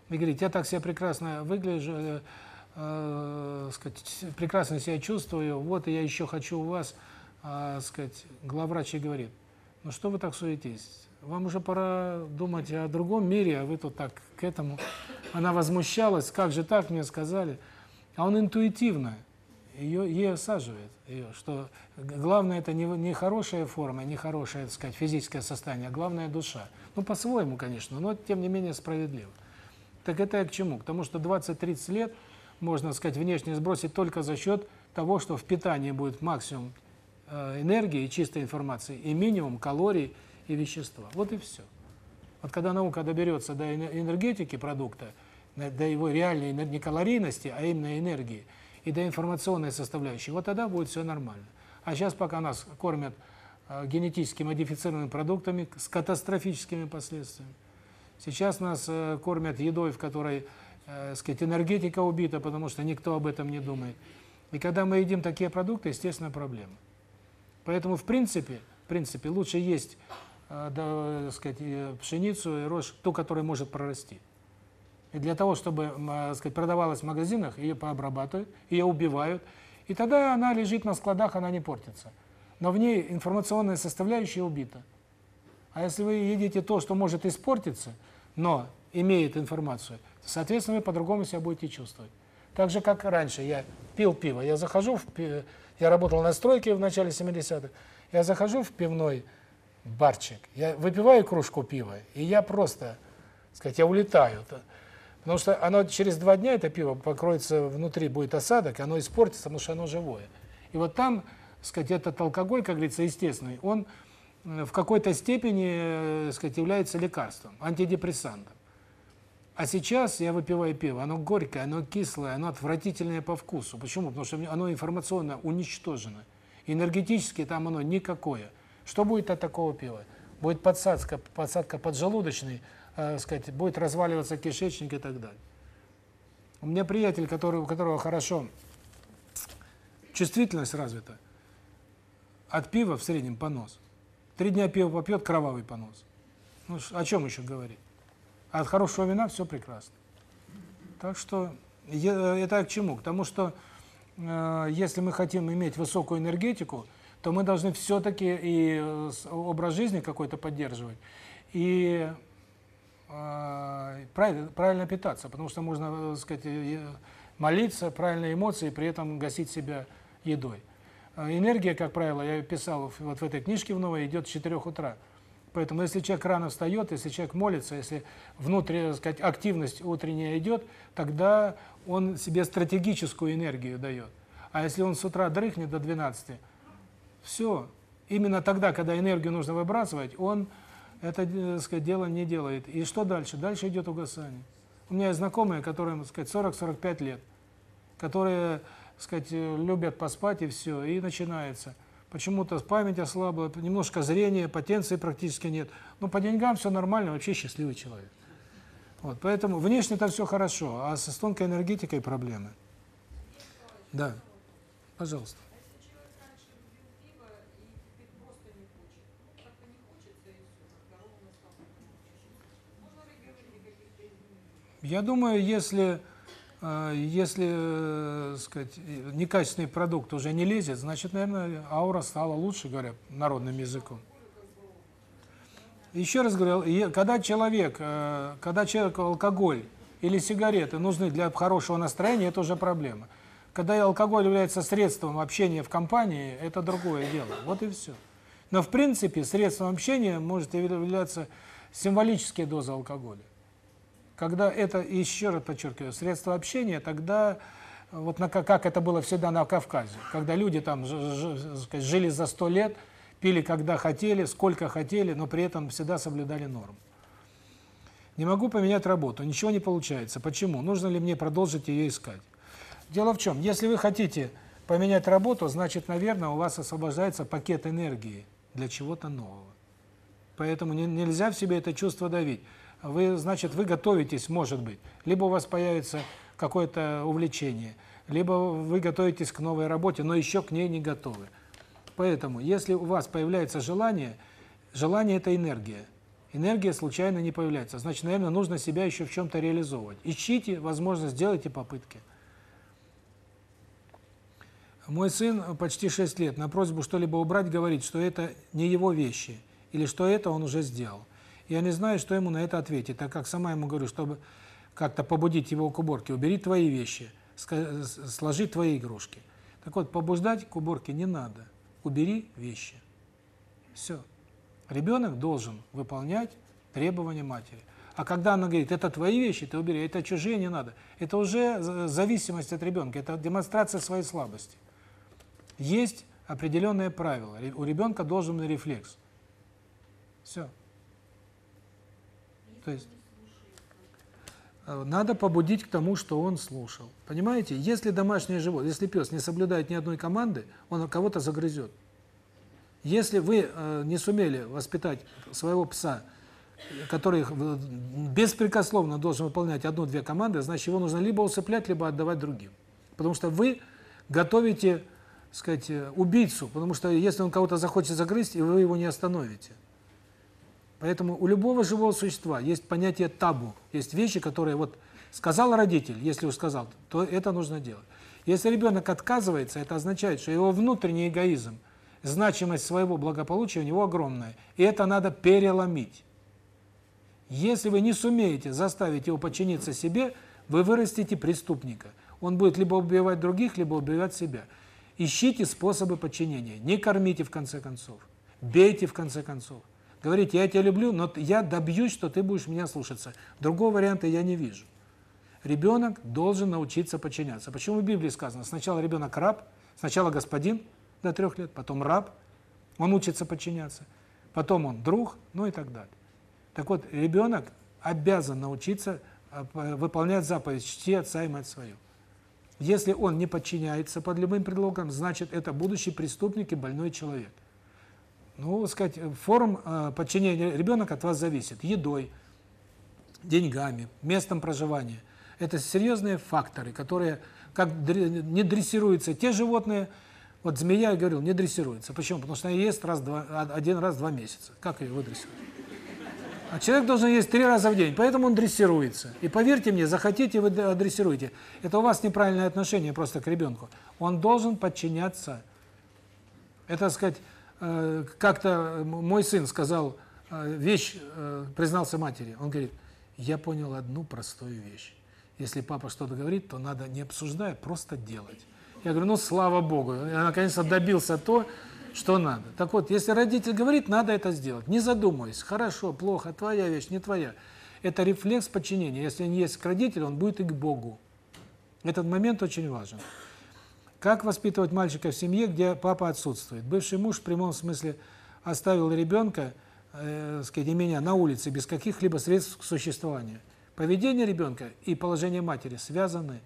A: и говорит, я так себя прекрасно выгляжу, э, э, сказать, прекрасно себя чувствую, вот я еще хочу у вас, э, сказать, главврач и говорит, ну что вы так суетитесь? Вам уже пора думать о другом мире, а вы тут так к этому. Она возмущалась, как же так, мне сказали. А он интуитивно ее, ей осаживает ее, что главное это не, не хорошая форма, не хорошее, так сказать, физическое состояние, а главное душа. Ну, по-своему, конечно, но тем не менее справедливо. Так это к чему? К тому, что 20-30 лет можно, так сказать, внешне сбросить только за счет того, что в питании будет максимум э, энергии и чистой информации, и минимум калорий и вещества. Вот и все. Вот когда наука доберется до энергетики продукта, до его реальной не калорийности, а именно энергии, и до информационной составляющей, вот тогда будет все нормально. А сейчас пока нас кормят э, генетически модифицированными продуктами с катастрофическими последствиями. Сейчас нас э, кормят едой, в которой, э, сказать, энергетика убита, потому что никто об этом не думает. И когда мы едим такие продукты, естественно, проблема. Поэтому, в принципе, в принципе, лучше есть, э, да, сказать, пшеницу и рожь, ту, которая может прорасти. Для того, чтобы, сказать, продавалась в магазинах, ее пообрабатывают, ее убивают, и тогда она лежит на складах, она не портится. Но в ней информационная составляющая убита. А если вы едите то, что может испортиться, но имеет информацию, то, соответственно, вы по-другому себя будете чувствовать. Так же, как раньше, я пил пиво, я захожу в я работал на стройке в начале 70-х, я захожу в пивной барчик, я выпиваю кружку пива, и я просто, сказать, я улетаю. Потому что оно через два дня, это пиво, покроется внутри, будет осадок, оно испортится, потому что оно живое. И вот там, сказать, этот алкоголь, как говорится, естественный, он э, в какой-то степени, э, сказать, является лекарством, антидепрессантом. А сейчас я выпиваю пиво, оно горькое, оно кислое, оно отвратительное по вкусу. Почему? Потому что оно информационно уничтожено. Энергетически там оно никакое. Что будет от такого пива? Будет подсадка, подсадка поджелудочной, э, сказать, будет разваливаться кишечник и так далее. У меня приятель, который, у которого хорошо чувствительность развита, от пива в среднем понос. Три дня пиво попьет, кровавый понос. Ну, о чем еще говорить? А от хорошего вина все прекрасно. Так что, это к чему? К тому, что э, если мы хотим иметь высокую энергетику, то мы должны все-таки и э, образ жизни какой-то поддерживать, и правильно, правильно питаться, потому что можно, так сказать, молиться, правильные эмоции, при этом гасить себя едой. Энергия, как правило, я писал вот в этой книжке в новой, идет с 4 утра. Поэтому если человек рано встает, если человек молится, если внутренняя, сказать, активность утренняя идет, тогда он себе стратегическую энергию дает. А если он с утра дрыхнет до 12, все. Именно тогда, когда энергию нужно выбрасывать, он это, так сказать, дело не делает. И что дальше? Дальше идет угасание. У меня есть знакомые, которым, так сказать, 40-45 лет, которые, так сказать, любят поспать и все, и начинается. Почему-то память ослабла, немножко зрение, потенции практически нет. Но по деньгам все нормально, вообще счастливый человек. Вот, поэтому внешне это все хорошо, а со тонкой энергетикой проблемы. Да. Пожалуйста. Я думаю, если э, если, э, сказать, некачественный продукт уже не лезет, значит, наверное, аура стала лучше, говоря народным языком. Еще раз говорю, когда человек, э, когда человеку алкоголь или сигареты нужны для хорошего настроения, это уже проблема. Когда алкоголь является средством общения в компании, это другое дело. Вот и все. Но в принципе средством общения может являться символические дозы алкоголя. Когда это, еще раз подчеркиваю, средство общения, тогда вот на, как это было всегда на Кавказе, когда люди там жили за сто лет, пили когда хотели, сколько хотели, но при этом всегда соблюдали норму. Не могу поменять работу, ничего не получается. Почему? Нужно ли мне продолжить ее искать? Дело в чем, если вы хотите поменять работу, значит, наверное, у вас освобождается пакет энергии для чего-то нового. Поэтому не, нельзя в себе это чувство давить вы, значит, вы готовитесь, может быть, либо у вас появится какое-то увлечение, либо вы готовитесь к новой работе, но еще к ней не готовы. Поэтому, если у вас появляется желание, желание – это энергия. Энергия случайно не появляется. Значит, наверное, нужно себя еще в чем-то реализовывать. Ищите возможность, делайте попытки. Мой сын почти 6 лет на просьбу что-либо убрать говорит, что это не его вещи, или что это он уже сделал. Я не знаю, что ему на это ответить, так как сама ему говорю, чтобы как-то побудить его к уборке. Убери твои вещи, сложи твои игрушки. Так вот, побуждать к уборке не надо. Убери вещи. Все. Ребенок должен выполнять требования матери. А когда она говорит, это твои вещи, ты убери, это чужие, не надо. Это уже зависимость от ребенка, это демонстрация своей слабости. Есть определенные правила. У ребенка должен быть рефлекс. Все. То есть э, надо побудить к тому, что он слушал. Понимаете, если домашнее животное, если пес не соблюдает ни одной команды, он кого-то загрызет. Если вы э, не сумели воспитать своего пса, который беспрекословно должен выполнять одну-две команды, значит, его нужно либо усыплять, либо отдавать другим. Потому что вы готовите, сказать, э, убийцу, потому что если он кого-то захочет загрызть, и вы его не остановите. Поэтому у любого живого существа есть понятие табу, есть вещи, которые вот сказал родитель, если уж сказал, то это нужно делать. Если ребенок отказывается, это означает, что его внутренний эгоизм, значимость своего благополучия у него огромная, и это надо переломить. Если вы не сумеете заставить его подчиниться себе, вы вырастите преступника. Он будет либо убивать других, либо убивать себя. Ищите способы подчинения. Не кормите в конце концов. Бейте в конце концов. Говорите, я тебя люблю, но я добьюсь, что ты будешь меня слушаться. Другого варианта я не вижу. Ребенок должен научиться подчиняться. Почему в Библии сказано? Сначала ребенок раб, сначала господин до трех лет, потом раб, он учится подчиняться, потом он друг, ну и так далее. Так вот, ребенок обязан научиться а, выполнять заповедь «чти отца и мать свою». Если он не подчиняется под любым предлогом, значит, это будущий преступник и больной человек. Ну, сказать, форм э, подчинения ребенок от вас зависит. Едой, деньгами, местом проживания. Это серьезные факторы, которые, как не дрессируются те животные, вот змея, я говорил, не дрессируется. Почему? Потому что она ест раз, два, один раз в два месяца. Как ее выдрессировать? А человек должен есть три раза в день, поэтому он дрессируется. И поверьте мне, захотите, вы дрессируете. Это у вас неправильное отношение просто к ребенку. Он должен подчиняться. Это, сказать, э, как-то мой сын сказал э, вещь, э, признался матери. Он говорит, я понял одну простую вещь. Если папа что-то говорит, то надо, не обсуждая, просто делать. Я говорю, ну, слава Богу, я наконец-то добился то, что надо. Так вот, если родитель говорит, надо это сделать. Не задумываясь, хорошо, плохо, твоя вещь, не твоя. Это рефлекс подчинения. Если он есть к родителю, он будет и к Богу. Этот момент очень важен. Как воспитывать мальчика в семье, где папа отсутствует? Бывший муж в прямом смысле оставил ребенка, э, сказать, и меня на улице без каких-либо средств к существованию. Поведение ребенка и положение матери связаны.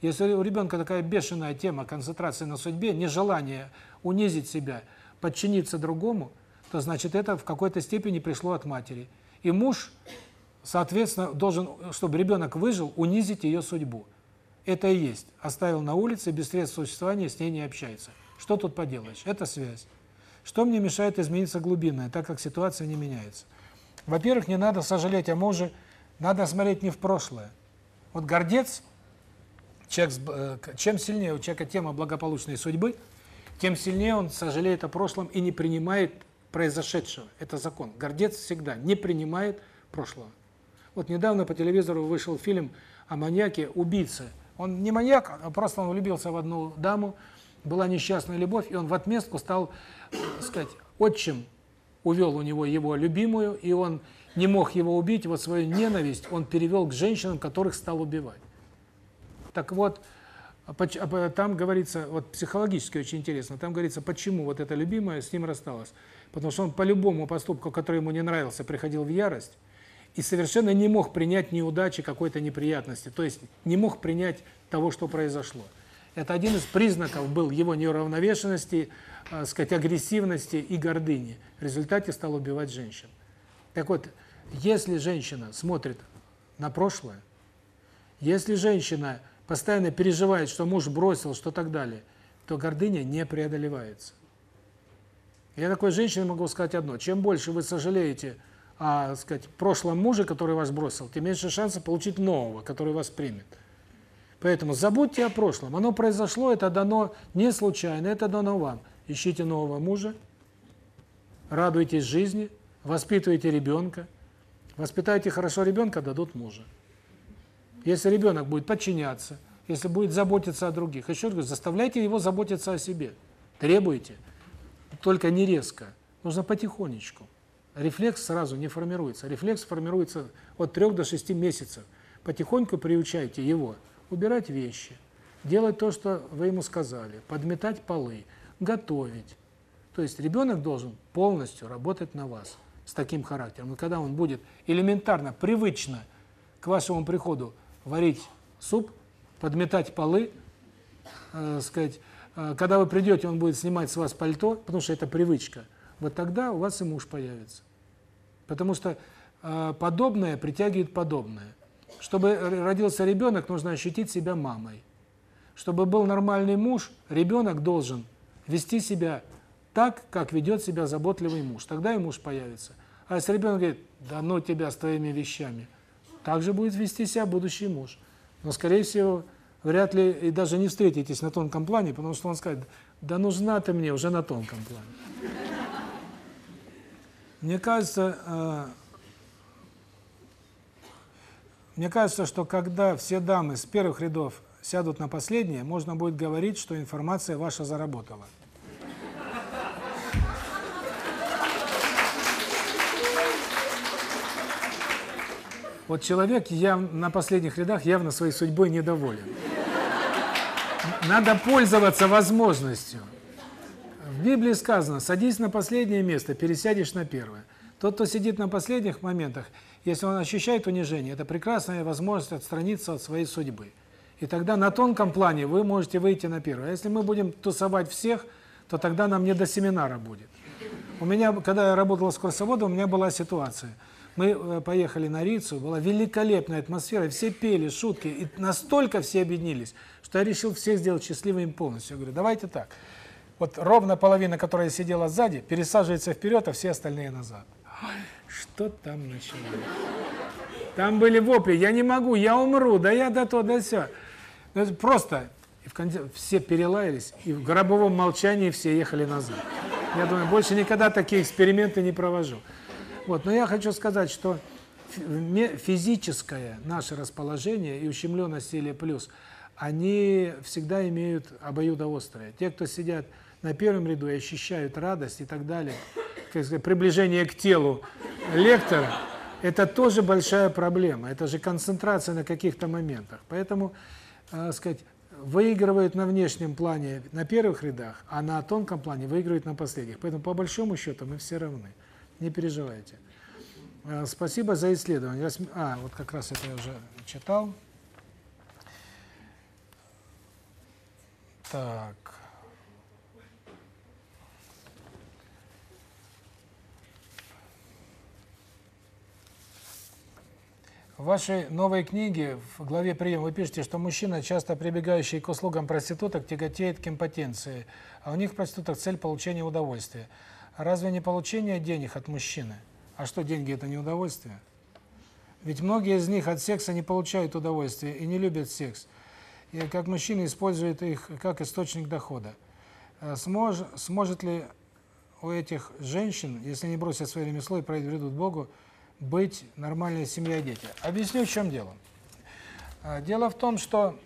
A: Если у ребенка такая бешеная тема концентрации на судьбе, нежелание унизить себя, подчиниться другому, то значит это в какой-то степени пришло от матери. И муж, соответственно, должен, чтобы ребенок выжил, унизить ее судьбу. Это и есть. Оставил на улице, без средств существования, с ней не общается. Что тут поделаешь? Это связь. Что мне мешает измениться глубинное, так как ситуация не меняется? Во-первых, не надо сожалеть о муже, надо смотреть не в прошлое. Вот гордец, человек, э, чем сильнее у человека тема благополучной судьбы, тем сильнее он сожалеет о прошлом и не принимает произошедшего. Это закон. Гордец всегда не принимает прошлого. Вот недавно по телевизору вышел фильм о маньяке убийце. Он не маньяк, а просто он влюбился в одну даму, была несчастная любовь, и он в отместку стал, так э, сказать, отчим увел у него его любимую, и он не мог его убить, вот свою ненависть он перевел к женщинам, которых стал убивать. Так вот, а а там говорится, вот психологически очень интересно, там говорится, почему вот эта любимая с ним рассталась. Потому что он по любому поступку, который ему не нравился, приходил в ярость и совершенно не мог принять неудачи, какой-то неприятности, то есть не мог принять того, что произошло. Это один из признаков был его неуравновешенности, э, сказать, агрессивности и гордыни. В результате стал убивать женщин. Так вот, если женщина смотрит на прошлое, если женщина постоянно переживает, что муж бросил, что так далее, то гордыня не преодолевается. Я такой женщине могу сказать одно. Чем больше вы сожалеете о, сказать, прошлом муже, который вас бросил, тем меньше шансов получить нового, который вас примет. Поэтому забудьте о прошлом. Оно произошло, это дано не случайно, это дано вам. Ищите нового мужа, радуйтесь жизни, воспитывайте ребенка. Воспитайте хорошо ребенка, дадут мужа. Если ребенок будет подчиняться, если будет заботиться о других. Еще раз говорю, заставляйте его заботиться о себе. Требуйте. Только не резко. Нужно потихонечку. Рефлекс сразу не формируется. Рефлекс формируется от 3 до 6 месяцев. Потихоньку приучайте его убирать вещи, делать то, что вы ему сказали, подметать полы, готовить. То есть ребенок должен полностью работать на вас с таким характером. И когда он будет элементарно, привычно к вашему приходу варить суп, подметать полы, э, сказать, э, когда вы придете, он будет снимать с вас пальто, потому что это привычка. Вот тогда у вас и муж появится. Потому что э, подобное притягивает подобное. Чтобы родился ребенок, нужно ощутить себя мамой. Чтобы был нормальный муж, ребенок должен вести себя так, как ведет себя заботливый муж. Тогда и муж появится. А если ребенок говорит, да ну тебя с твоими вещами, так же будет вести себя будущий муж. Но, скорее всего, вряд ли и даже не встретитесь на тонком плане, потому что он скажет, да нужна ты мне уже на тонком плане. Мне кажется, э, мне кажется, что когда все дамы с первых рядов сядут на последние, можно будет говорить, что информация ваша заработала. Вот человек явно, на последних рядах явно своей судьбой недоволен. Надо пользоваться возможностью. Библии сказано, садись на последнее место, пересядешь на первое. Тот, кто сидит на последних моментах, если он ощущает унижение, это прекрасная возможность отстраниться от своей судьбы. И тогда на тонком плане вы можете выйти на первое. А если мы будем тусовать всех, то тогда нам не до семинара будет. У меня, когда я работал с курсоводом, у меня была ситуация – мы э, поехали на Рицу, была великолепная атмосфера, все пели, шутки, и настолько все объединились, что я решил всех сделать счастливыми полностью. Я говорю, давайте так, вот ровно половина, которая сидела сзади, пересаживается вперед, а все остальные назад. что там началось? Там были вопли, я не могу, я умру, да я до то, да все. Ну, просто и в конце все перелаялись, и в гробовом молчании все ехали назад. Я думаю, больше никогда такие эксперименты не провожу. Вот, но я хочу сказать, что физическое наше расположение и ущемленность или плюс, они всегда имеют обоюдоострое. Те, кто сидят на первом ряду и ощущают радость и так далее, как сказать, приближение к телу лектора, это тоже большая проблема. Это же концентрация на каких-то моментах. Поэтому, э, сказать, выигрывают на внешнем плане на первых рядах, а на тонком плане выигрывают на последних. Поэтому по большому счету мы все равны. Не переживайте. Э, спасибо за исследование. А, вот как раз это я уже читал. Так. В вашей новой книге, в главе «Прием» вы пишете, что мужчина, часто прибегающий к услугам проституток, тяготеет к импотенции, а у них проституток цель получения удовольствия. Разве не получение денег от мужчины? А что, деньги – это не удовольствие? Ведь многие из них от секса не получают удовольствия и не любят секс. И как мужчины используют их как источник дохода. Э, смож, сможет ли у этих женщин, если они бросят свое ремесло и придут Богу, быть нормальной семья и дети? Объясню, в чем дело. Э, дело в том, что,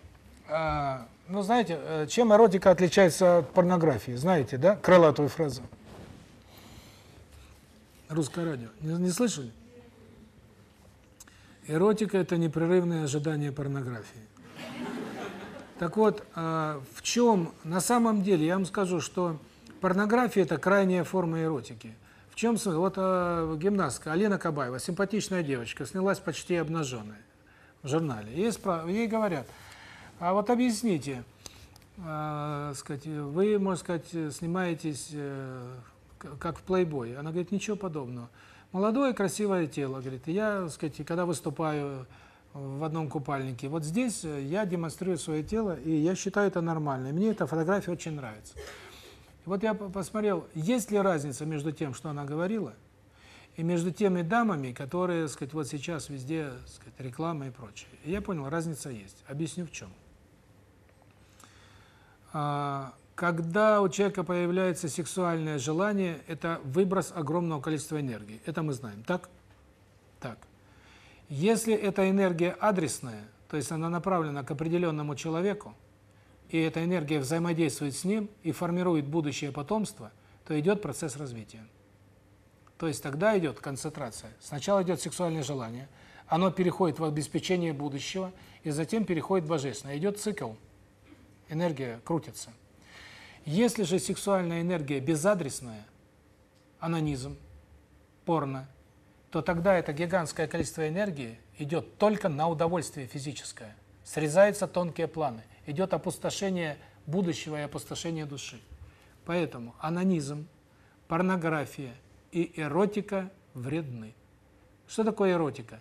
A: э, ну, знаете, чем эротика отличается от порнографии? Знаете, да, крылатую фразу? Русское радио. Не, не слышали? Эротика – это непрерывное ожидание порнографии. Так вот, в чем, на самом деле, я вам скажу, что порнография – это крайняя форма эротики. Чем? Вот а, гимнастка Алена Кабаева, симпатичная девочка, снялась почти обнаженная в журнале. Ей, спра... ей говорят, а вот объясните, э, сказать, вы, можно сказать, снимаетесь э, как в плейбой. Она говорит, ничего подобного. Молодое красивое тело, говорит, я, так сказать, когда выступаю в одном купальнике, вот здесь я демонстрирую свое тело, и я считаю это нормально. мне эта фотография очень нравится. Вот я посмотрел, есть ли разница между тем, что она говорила, и между теми дамами, которые, так сказать, вот сейчас везде, так сказать, реклама и прочее. И я понял, разница есть. Объясню в чем. А, когда у человека появляется сексуальное желание, это выброс огромного количества энергии. Это мы знаем. Так? Так. Если эта энергия адресная, то есть она направлена к определенному человеку, и эта энергия взаимодействует с ним и формирует будущее потомство, то идет процесс развития. То есть тогда идет концентрация. Сначала идет сексуальное желание, оно переходит в обеспечение будущего, и затем переходит в божественное. Идет цикл, энергия крутится. Если же сексуальная энергия безадресная, анонизм, порно, то тогда это гигантское количество энергии идет только на удовольствие физическое. Срезаются тонкие планы. Идет опустошение будущего и опустошение души. Поэтому анонизм, порнография и эротика вредны. Что такое эротика?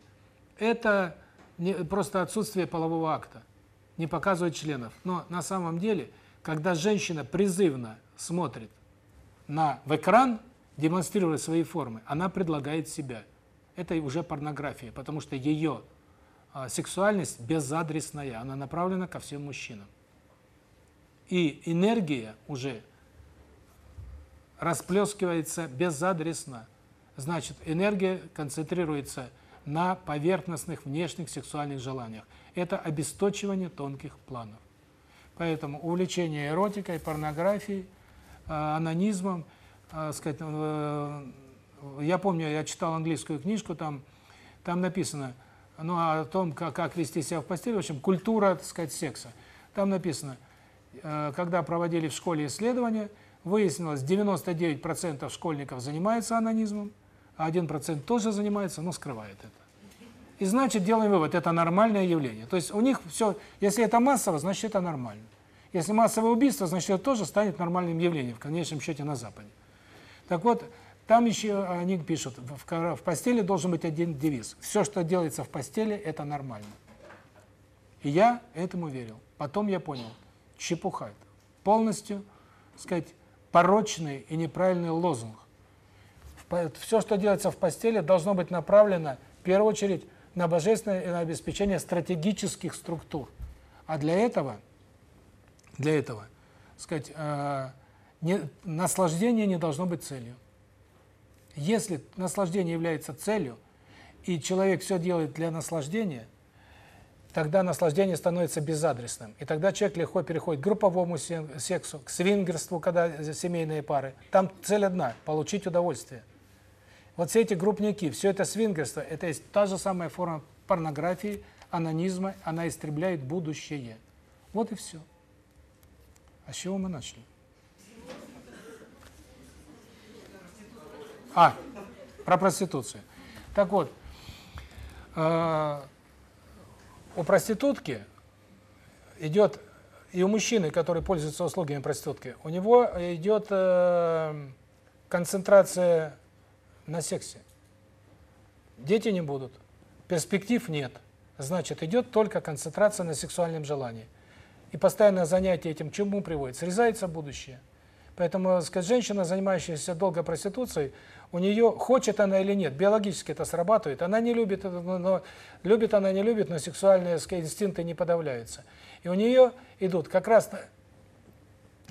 A: Это не, просто отсутствие полового акта, не показывает членов. Но на самом деле, когда женщина призывно смотрит на в экран, демонстрируя свои формы, она предлагает себя – это уже порнография, потому что ее сексуальность безадресная, она направлена ко всем мужчинам. И энергия уже расплескивается безадресно. Значит, энергия концентрируется на поверхностных внешних сексуальных желаниях. Это обесточивание тонких планов. Поэтому увлечение эротикой, порнографией, а, анонизмом, а, сказать, э, я помню, я читал английскую книжку, там там написано, ну, о том, как, как вести себя в постели, в общем, культура, так сказать, секса. Там написано, э, когда проводили в школе исследования, выяснилось, 99% школьников занимается анонизмом, а 1% тоже занимается, но скрывает это. И значит, делаем вывод, это нормальное явление. То есть у них все, если это массово, значит, это нормально. Если массовое убийство, значит, это тоже станет нормальным явлением, в конечном счете, на Западе. Так вот, там еще они пишут, в, в постели должен быть один девиз. Все, что делается в постели, это нормально. И я этому верил. Потом я понял, чепуха это. Полностью, сказать, порочный и неправильный лозунг. Все, что делается в постели, должно быть направлено, в первую очередь, на божественное и на обеспечение стратегических структур. А для этого, для этого, сказать, э, не, наслаждение не должно быть целью. Если наслаждение является целью, и человек все делает для наслаждения, тогда наслаждение становится безадресным. И тогда человек легко переходит к групповому сексу, к свингерству, когда семейные пары. Там цель одна – получить удовольствие. Вот все эти группники, все это свингерство, это есть та же самая форма порнографии, анонизма, она истребляет будущее. Вот и все. А с чего мы начали? А, про проституцию. Так вот, э, у проститутки идет, и у мужчины, который пользуется услугами проститутки, у него идет э, концентрация на сексе. Дети не будут, перспектив нет. Значит, идет только концентрация на сексуальном желании. И постоянное занятие этим чему приводит? Срезается будущее. Поэтому, сказать, женщина, занимающаяся долго проституцией, у нее, хочет она или нет, биологически это срабатывает. Она не любит но любит она, не любит, но сексуальные инстинкты не подавляются. И у нее идут как раз,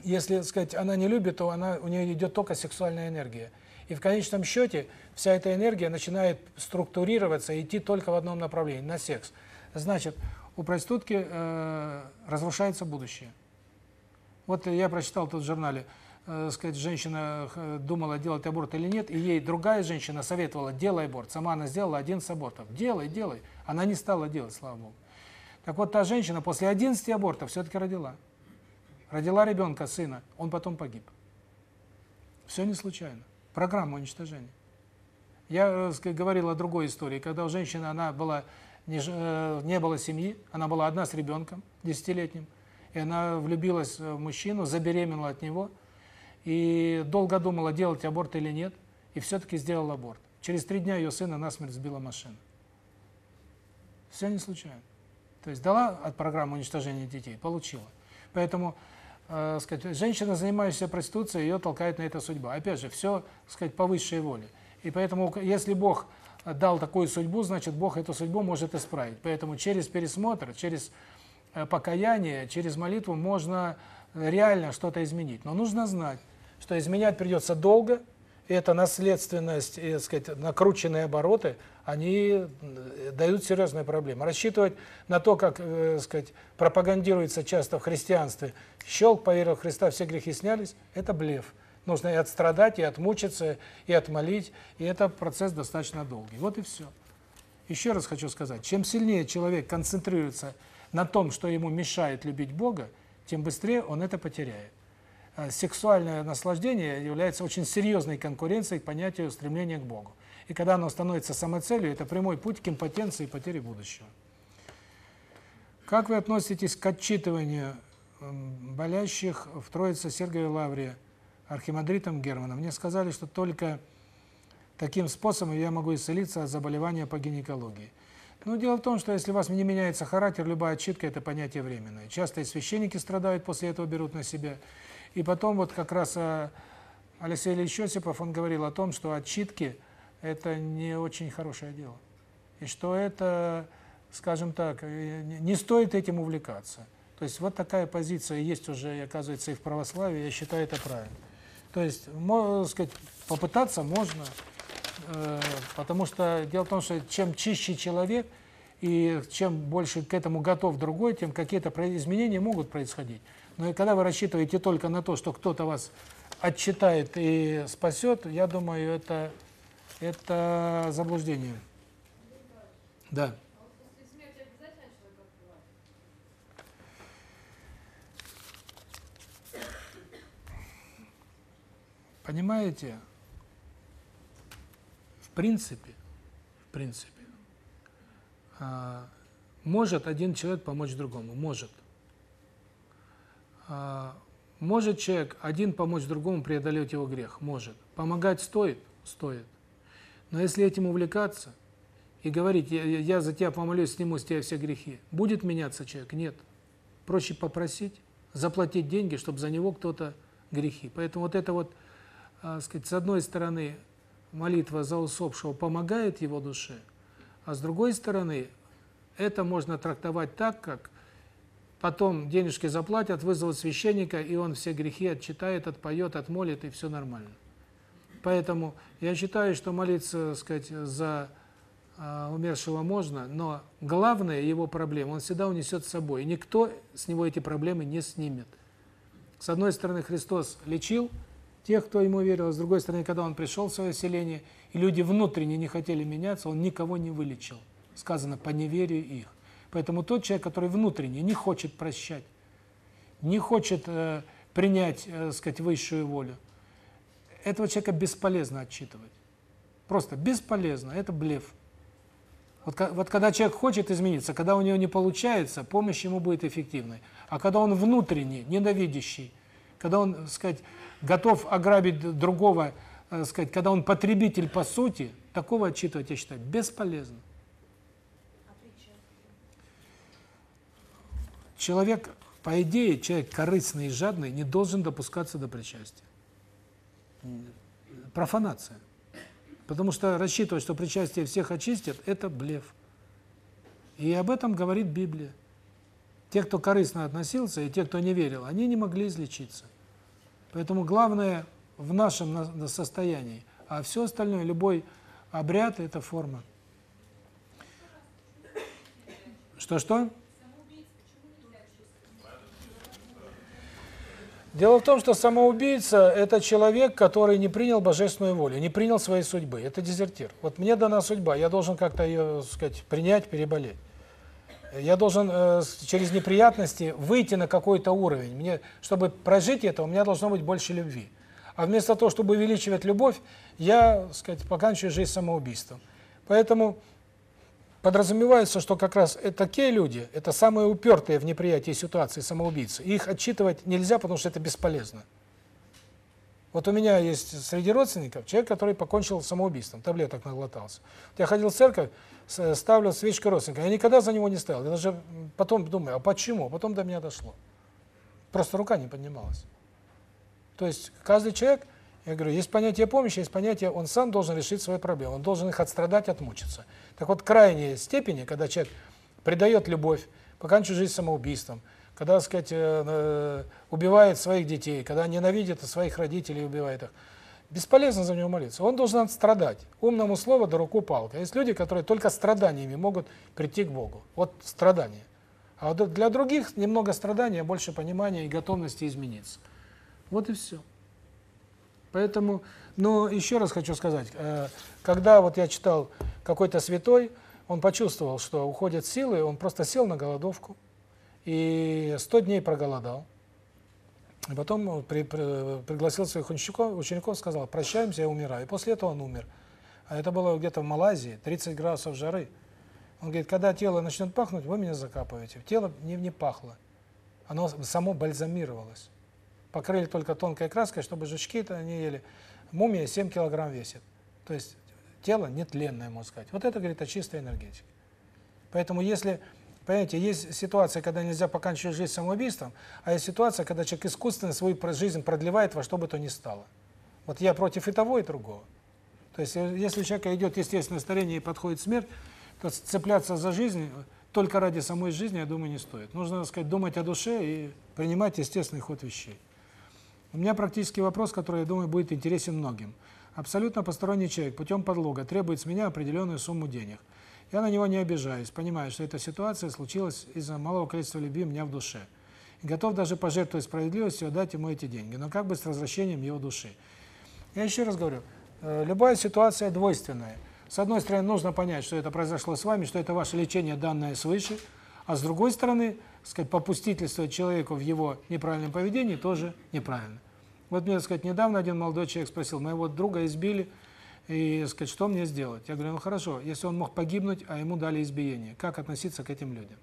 A: если сказать, она не любит, то она, у нее идет только сексуальная энергия. И в конечном счете вся эта энергия начинает структурироваться и идти только в одном направлении, на секс. Значит, у проститутки э, разрушается будущее. Вот я прочитал тут в журнале, э, сказать, женщина э, думала, делать аборт или нет, и ей другая женщина советовала, делай аборт. Сама она сделала 11 абортов. Делай, делай. Она не стала делать, слава Богу. Так вот, та женщина после 11 абортов все-таки родила. Родила ребенка, сына, он потом погиб. Все не случайно. Программа уничтожения. Я э, говорил о другой истории, когда у женщины она была не, не было семьи, она была одна с ребенком, десятилетним, и она влюбилась в мужчину, забеременела от него – и долго думала, делать аборт или нет, и все-таки сделала аборт. Через три дня ее сына насмерть сбила машина. Все не случайно. То есть дала от программы уничтожения детей, получила. Поэтому, э, сказать, женщина, занимающаяся проституцией, ее толкает на это судьба. Опять же, все, сказать, по высшей воле. И поэтому, если Бог дал такую судьбу, значит, Бог эту судьбу может исправить. Поэтому через пересмотр, через э, покаяние, через молитву можно реально что-то изменить. Но нужно знать, что изменять придется долго, эта наследственность, и, так сказать, накрученные обороты, они э, дают серьезные проблемы. Рассчитывать на то, как, э, сказать, пропагандируется часто в христианстве, щелк, поверил в Христа, все грехи снялись, это блеф. Нужно и отстрадать, и отмучиться, и отмолить, и это процесс достаточно долгий. Вот и все. Еще раз хочу сказать, чем сильнее человек концентрируется на том, что ему мешает любить Бога, тем быстрее он это потеряет. А сексуальное наслаждение является очень серьезной конкуренцией к понятию стремления к Богу. И когда оно становится самоцелью, это прямой путь к импотенции и потере будущего. Как вы относитесь к отчитыванию болящих в Троице Сергиевой Лавре архимандритом Германом? Мне сказали, что только таким способом я могу исцелиться от заболевания по гинекологии. Ну, дело в том, что если у вас не меняется характер, любая отчитка – это понятие временное. Часто и священники страдают, после этого берут на себя. И потом вот как раз э, Алексей Ильич Осипов, он говорил о том, что отчитки – это не очень хорошее дело. И что это, скажем так, э, не стоит этим увлекаться. То есть вот такая позиция есть уже, оказывается, и в православии, я считаю это правильно. То есть, можно сказать, попытаться можно, Э, потому что дело в том, что чем чище человек, и чем больше к этому готов другой, тем какие-то изменения могут происходить. Но и когда вы рассчитываете только на то, что кто-то вас отчитает и спасет, я думаю, это это заблуждение. Да. Понимаете, принципе, в принципе, а, может один человек помочь другому, может. А, может человек один помочь другому преодолеть его грех, может. Помогать стоит, стоит. Но если этим увлекаться и говорить, я, за тебя помолюсь, сниму с тебя все грехи, будет меняться человек? Нет. Проще попросить, заплатить деньги, чтобы за него кто-то грехи. Поэтому вот это вот, э, сказать, с одной стороны, молитва за усопшего помогает его душе, а с другой стороны, это можно трактовать так, как потом денежки заплатят, вызовут священника, и он все грехи отчитает, отпоет, отмолит, и все нормально. Поэтому я считаю, что молиться, сказать, за э, умершего можно, но главное его проблема он всегда унесет с собой, и никто с него эти проблемы не снимет. С одной стороны, Христос лечил, тех, кто ему верил. С другой стороны, когда он пришел в свое селение, и люди внутренне не хотели меняться, он никого не вылечил. Сказано, по неверию их. Поэтому тот человек, который внутренне не хочет прощать, не хочет э, принять, э, сказать, высшую волю, этого человека бесполезно отчитывать. Просто бесполезно, это блеф. Вот, вот когда человек хочет измениться, когда у него не получается, помощь ему будет эффективной. А когда он внутренне, ненавидящий, когда он, сказать, готов ограбить другого, э, сказать, когда он потребитель по сути, такого отчитывать, я считаю, бесполезно. Человек, по идее, человек корыстный и жадный не должен допускаться до причастия. Профанация. Потому что рассчитывать, что причастие всех очистит, это блеф. И об этом говорит Библия. Те, кто корыстно относился, и те, кто не верил, они не могли излечиться. Поэтому главное в нашем состоянии, а все остальное, любой обряд – это форма. Что-что? Дело в том, что самоубийца – это человек, который не принял божественную волю, не принял своей судьбы. Это дезертир. Вот мне дана судьба, я должен как-то ее, сказать, принять, переболеть. Я должен э, через неприятности выйти на какой-то уровень. Мне, чтобы прожить это, у меня должно быть больше любви. А вместо того, чтобы увеличивать любовь, я, сказать, поканчиваю жизнь самоубийством. Поэтому подразумевается, что как раз такие люди, это самые упертые в неприятии ситуации самоубийцы. Их отчитывать нельзя, потому что это бесполезно. Вот у меня есть среди родственников человек, который покончил самоубийством, таблеток наглотался. Я ходил в церковь, ставлю свечку родственника. Я никогда за него не стоял. Я даже потом думаю, а почему? Потом до меня дошло. Просто рука не поднималась. То есть каждый человек, я говорю, есть понятие помощи, есть понятие, он сам должен решить свои проблемы, он должен их отстрадать, отмучиться. Так вот, крайние степени, когда человек предает любовь, поканчивает жизнь самоубийством, когда, так сказать, э, э, убивает своих детей, когда ненавидит своих родителей и убивает их. Бесполезно за него молиться. Он должен страдать. Умному слову да руку палка. Есть люди, которые только страданиями могут прийти к Богу. Вот страдания. А вот для других немного страдания, больше понимания и готовности измениться. Вот и все. Поэтому, но еще раз хочу сказать, э, когда вот я читал какой-то святой, он почувствовал, что уходят силы, он просто сел на голодовку и 100 дней проголодал. И потом при, при, пригласил своих учеников, учеников, сказал, прощаемся, я умираю. И после этого он умер. А это было где-то в Малайзии, 30 градусов жары. Он говорит, когда тело начнет пахнуть, вы меня закапываете. Тело не, не пахло. Оно само бальзамировалось. Покрыли только тонкой краской, чтобы жучки-то не ели. Мумия 7 килограмм весит. То есть тело нетленное, можно сказать. Вот это, говорит, о чистой энергетике. Поэтому если Понимаете, есть ситуация, когда нельзя покончить жизнь самоубийством, а есть ситуация, когда человек искусственно свою жизнь продлевает во что бы то ни стало. Вот я против и того, и другого. То есть, э, если у человека идет естественное старение и подходит смерть, то цепляться за жизнь только ради самой жизни, я думаю, не стоит. Нужно, так сказать, думать о душе и принимать естественный ход вещей. У меня практический вопрос, который, я думаю, будет интересен многим. Абсолютно посторонний человек путем подлога требует с меня определенную сумму денег – я на него не обижаюсь, понимаю, что эта ситуация случилась из-за малого количества любви у меня в душе. И готов даже пожертвовать справедливостью, отдать ему эти деньги, но как бы с возвращением его души. Я еще раз говорю, э, любая ситуация двойственная. С одной стороны, нужно понять, что это произошло с вами, что это ваше лечение, данное свыше, а с другой стороны, сказать, попустительствовать человеку в его неправильном поведении тоже неправильно. Вот мне, так сказать, недавно один молодой человек спросил, моего друга избили, и сказать, что мне сделать? Я говорю, ну хорошо, если он мог погибнуть, а ему дали избиение, как относиться к этим людям?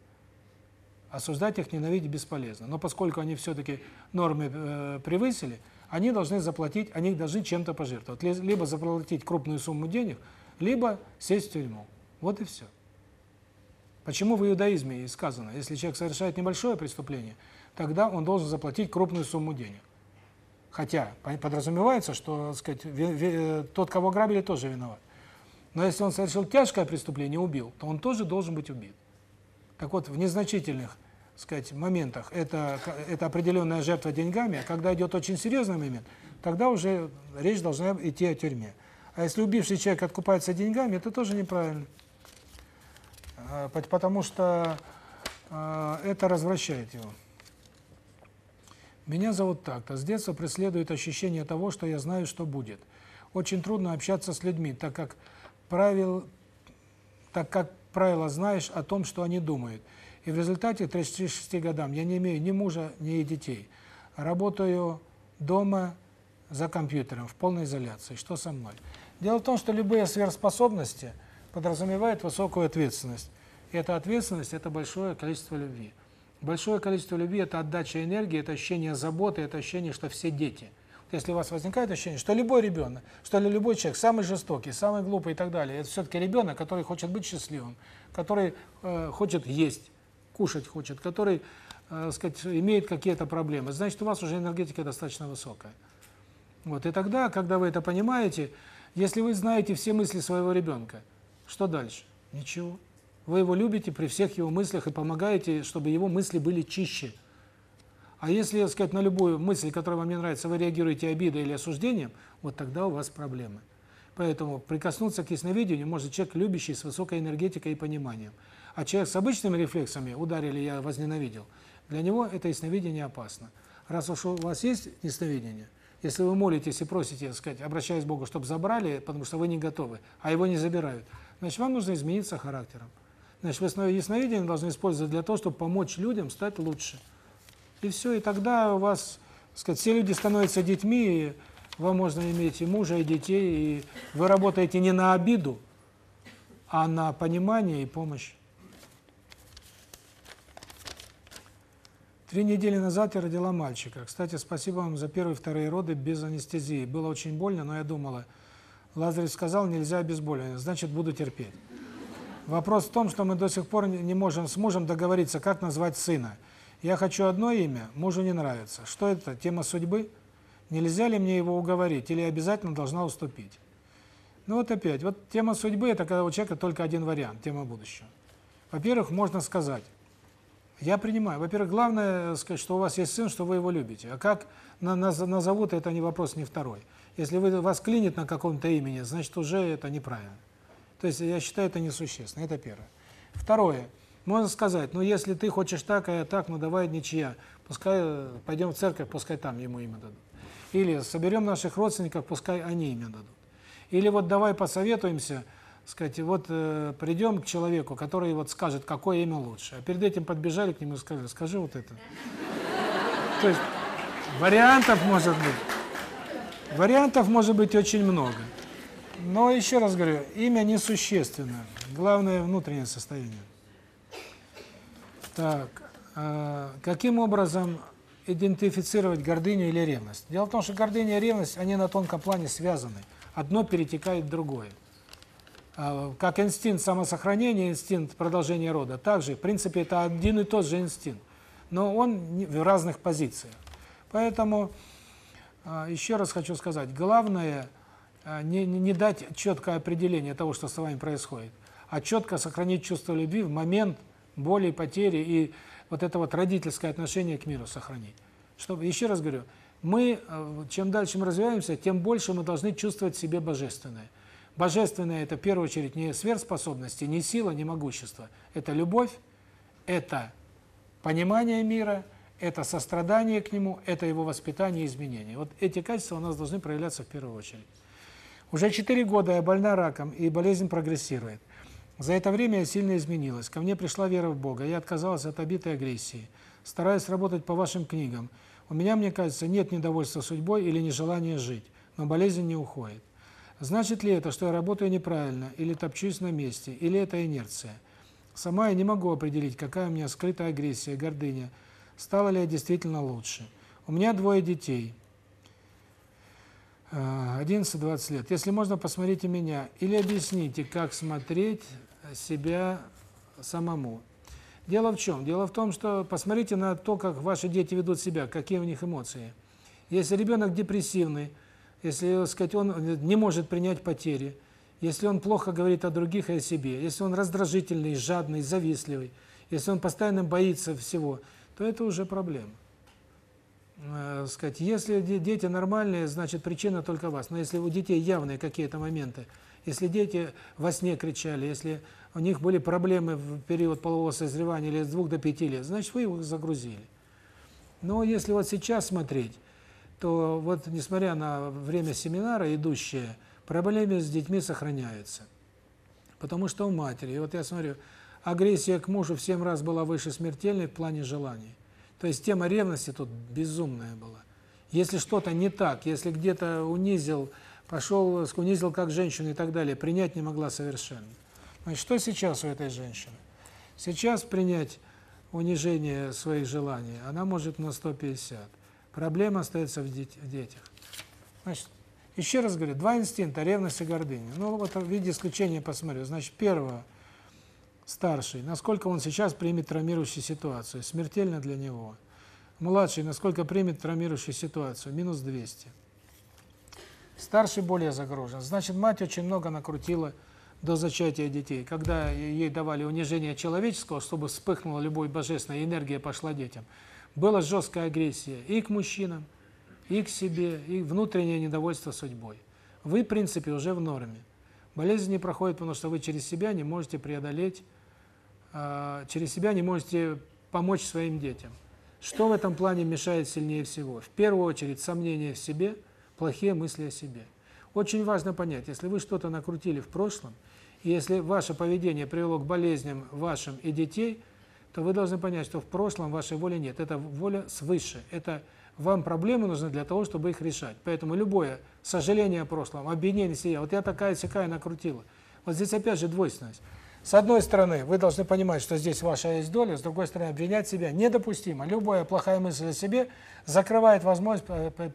A: Осуждать их, ненавидеть бесполезно. Но поскольку они все-таки нормы э, превысили, они должны заплатить, они должны чем-то пожертвовать. Либо заплатить крупную сумму денег, либо сесть в тюрьму. Вот и все. Почему в иудаизме сказано, если человек совершает небольшое преступление, тогда он должен заплатить крупную сумму денег. Хотя подразумевается, что, сказать, тот, кого грабили, тоже виноват. Но если он совершил тяжкое преступление, убил, то он тоже должен быть убит. Так вот, в незначительных, сказать, моментах это это определенная жертва деньгами, а когда идет очень серьезный момент, тогда уже речь должна идти о тюрьме. А если убивший человек откупается деньгами, это тоже неправильно. А, потому что а, это развращает его. Меня зовут так-то. С детства преследует ощущение того, что я знаю, что будет. Очень трудно общаться с людьми, так как правил, так как правило знаешь о том, что они думают. И в результате к 36 годам я не имею ни мужа, ни детей. Работаю дома за компьютером, в полной изоляции. Что со мной? Дело в том, что любые сверхспособности подразумевают высокую ответственность. И эта ответственность – это большое количество любви. Большое количество любви – это отдача энергии, это ощущение заботы, это ощущение, что все дети. Если у вас возникает ощущение, что любой ребенок, что любой человек, самый жестокий, самый глупый и так далее, это все-таки ребенок, который хочет быть счастливым, который э, хочет есть, кушать хочет, который, э, сказать, имеет какие-то проблемы, значит, у вас уже энергетика достаточно высокая. Вот, и тогда, когда вы это понимаете, если вы знаете все мысли своего ребенка, что дальше? Ничего. Вы его любите при всех его мыслях и помогаете, чтобы его мысли были чище. А если, так сказать, на любую мысль, которая вам не нравится, вы реагируете обидой или осуждением, вот тогда у вас проблемы. Поэтому прикоснуться к ясновидению может человек, любящий, с высокой энергетикой и пониманием. А человек с обычными рефлексами, ударили, я возненавидел, для него это ясновидение опасно. Раз уж у вас есть ясновидение, если вы молитесь и просите, так сказать, обращаясь к Богу, чтобы забрали, потому что вы не готовы, а его не забирают, значит, вам нужно измениться характером. Значит, ясновидения должны использовать для того, чтобы помочь людям стать лучше. И все, и тогда у вас, так сказать, все люди становятся детьми, и вам можно иметь и мужа, и детей, и вы работаете не на обиду, а на понимание и помощь. Три недели назад я родила мальчика. Кстати, спасибо вам за первые и вторые роды без анестезии. Было очень больно, но я думала, Лазарев сказал, нельзя обезболивание, значит, буду терпеть. Вопрос в том, что мы до сих пор не можем с мужем договориться, как назвать сына. Я хочу одно имя, мужу не нравится. Что это? Тема судьбы? Нельзя ли мне его уговорить или обязательно должна уступить? Ну вот опять, вот тема судьбы – это когда у человека только один вариант, тема будущего. Во-первых, можно сказать, я принимаю. Во-первых, главное сказать, что у вас есть сын, что вы его любите. А как назовут, это не вопрос, не второй. Если вы, вас клинит на каком-то имени, значит, уже это неправильно. То есть я считаю, это несущественно. Это первое. Второе. Можно сказать, ну, если ты хочешь так, а я так, ну, давай ничья. Пускай э, пойдем в церковь, пускай там ему имя дадут. Или соберем наших родственников, пускай они имя дадут. Или вот давай посоветуемся, сказать, вот э, придем к человеку, который вот скажет, какое имя лучше. А перед этим подбежали к нему и сказали, скажи вот это. То есть вариантов может быть. Вариантов может быть очень много. Но еще раз говорю, имя несущественно. Главное внутреннее состояние. Так, э, каким образом идентифицировать гордыню или ревность? Дело в том, что гордыня и ревность, они на тонком плане связаны. Одно перетекает в другое. Э, как инстинкт самосохранения, инстинкт продолжения рода, также, в принципе, это один и тот же инстинкт, но он в разных позициях. Поэтому, э, еще раз хочу сказать, главное не, не дать четкое определение того, что с вами происходит, а четко сохранить чувство любви в момент боли, потери и вот это вот родительское отношение к миру сохранить. Чтобы, еще раз говорю, мы, э, чем дальше мы развиваемся, тем больше мы должны чувствовать себе божественное. Божественное – это в первую очередь не сверхспособности, не сила, не могущество. Это любовь, это понимание мира, это сострадание к нему, это его воспитание и изменение. Вот эти качества у нас должны проявляться в первую очередь. Уже 4 года я больна раком, и болезнь прогрессирует. За это время я сильно изменилась. Ко мне пришла вера в Бога. Я отказалась от обитой агрессии. Стараюсь работать по вашим книгам. У меня, мне кажется, нет недовольства судьбой или нежелания жить, но болезнь не уходит. Значит ли это, что я работаю неправильно, или топчусь на месте, или это инерция? Сама я не могу определить, какая у меня скрытая агрессия, гордыня. Стала ли я действительно лучше? У меня двое детей. 11-20 лет. Если можно, посмотрите меня. Или объясните, как смотреть себя самому. Дело в чем? Дело в том, что посмотрите на то, как ваши дети ведут себя, какие у них эмоции. Если ребенок депрессивный, если, сказать, он не может принять потери, если он плохо говорит о других и о себе, если он раздражительный, жадный, завистливый, если он постоянно боится всего, то это уже проблема. Э, сказать, если дети нормальные, значит причина только вас. Но если у детей явные какие-то моменты, если дети во сне кричали, если у них были проблемы в период полового созревания или с двух до пяти лет, значит, вы их загрузили. Но если вот сейчас смотреть, то вот несмотря на время семинара идущее, проблемы с детьми сохраняются. Потому что у матери, и вот я смотрю, агрессия к мужу в 7 раз была выше смертельной в плане желаний. То есть тема ревности тут безумная была. Если что-то не так, если где-то унизил, пошел, унизил как женщину и так далее, принять не могла совершенно. Значит, что сейчас у этой женщины? Сейчас принять унижение своих желаний она может на 150. Проблема остается в, детях. Значит, еще раз говорю, два инстинкта, ревность и гордыня. Ну, вот в виде исключения посмотрю. Значит, первое, старший, насколько он сейчас примет травмирующую ситуацию, смертельно для него. Младший, насколько примет травмирующую ситуацию, минус 200. Старший более загружен. Значит, мать очень много накрутила до зачатия детей, когда ей давали унижение человеческого, чтобы вспыхнула любовь божественная, энергия пошла детям. Была жесткая агрессия и к мужчинам, и к себе, и внутреннее недовольство судьбой. Вы, в принципе, уже в норме. Болезнь не проходит, потому что вы через себя не можете преодолеть, через себя не можете помочь своим детям. Что в этом плане мешает сильнее всего? В первую очередь сомнения в себе, плохие мысли о себе. Очень важно понять, если вы что-то накрутили в прошлом, и если ваше поведение привело к болезням вашим и детей, то вы должны понять, что в прошлом вашей воли нет. Это воля свыше. Это вам проблемы нужны для того, чтобы их решать. Поэтому любое сожаление о прошлом, обвинение себя, вот я такая-сякая накрутила. Вот здесь опять же двойственность. С одной стороны, вы должны понимать, что здесь ваша есть доля, с другой стороны, обвинять себя недопустимо. Любая плохая мысль о себе закрывает возможность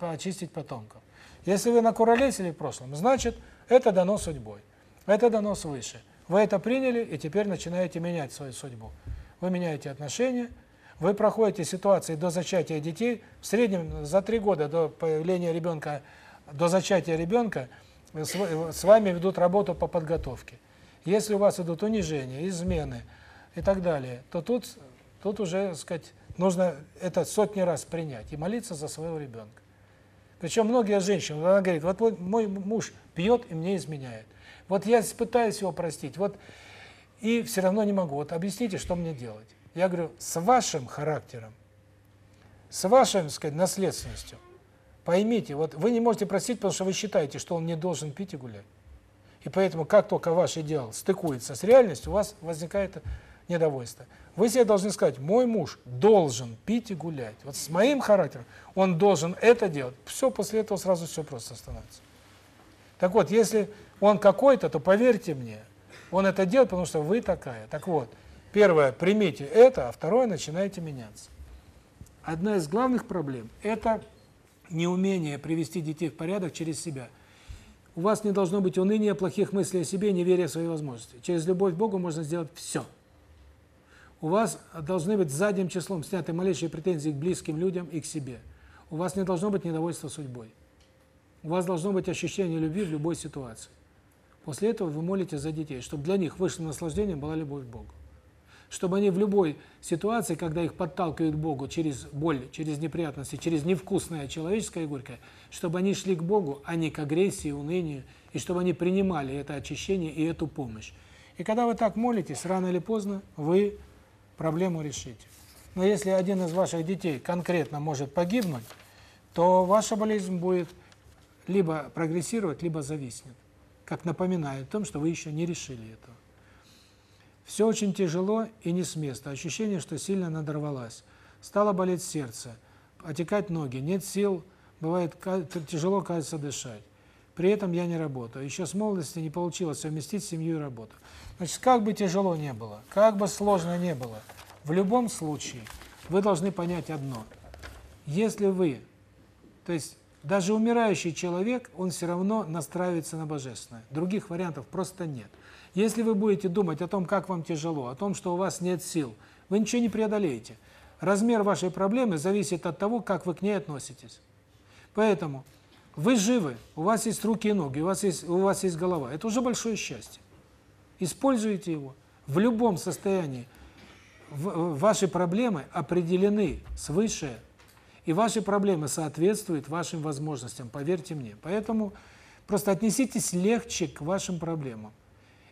A: очистить потомков. Если вы накуролесили в прошлом, значит, это дано судьбой. Это дано свыше. Вы это приняли и теперь начинаете менять свою судьбу. Вы меняете отношения, вы проходите ситуации до зачатия детей, в среднем за три года до появления ребенка, до зачатия ребенка с вами ведут работу по подготовке. Если у вас идут унижения, измены и так далее, то тут, тут уже, сказать, нужно это сотни раз принять и молиться за своего ребенка. Причем многие женщины, она говорит, вот мой, муж пьет и мне изменяет. Вот я пытаюсь его простить, вот и все равно не могу. Вот объясните, что мне делать. Я говорю, с вашим характером, с так сказать, наследственностью, поймите, вот вы не можете простить, потому что вы считаете, что он не должен пить и гулять. И поэтому, как только ваш идеал стыкуется с реальностью, у вас возникает недовольство. Вы себе должны сказать, мой муж должен пить и гулять. Вот с моим характером он должен это делать. Все, после этого сразу все просто становится. Так вот, если он какой-то, то поверьте мне, он это делает, потому что вы такая. Так вот, первое, примите это, а второе, начинайте меняться. Одна из главных проблем – это неумение привести детей в порядок через себя. У вас не должно быть уныния, плохих мыслей о себе, неверия в свои возможности. Через любовь к Богу можно сделать все. У вас должны быть задним числом сняты малейшие претензии к близким людям и к себе. У вас не должно быть недовольства судьбой. У вас должно быть ощущение любви в любой ситуации. После этого вы молитесь за детей, чтобы для них высшим наслаждением была любовь к Богу. Чтобы они в любой ситуации, когда их подталкивают к Богу через боль, через неприятности, через невкусное человеческое и горькое, чтобы они шли к Богу, а не к агрессии, унынию, и чтобы они принимали это очищение и эту помощь. И когда вы так молитесь, рано или поздно вы проблему решите. Но если один из ваших детей конкретно может погибнуть, то ваша болезнь будет либо прогрессировать, либо зависнет как напоминает о том, что вы еще не решили этого. Все очень тяжело и не с места. Ощущение, что сильно надорвалась. Стало болеть сердце, отекать ноги, нет сил, бывает тяжело, кажется, дышать. При этом я не работаю. Еще с молодости не получилось совместить семью и работу. Значит, как бы тяжело не было, как бы сложно не было, в любом случае вы должны понять одно. Если вы, то есть даже умирающий человек, он все равно настраивается на божественное. Других вариантов просто нет. Если вы будете думать о том, как вам тяжело, о том, что у вас нет сил, вы ничего не преодолеете. Размер вашей проблемы зависит от того, как вы к ней относитесь. Поэтому вы живы, у вас есть руки и ноги, у вас есть у вас есть голова. Это уже большое счастье. Используйте его. В любом состоянии ваши проблемы определены свыше и ваши проблемы соответствуют вашим возможностям, поверьте мне. Поэтому просто отнеситесь легче к вашим проблемам.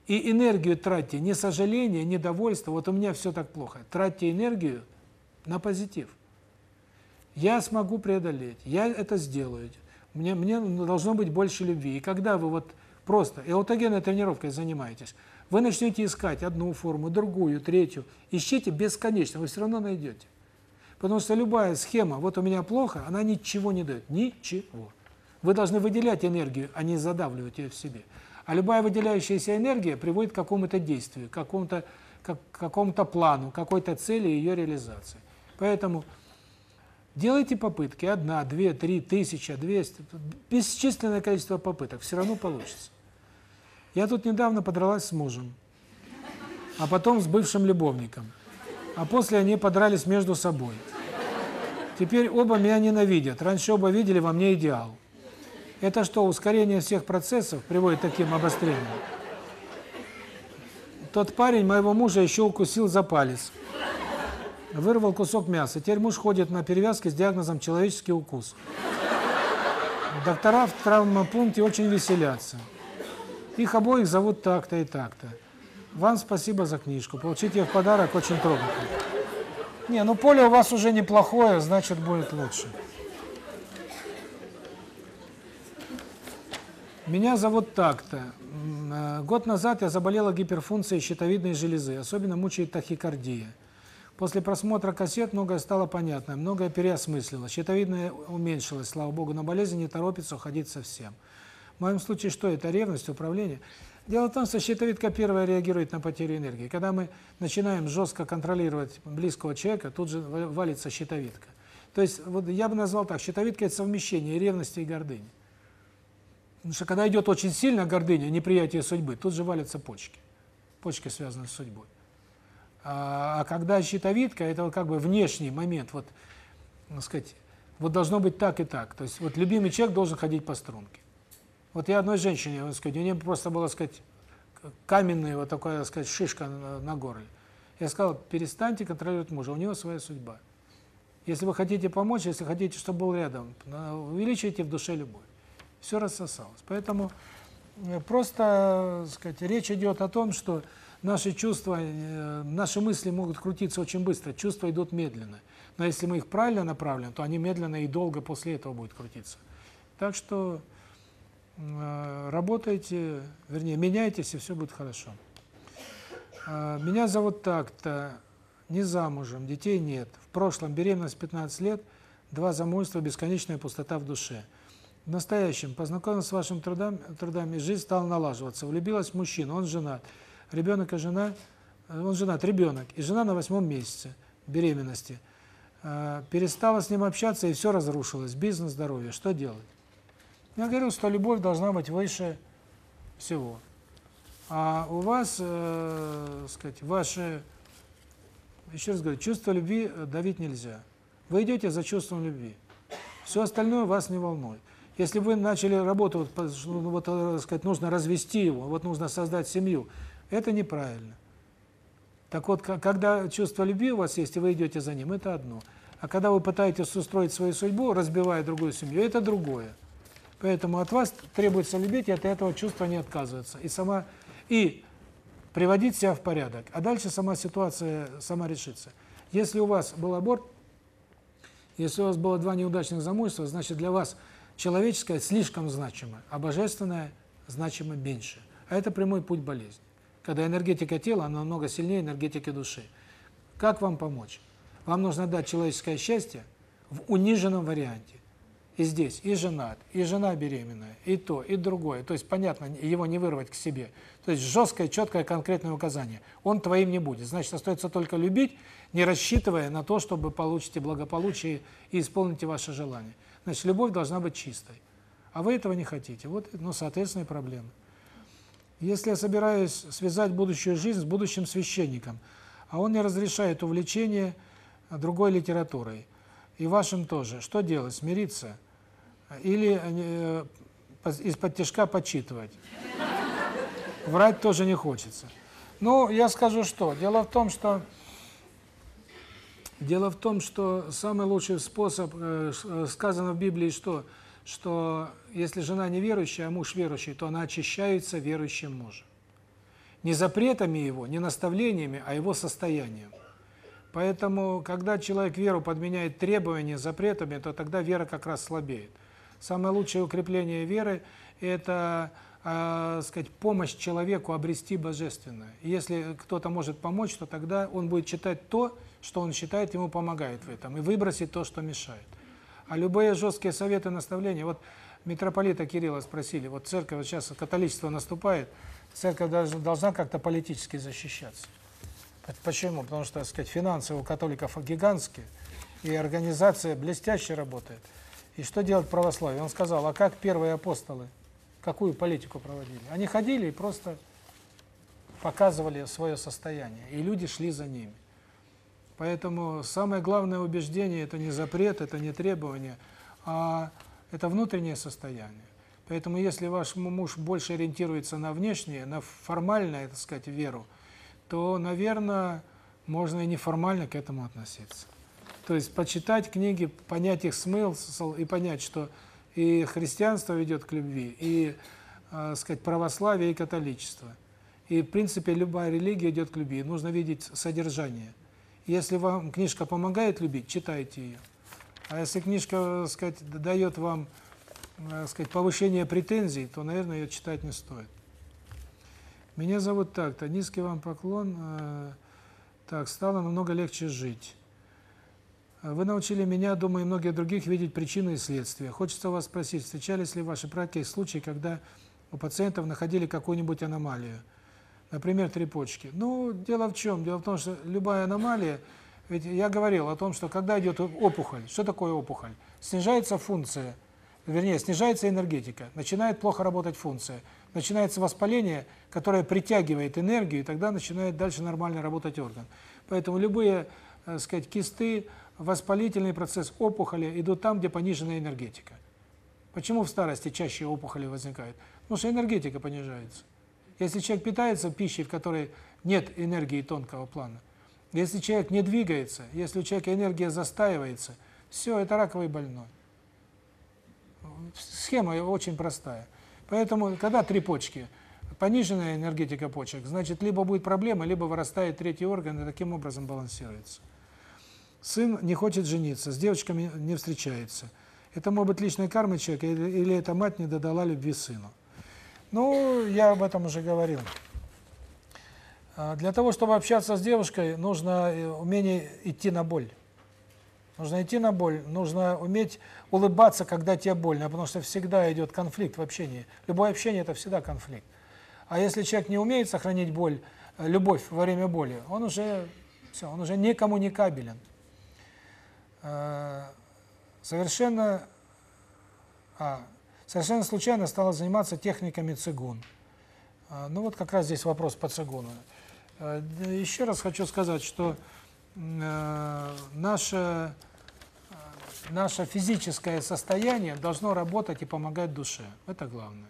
A: И энергию тратьте не сожаление, не довольство, вот у меня все так плохо. Тратьте энергию на позитив. Я смогу преодолеть, я это сделаю. Мне, мне должно быть больше любви. И когда вы вот просто эутогенной тренировкой занимаетесь, вы начнете искать одну форму, другую, третью, ищите бесконечно, вы все равно найдете. Потому что любая схема, вот у меня плохо, она ничего не дает. Ничего. Вы должны выделять энергию, а не задавливать ее в себе. А любая выделяющаяся энергия приводит к какому-то действию, к какому-то к какому-то плану, какой-то цели ее реализации. Поэтому делайте попытки, одна, две, три, тысяча, двести, бесчисленное количество попыток, все равно получится. Я тут недавно подралась с мужем, а потом с бывшим любовником а после они подрались между собой. Теперь оба меня ненавидят. Раньше оба видели во мне идеал. Это что, ускорение всех процессов приводит к таким обострениям? Тот парень моего мужа еще укусил за палец. Вырвал кусок мяса. Теперь муж ходит на перевязке с диагнозом «человеческий укус». Доктора в травмопункте очень веселятся. Их обоих зовут так-то и так-то. Вам спасибо за книжку. Получить ее в подарок очень трогательно. Не, ну поле у вас уже неплохое, значит будет лучше. Меня зовут так-то. Э, год назад я заболела гиперфункцией щитовидной железы, особенно мучает тахикардия. После просмотра кассет многое стало понятно, многое переосмыслилось. Щитовидная уменьшилась, слава богу, но болезнь не торопится уходить совсем. В моем случае что это? Ревность, управление? Дело в том, что щитовидка первая реагирует на потерю энергии. Когда мы начинаем жестко контролировать близкого человека, тут же валится щитовидка. То есть, вот я бы назвал так, щитовидка – это совмещение ревности и гордыни. Потому что когда идет очень сильно гордыня, неприятие судьбы, тут же валятся почки. Почки связаны с судьбой. А, а когда щитовидка – это как бы внешний момент, вот, так сказать, вот должно быть так и так. То есть, вот любимый человек должен ходить по струнке. Вот я одной женщине, вот сказать, у нее просто было, сказать, каменная вот такая, так сказать, шишка на, на горле. Я сказал, перестаньте контролировать мужа, у него своя судьба. Если вы хотите помочь, если хотите, чтобы был рядом, увеличивайте в душе любовь. Все рассосалось. Поэтому э, просто, сказать, речь идет о том, что наши чувства, э, наши мысли могут крутиться очень быстро, чувства идут медленно. Но если мы их правильно направим, то они медленно и долго после этого будут крутиться. Так что э, работайте, вернее, меняйтесь, и все будет хорошо. Меня зовут так-то, не замужем, детей нет. В прошлом беременность 15 лет, два замужества, бесконечная пустота в душе. В настоящем познакомился с вашим трудами, трудами, жизнь стала налаживаться. Влюбилась в мужчину, он женат. Ребенок и жена, э, он женат, ребенок, и жена на восьмом месяце беременности. Э, перестала с ним общаться, и все разрушилось. Бизнес, здоровье. Что делать? Я говорю, что любовь должна быть выше всего. А у вас, э, сказать, ваши, еще раз говорю, чувство любви давить нельзя. Вы идете за чувством любви. Все остальное вас не волнует. Если вы начали работу, ну, вот э, сказать, нужно развести его, вот нужно создать семью, это неправильно. Так вот, когда чувство любви у вас есть, и вы идете за ним, это одно. А когда вы пытаетесь устроить свою судьбу, разбивая другую семью, это другое. Поэтому от вас требуется любить, и от этого чувства не отказываться. И сама и приводить себя в порядок. А дальше сама ситуация сама решится. Если у вас был аборт, если у вас было два неудачных замужества, значит для вас человеческое слишком значимо, а божественное значимо меньше. А это прямой путь болезни. Когда энергетика тела, она намного сильнее энергетики души. Как вам помочь? Вам нужно дать человеческое счастье в униженном варианте. И здесь и женат, и жена беременная, и то, и другое. То есть, понятно, его не вырвать к себе. То есть жесткое, четкое, конкретное указание. Он твоим не будет. Значит, остается только любить, не рассчитывая на то, чтобы получите благополучие и исполните ваше желание. Значит, любовь должна быть чистой. А вы этого не хотите. Вот, ну, соответственно, и проблемы. Если я собираюсь связать будущую жизнь с будущим священником, а он не разрешает увлечение другой литературой, и вашим тоже, что делать? Смириться? Или э, из-под тяжка почитывать? Врать тоже не хочется. Ну, я скажу что. Дело в том, что дело в том, что самый лучший способ, э, э, сказано в Библии, что что если жена неверующая, а муж верующий, то она очищается верующим мужем. Не запретами его, не наставлениями, а его состоянием. Поэтому, когда человек веру подменяет требования запретами, то тогда вера как раз слабеет. Самое лучшее укрепление веры – это, э, сказать, помощь человеку обрести божественное. И если кто-то может помочь, то тогда он будет читать то, что он считает ему помогает в этом, и выбросить то, что мешает. А любые жесткие советы, наставления, вот митрополита Кирилла спросили, вот церковь, вот сейчас католичество наступает, церковь должна как-то политически защищаться. Почему? Потому что, так сказать, финансы у католиков гигантские, и организация блестяще работает. И что делать православие? Он сказал, а как первые апостолы, какую политику проводили? Они ходили и просто показывали свое состояние, и люди шли за ними. Поэтому самое главное убеждение – это не запрет, это не требование, а это внутреннее состояние. Поэтому если ваш муж больше ориентируется на внешнее, на формальное, так сказать, веру, то, наверное, можно и неформально к этому относиться. То есть почитать книги, понять их смысл и понять, что и христианство ведет к любви, и, э, сказать, православие и католичество. И, в принципе, любая религия идет к любви. Нужно видеть содержание. Если вам книжка помогает любить, читайте ее. А если книжка, так сказать, дает вам, так сказать, повышение претензий, то, наверное, ее читать не стоит. Меня зовут так-то, низкий вам поклон. Э, так, стало намного легче жить. Вы научили меня, думаю, и многих других видеть причины и следствия. Хочется вас спросить, встречались ли в вашей практике случаи, когда у пациентов находили какую-нибудь аномалию? Например, три почки. Ну, дело в чем? Дело в том, что любая аномалия, ведь я говорил о том, что когда идет опухоль, что такое опухоль? Снижается функция, вернее, снижается энергетика, начинает плохо работать функция – начинается воспаление, которое притягивает энергию, и тогда начинает дальше нормально работать орган. Поэтому любые, так сказать, кисты, воспалительный процесс, опухоли идут там, где пониженная энергетика. Почему в старости чаще опухоли возникают? Потому что энергетика понижается. Если человек питается пищей, в которой нет энергии тонкого плана, Если человек не двигается, если у человека энергия застаивается, все, это раковый больной. Схема очень простая. Поэтому, когда три почки, пониженная энергетика почек, значит, либо будет проблема, либо вырастает третий орган, и таким образом балансируется. Сын не хочет жениться, с девочками не встречается. Это может быть личная карма человека, или, или эта мать не додала любви сыну. Ну, я об этом уже говорил. А, для того, чтобы общаться с девушкой, нужно э, умение идти на боль. Нужно идти на боль, нужно уметь улыбаться, когда тебе больно, потому что всегда идет конфликт в общении. Любое общение – это всегда конфликт. А если человек не умеет сохранить боль, э, любовь во время боли, он уже все, он уже не коммуникабелен. А, совершенно а, совершенно случайно стала заниматься техниками цигун. А, ну вот как раз здесь вопрос по цигуну. А, еще раз хочу сказать, что наше наше физическое состояние должно работать и помогать душе. Это главное.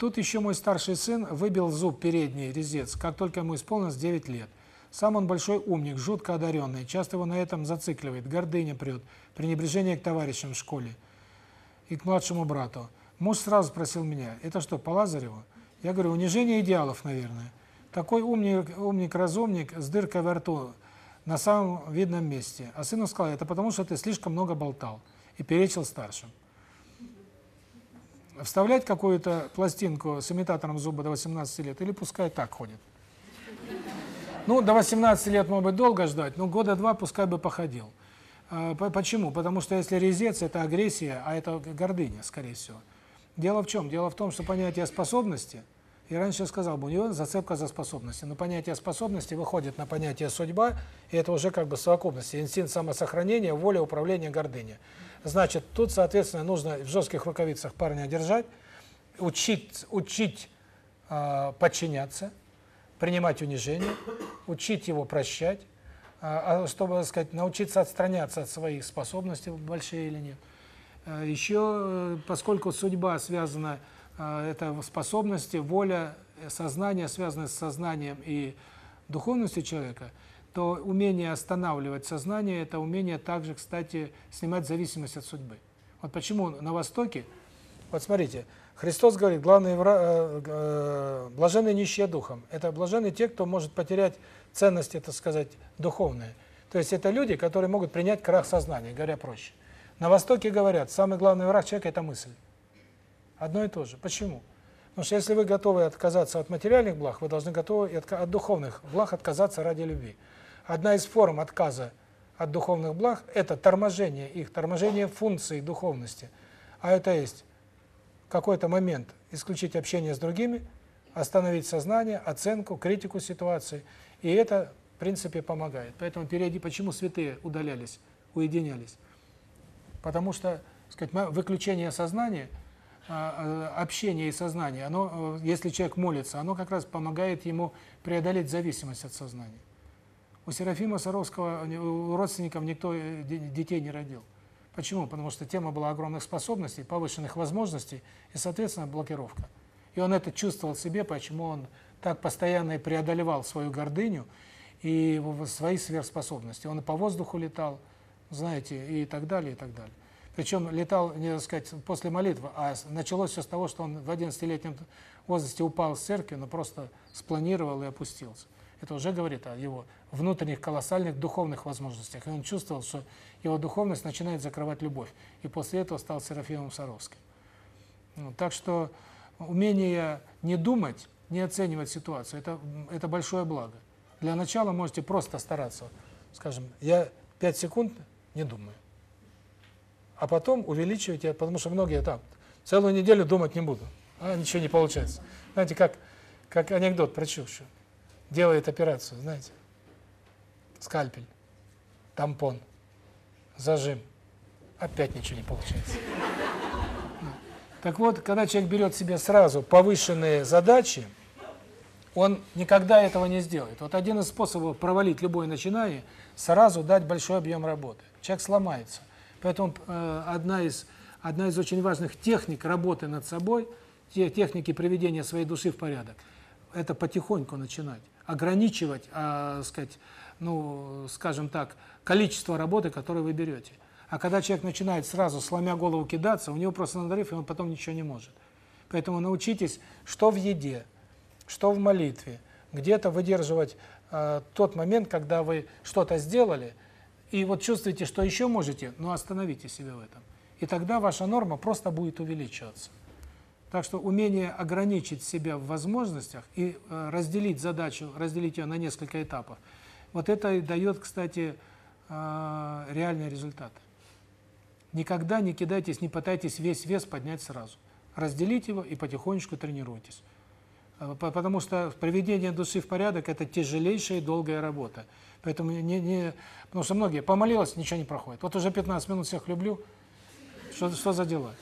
A: Тут еще мой старший сын выбил зуб передний, резец, как только ему исполнилось 9 лет. Сам он большой умник, жутко одаренный, часто его на этом зацикливает, гордыня прет, пренебрежение к товарищам в школе и к младшему брату. Муж сразу спросил меня, это что, по Лазареву? Я говорю, унижение идеалов, наверное. Такой умник, умник-разумник с дыркой во рту на самом видном месте. А сыну сказал, это потому, что ты слишком много болтал и перечил старшим. Вставлять какую-то пластинку с имитатором зуба до 18 лет или пускай так ходит. Ну, до 18 лет, может быть, долго ждать, но года два пускай бы походил. А, почему? Потому что если резец – это агрессия, а это гордыня, скорее всего. Дело в чем? Дело в том, что понятие способности, я раньше сказал бы, у него зацепка за способности, но понятие способности выходит на понятие судьба, и это уже как бы совокупность, инстинкт самосохранения, воля, управления, гордыня. Значит, тут, соответственно, нужно в жестких рукавицах парня держать, учить, учить э, подчиняться, принимать унижение, учить его прощать, чтобы, так сказать, научиться отстраняться от своих способностей, большие или нет. А, Еще, э, поскольку судьба связана, это способности, воля, э, сознание связано с сознанием и духовностью человека, то умение останавливать сознание – это умение также, кстати, снимать зависимость от судьбы. Вот почему на Востоке, вот смотрите, Христос говорит, э, э, блаженные нищие духом. Это блаженные те, кто может потерять ценности, так сказать, духовные. То есть это люди, которые могут принять крах сознания, говоря проще. На Востоке говорят, самый главный враг человека – это мысль. Одно и то же. Почему? Потому что если вы готовы отказаться от материальных благ, вы должны готовы от духовных благ отказаться ради любви. Одна из форм отказа от духовных благ – это торможение их, торможение функций духовности. А это есть какой-то момент исключить общение с другими, остановить сознание, оценку, критику ситуации. И это, в принципе, помогает. Поэтому перейди, почему святые удалялись, уединялись? Потому что, сказать, выключение сознания, а, а, общение и сознание, оно, э, если человек молится, оно как раз помогает ему преодолеть зависимость от сознания. У Серафима Саровского, у родственников никто э, детей не родил. Почему? Потому что тема была огромных способностей, повышенных возможностей и, соответственно, блокировка. И он это чувствовал себе, почему он так постоянно и преодолевал свою гордыню и свои сверхспособности. Он и по воздуху летал, знаете, и так далее, и так далее. Причем летал, не сказать, после молитвы, а началось все с того, что он в 11-летнем возрасте упал с церкви, но просто спланировал и опустился. Это уже говорит о его внутренних колоссальных духовных возможностях. И он чувствовал, что его духовность начинает закрывать любовь. И после этого стал Серафимом Саровским. Ну, так что умение не думать, не оценивать ситуацию, это, это большое благо. Для начала можете просто стараться. Скажем, я 5 секунд не думаю. А потом увеличивайте, потому что многие там целую неделю думать не буду. А ничего не получается. Знаете, как как анекдот про Чукчу. Делает операцию, знаете. Скальпель, тампон зажим. Опять ничего не получается. Так вот, когда человек берет себе сразу повышенные задачи, он никогда этого не сделает. Вот один из способов провалить любое начинание – сразу дать большой объем работы. Человек сломается. Поэтому э, одна из одна из очень важных техник работы над собой, те техники приведения своей души в порядок, это потихоньку начинать. ограничивать, а, сказать, ну, скажем так, количество работы, которую вы берете. А когда человек начинает сразу, сломя голову, кидаться, у него просто надрыв, и он потом ничего не может. Поэтому научитесь, что в еде, что в молитве, где-то выдерживать э, тот момент, когда вы что-то сделали, и вот чувствуете, что еще можете, но остановите себя в этом. И тогда ваша норма просто будет увеличиваться. Так что умение ограничить себя в возможностях и э, разделить задачу, разделить ее на несколько этапов, вот это и дает, кстати, э, реальный результат. Никогда не кидайтесь, не пытайтесь весь вес поднять сразу. Разделите его и потихонечку тренируйтесь. Э, потому что приведение души в порядок – это тяжелейшая и долгая работа. Поэтому не, не, потому что многие помолилась, ничего не проходит. Вот уже 15 минут всех люблю. Что, что за дела?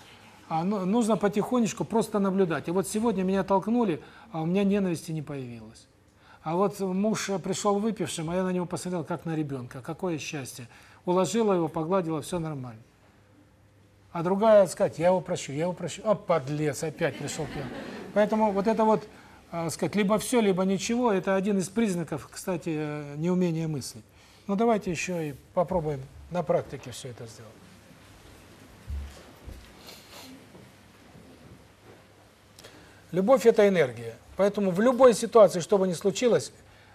A: А ну, нужно потихонечку просто наблюдать. И вот сегодня меня толкнули, а у меня ненависти не появилось. А вот муж пришел выпившим, а я на него посмотрел, как на ребенка. Какое счастье. Уложила его, погладила, все нормально. А другая сказать, я его прощу, я его прощу. А, подлец, опять пришел пьяный. Поэтому вот это вот, сказать, либо все, либо ничего, это один из признаков, кстати, э, неумения мыслить. Ну давайте еще и попробуем на практике все это сделать. Любовь – это энергия. Поэтому в любой ситуации, что бы ни случилось,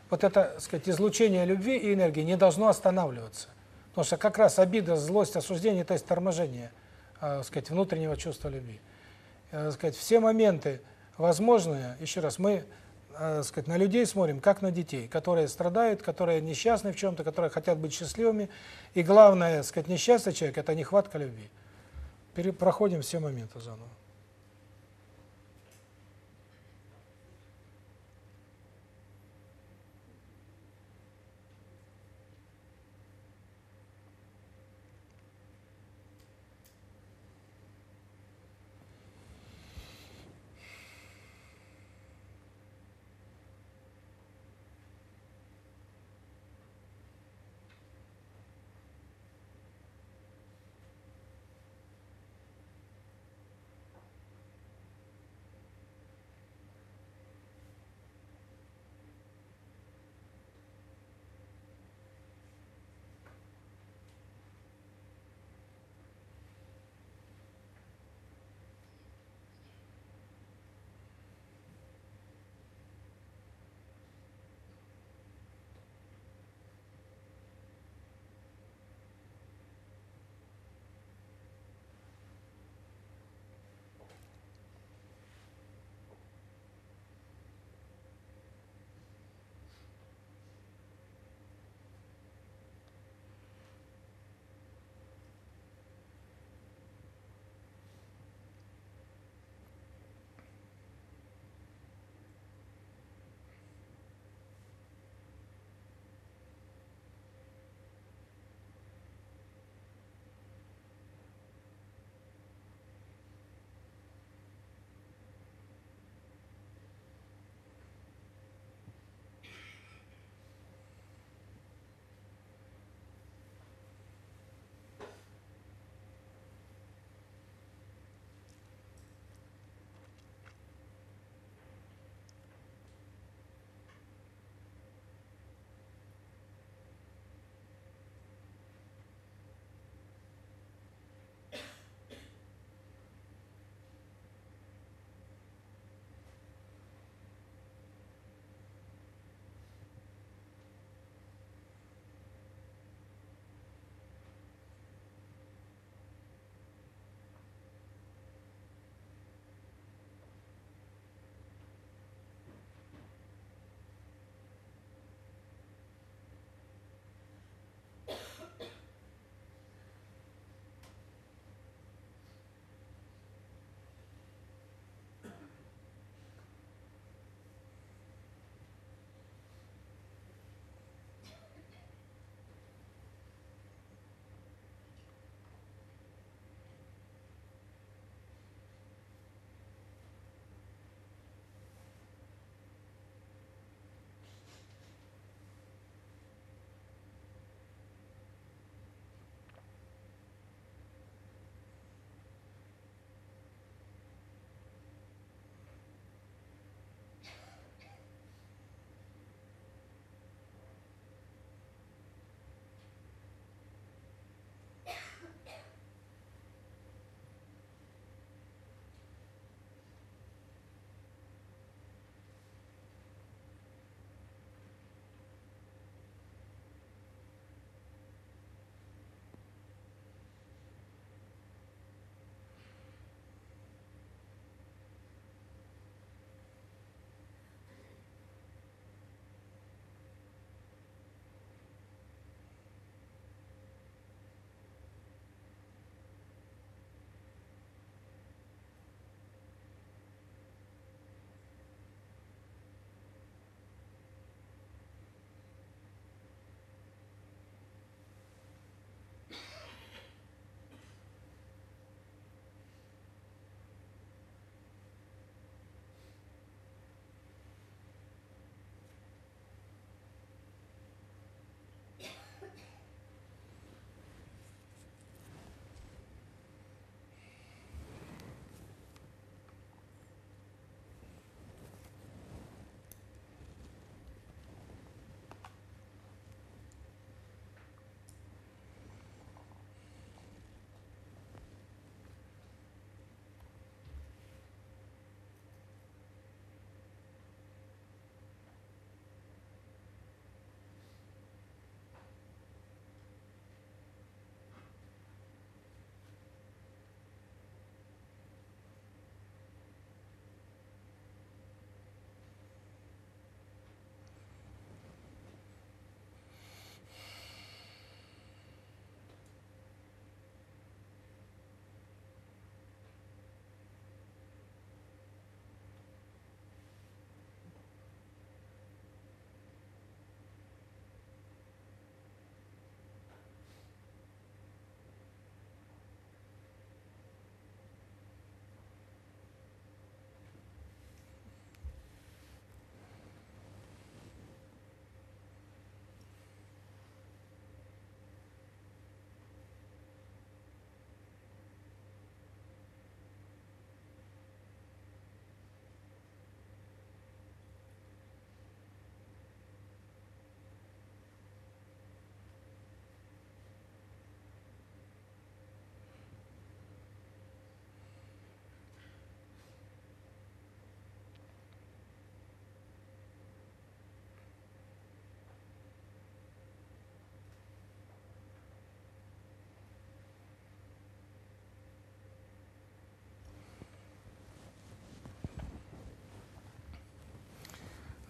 A: вот это, сказать, излучение любви и энергии не должно останавливаться. Потому что как раз обида, злость, осуждение – это есть торможение, э, сказать, внутреннего чувства любви. Э, сказать, все моменты возможные, еще раз, мы э, сказать, на людей смотрим, как на детей, которые страдают, которые несчастны в чем-то, которые хотят быть счастливыми. И главное, сказать, несчастный человек – это нехватка любви. Проходим все моменты заново.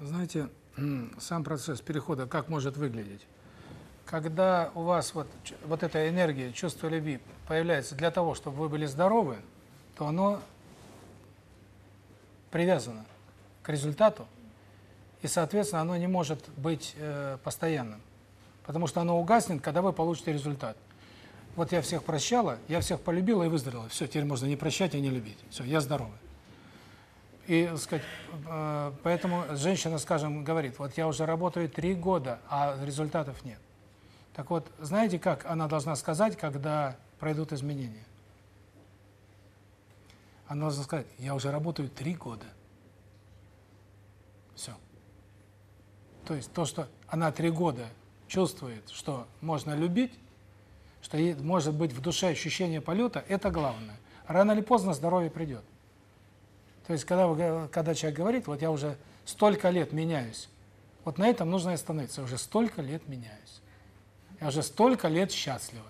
A: Знаете, сам процесс перехода как может выглядеть? Когда у вас вот, вот эта энергия, чувство любви появляется для того, чтобы вы были здоровы, то оно привязано к результату, и, соответственно, оно не может быть э, постоянным. Потому что оно угаснет, когда вы получите результат. Вот я всех прощала, я всех полюбила и выздоровела. Все, теперь можно не прощать и не любить. Все, я здоровая. И, сказать, э, поэтому женщина, скажем, говорит, вот я уже работаю три года, а результатов нет. Так вот, знаете, как она должна сказать, когда пройдут изменения? Она должна сказать, я уже работаю три года. Все. То есть то, что она три года чувствует, что можно любить, что может быть в душе ощущение полета, это главное. Рано или поздно здоровье придет. То есть, когда, когда человек говорит, вот я уже столько лет меняюсь, вот на этом нужно остановиться. Я уже столько лет меняюсь. Я уже столько лет счастлива.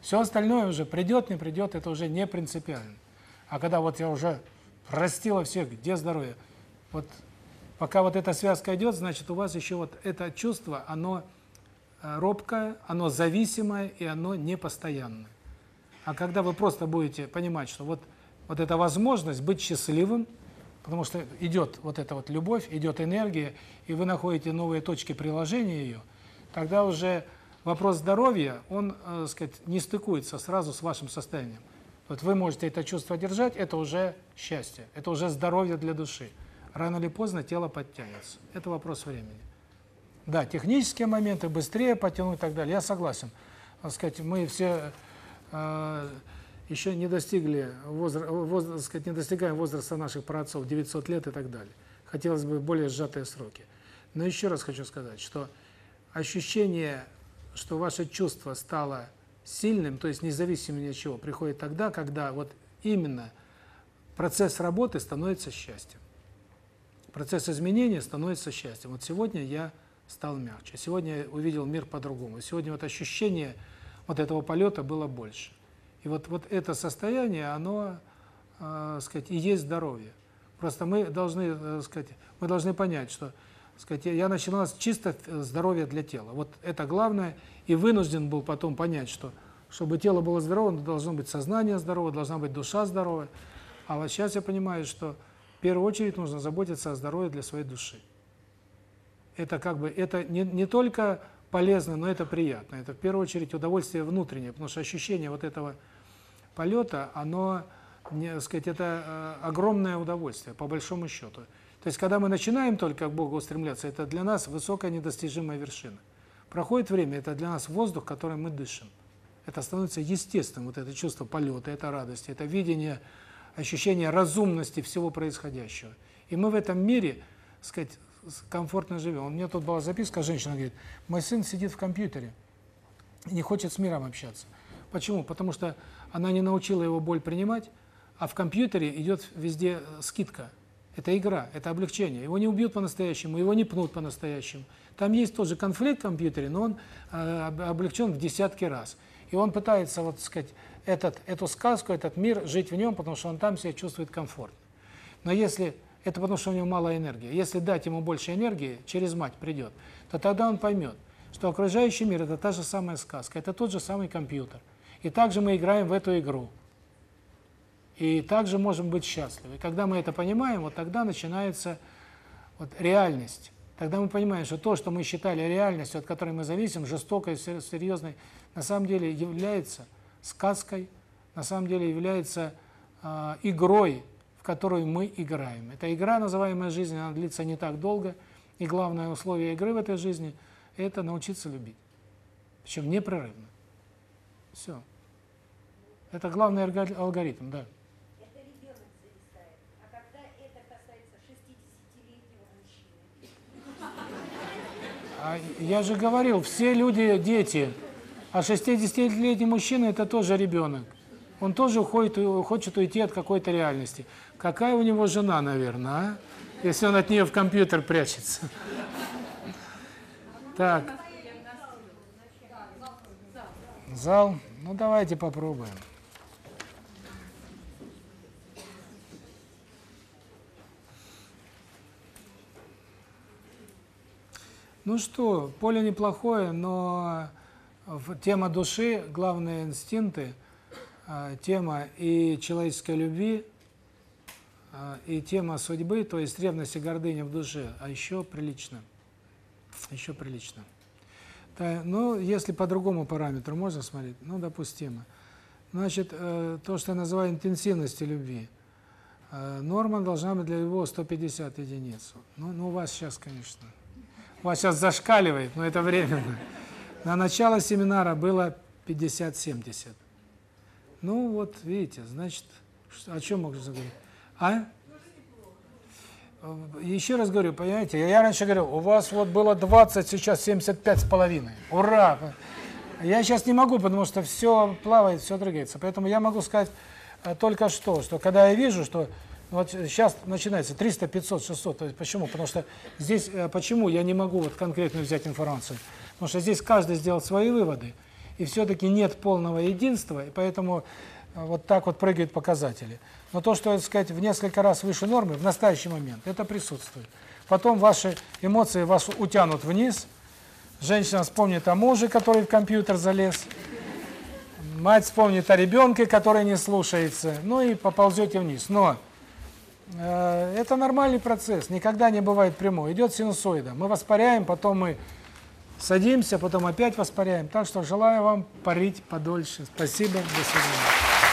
A: Все остальное уже придет, не придет, это уже не принципиально. А когда вот я уже простила всех, где здоровье? Вот пока вот эта связка идет, значит, у вас еще вот это чувство, оно э, робкое, оно зависимое и оно непостоянное. А когда вы просто будете понимать, что вот вот эта возможность быть счастливым, потому что идет вот эта вот любовь, идет энергия, и вы находите новые точки приложения ее, тогда уже вопрос здоровья, он, э, сказать, не стыкуется сразу с вашим состоянием. Вот вы можете это чувство держать, это уже счастье, это уже здоровье для души. Рано или поздно тело подтянется. Это вопрос времени. Да, технические моменты, быстрее потянуть и так далее, я согласен. Так сказать, мы все э, еще не достигли возраст, сказать, не достигаем возраста наших праотцов 900 лет и так далее. Хотелось бы более сжатые сроки. Но еще раз хочу сказать, что ощущение, что ваше чувство стало сильным, то есть независимо ни от чего, приходит тогда, когда вот именно процесс работы становится счастьем. Процесс изменения становится счастьем. Вот сегодня я стал мягче, сегодня я увидел мир по-другому. Сегодня вот ощущение вот этого полета было больше. И вот вот это состояние, оно, э, сказать, и есть здоровье. Просто мы должны, э, сказать, мы должны понять, что, сказать, я начинал с чисто здоровья для тела. Вот это главное, и вынужден был потом понять, что чтобы тело было здоровым, должно быть сознание здоровое, должна быть душа здоровая. А вот сейчас я понимаю, что в первую очередь нужно заботиться о здоровье для своей души. Это как бы это не не только полезно, но это приятно. Это в первую очередь удовольствие внутреннее, потому что ощущение вот этого полета, оно, не, сказать, это э, огромное удовольствие, по большому счету. То есть, когда мы начинаем только к Богу устремляться, это для нас высокая недостижимая вершина. Проходит время, это для нас воздух, которым мы дышим. Это становится естественным, вот это чувство полета, это радость, это видение, ощущение разумности всего происходящего. И мы в этом мире, сказать, комфортно живем. У меня тут была записка, женщина говорит, мой сын сидит в компьютере, не хочет с миром общаться. Почему? Потому что она не научила его боль принимать, а в компьютере идет везде э, скидка. Это игра, это облегчение. Его не убьют по-настоящему, его не пнут по-настоящему. Там есть тоже конфликт в компьютере, но он э, облегчен в десятки раз. И он пытается, вот сказать, этот, эту сказку, этот мир, жить в нем, потому что он там себя чувствует комфортно. Но если, это потому что у него мало энергии, если дать ему больше энергии, через мать придет, то тогда он поймет, что окружающий мир – это та же самая сказка, это тот же самый компьютер. И также мы играем в эту игру. И также можем быть счастливы. И когда мы это понимаем, вот тогда начинается вот реальность. Тогда мы понимаем, что то, что мы считали реальностью, от которой мы зависим, жестокой, серьезной, на самом деле является сказкой, на самом деле является э, игрой, в которую мы играем. Эта игра, называемая жизнь, она длится не так долго, и главное условие игры в этой жизни – это научиться любить. Причем непрерывно. Все. Это главный алгоритм, да.
B: Это ребенок зависает. А когда это касается 60-летнего мужчины?
A: А я же говорил, все люди дети. А 60-летний мужчина это тоже ребенок. Он тоже уходит, хочет уйти от какой-то реальности. Какая у него жена, наверное, а? Если он от нее в компьютер прячется. Так. Зал. Ну давайте попробуем. Ну что, поле неплохое, но в- тема души, главные инстинкты, а, тема и человеческой любви, а, и тема судьбы, то есть ревность и гордыня в душе, а еще прилично. Еще прилично. Та- ну, если по другому параметру можно смотреть, ну, допустимо. Значит, э, то, что я называю интенсивностью любви, э, норма должна быть для его 150 единиц. Ну, ну, у вас сейчас, конечно, вас сейчас зашкаливает, но это временно. На начало семинара было 50-70. Ну, вот, видите, значит, о чем можно говорить? А? Еще раз говорю, понимаете, я раньше говорил, у вас вот было 20, сейчас 75 с половиной. Ура! Я сейчас не могу, потому что все плавает, все двигается. Поэтому я могу сказать э, только что, что когда я вижу, что вот сейчас начинается 300, 500, 600, то есть почему? Потому что здесь, э, почему я не могу вот конкретно взять информацию? Потому что здесь каждый сделал свои выводы, и все-таки нет полного единства, и поэтому э, вот так вот прыгают показатели. Но то, что, так сказать, в несколько раз выше нормы в настоящий момент, это присутствует. Потом ваши эмоции вас утянут вниз, женщина вспомнит о муже, который в компьютер залез, мать вспомнит о ребенке, который не слушается, ну и поползете вниз. Но это нормальный процесс, никогда не бывает прямой. Идет синусоида. Мы воспаряем, потом мы садимся, потом опять воспаряем. Так что желаю вам парить подольше. Спасибо, до свидания.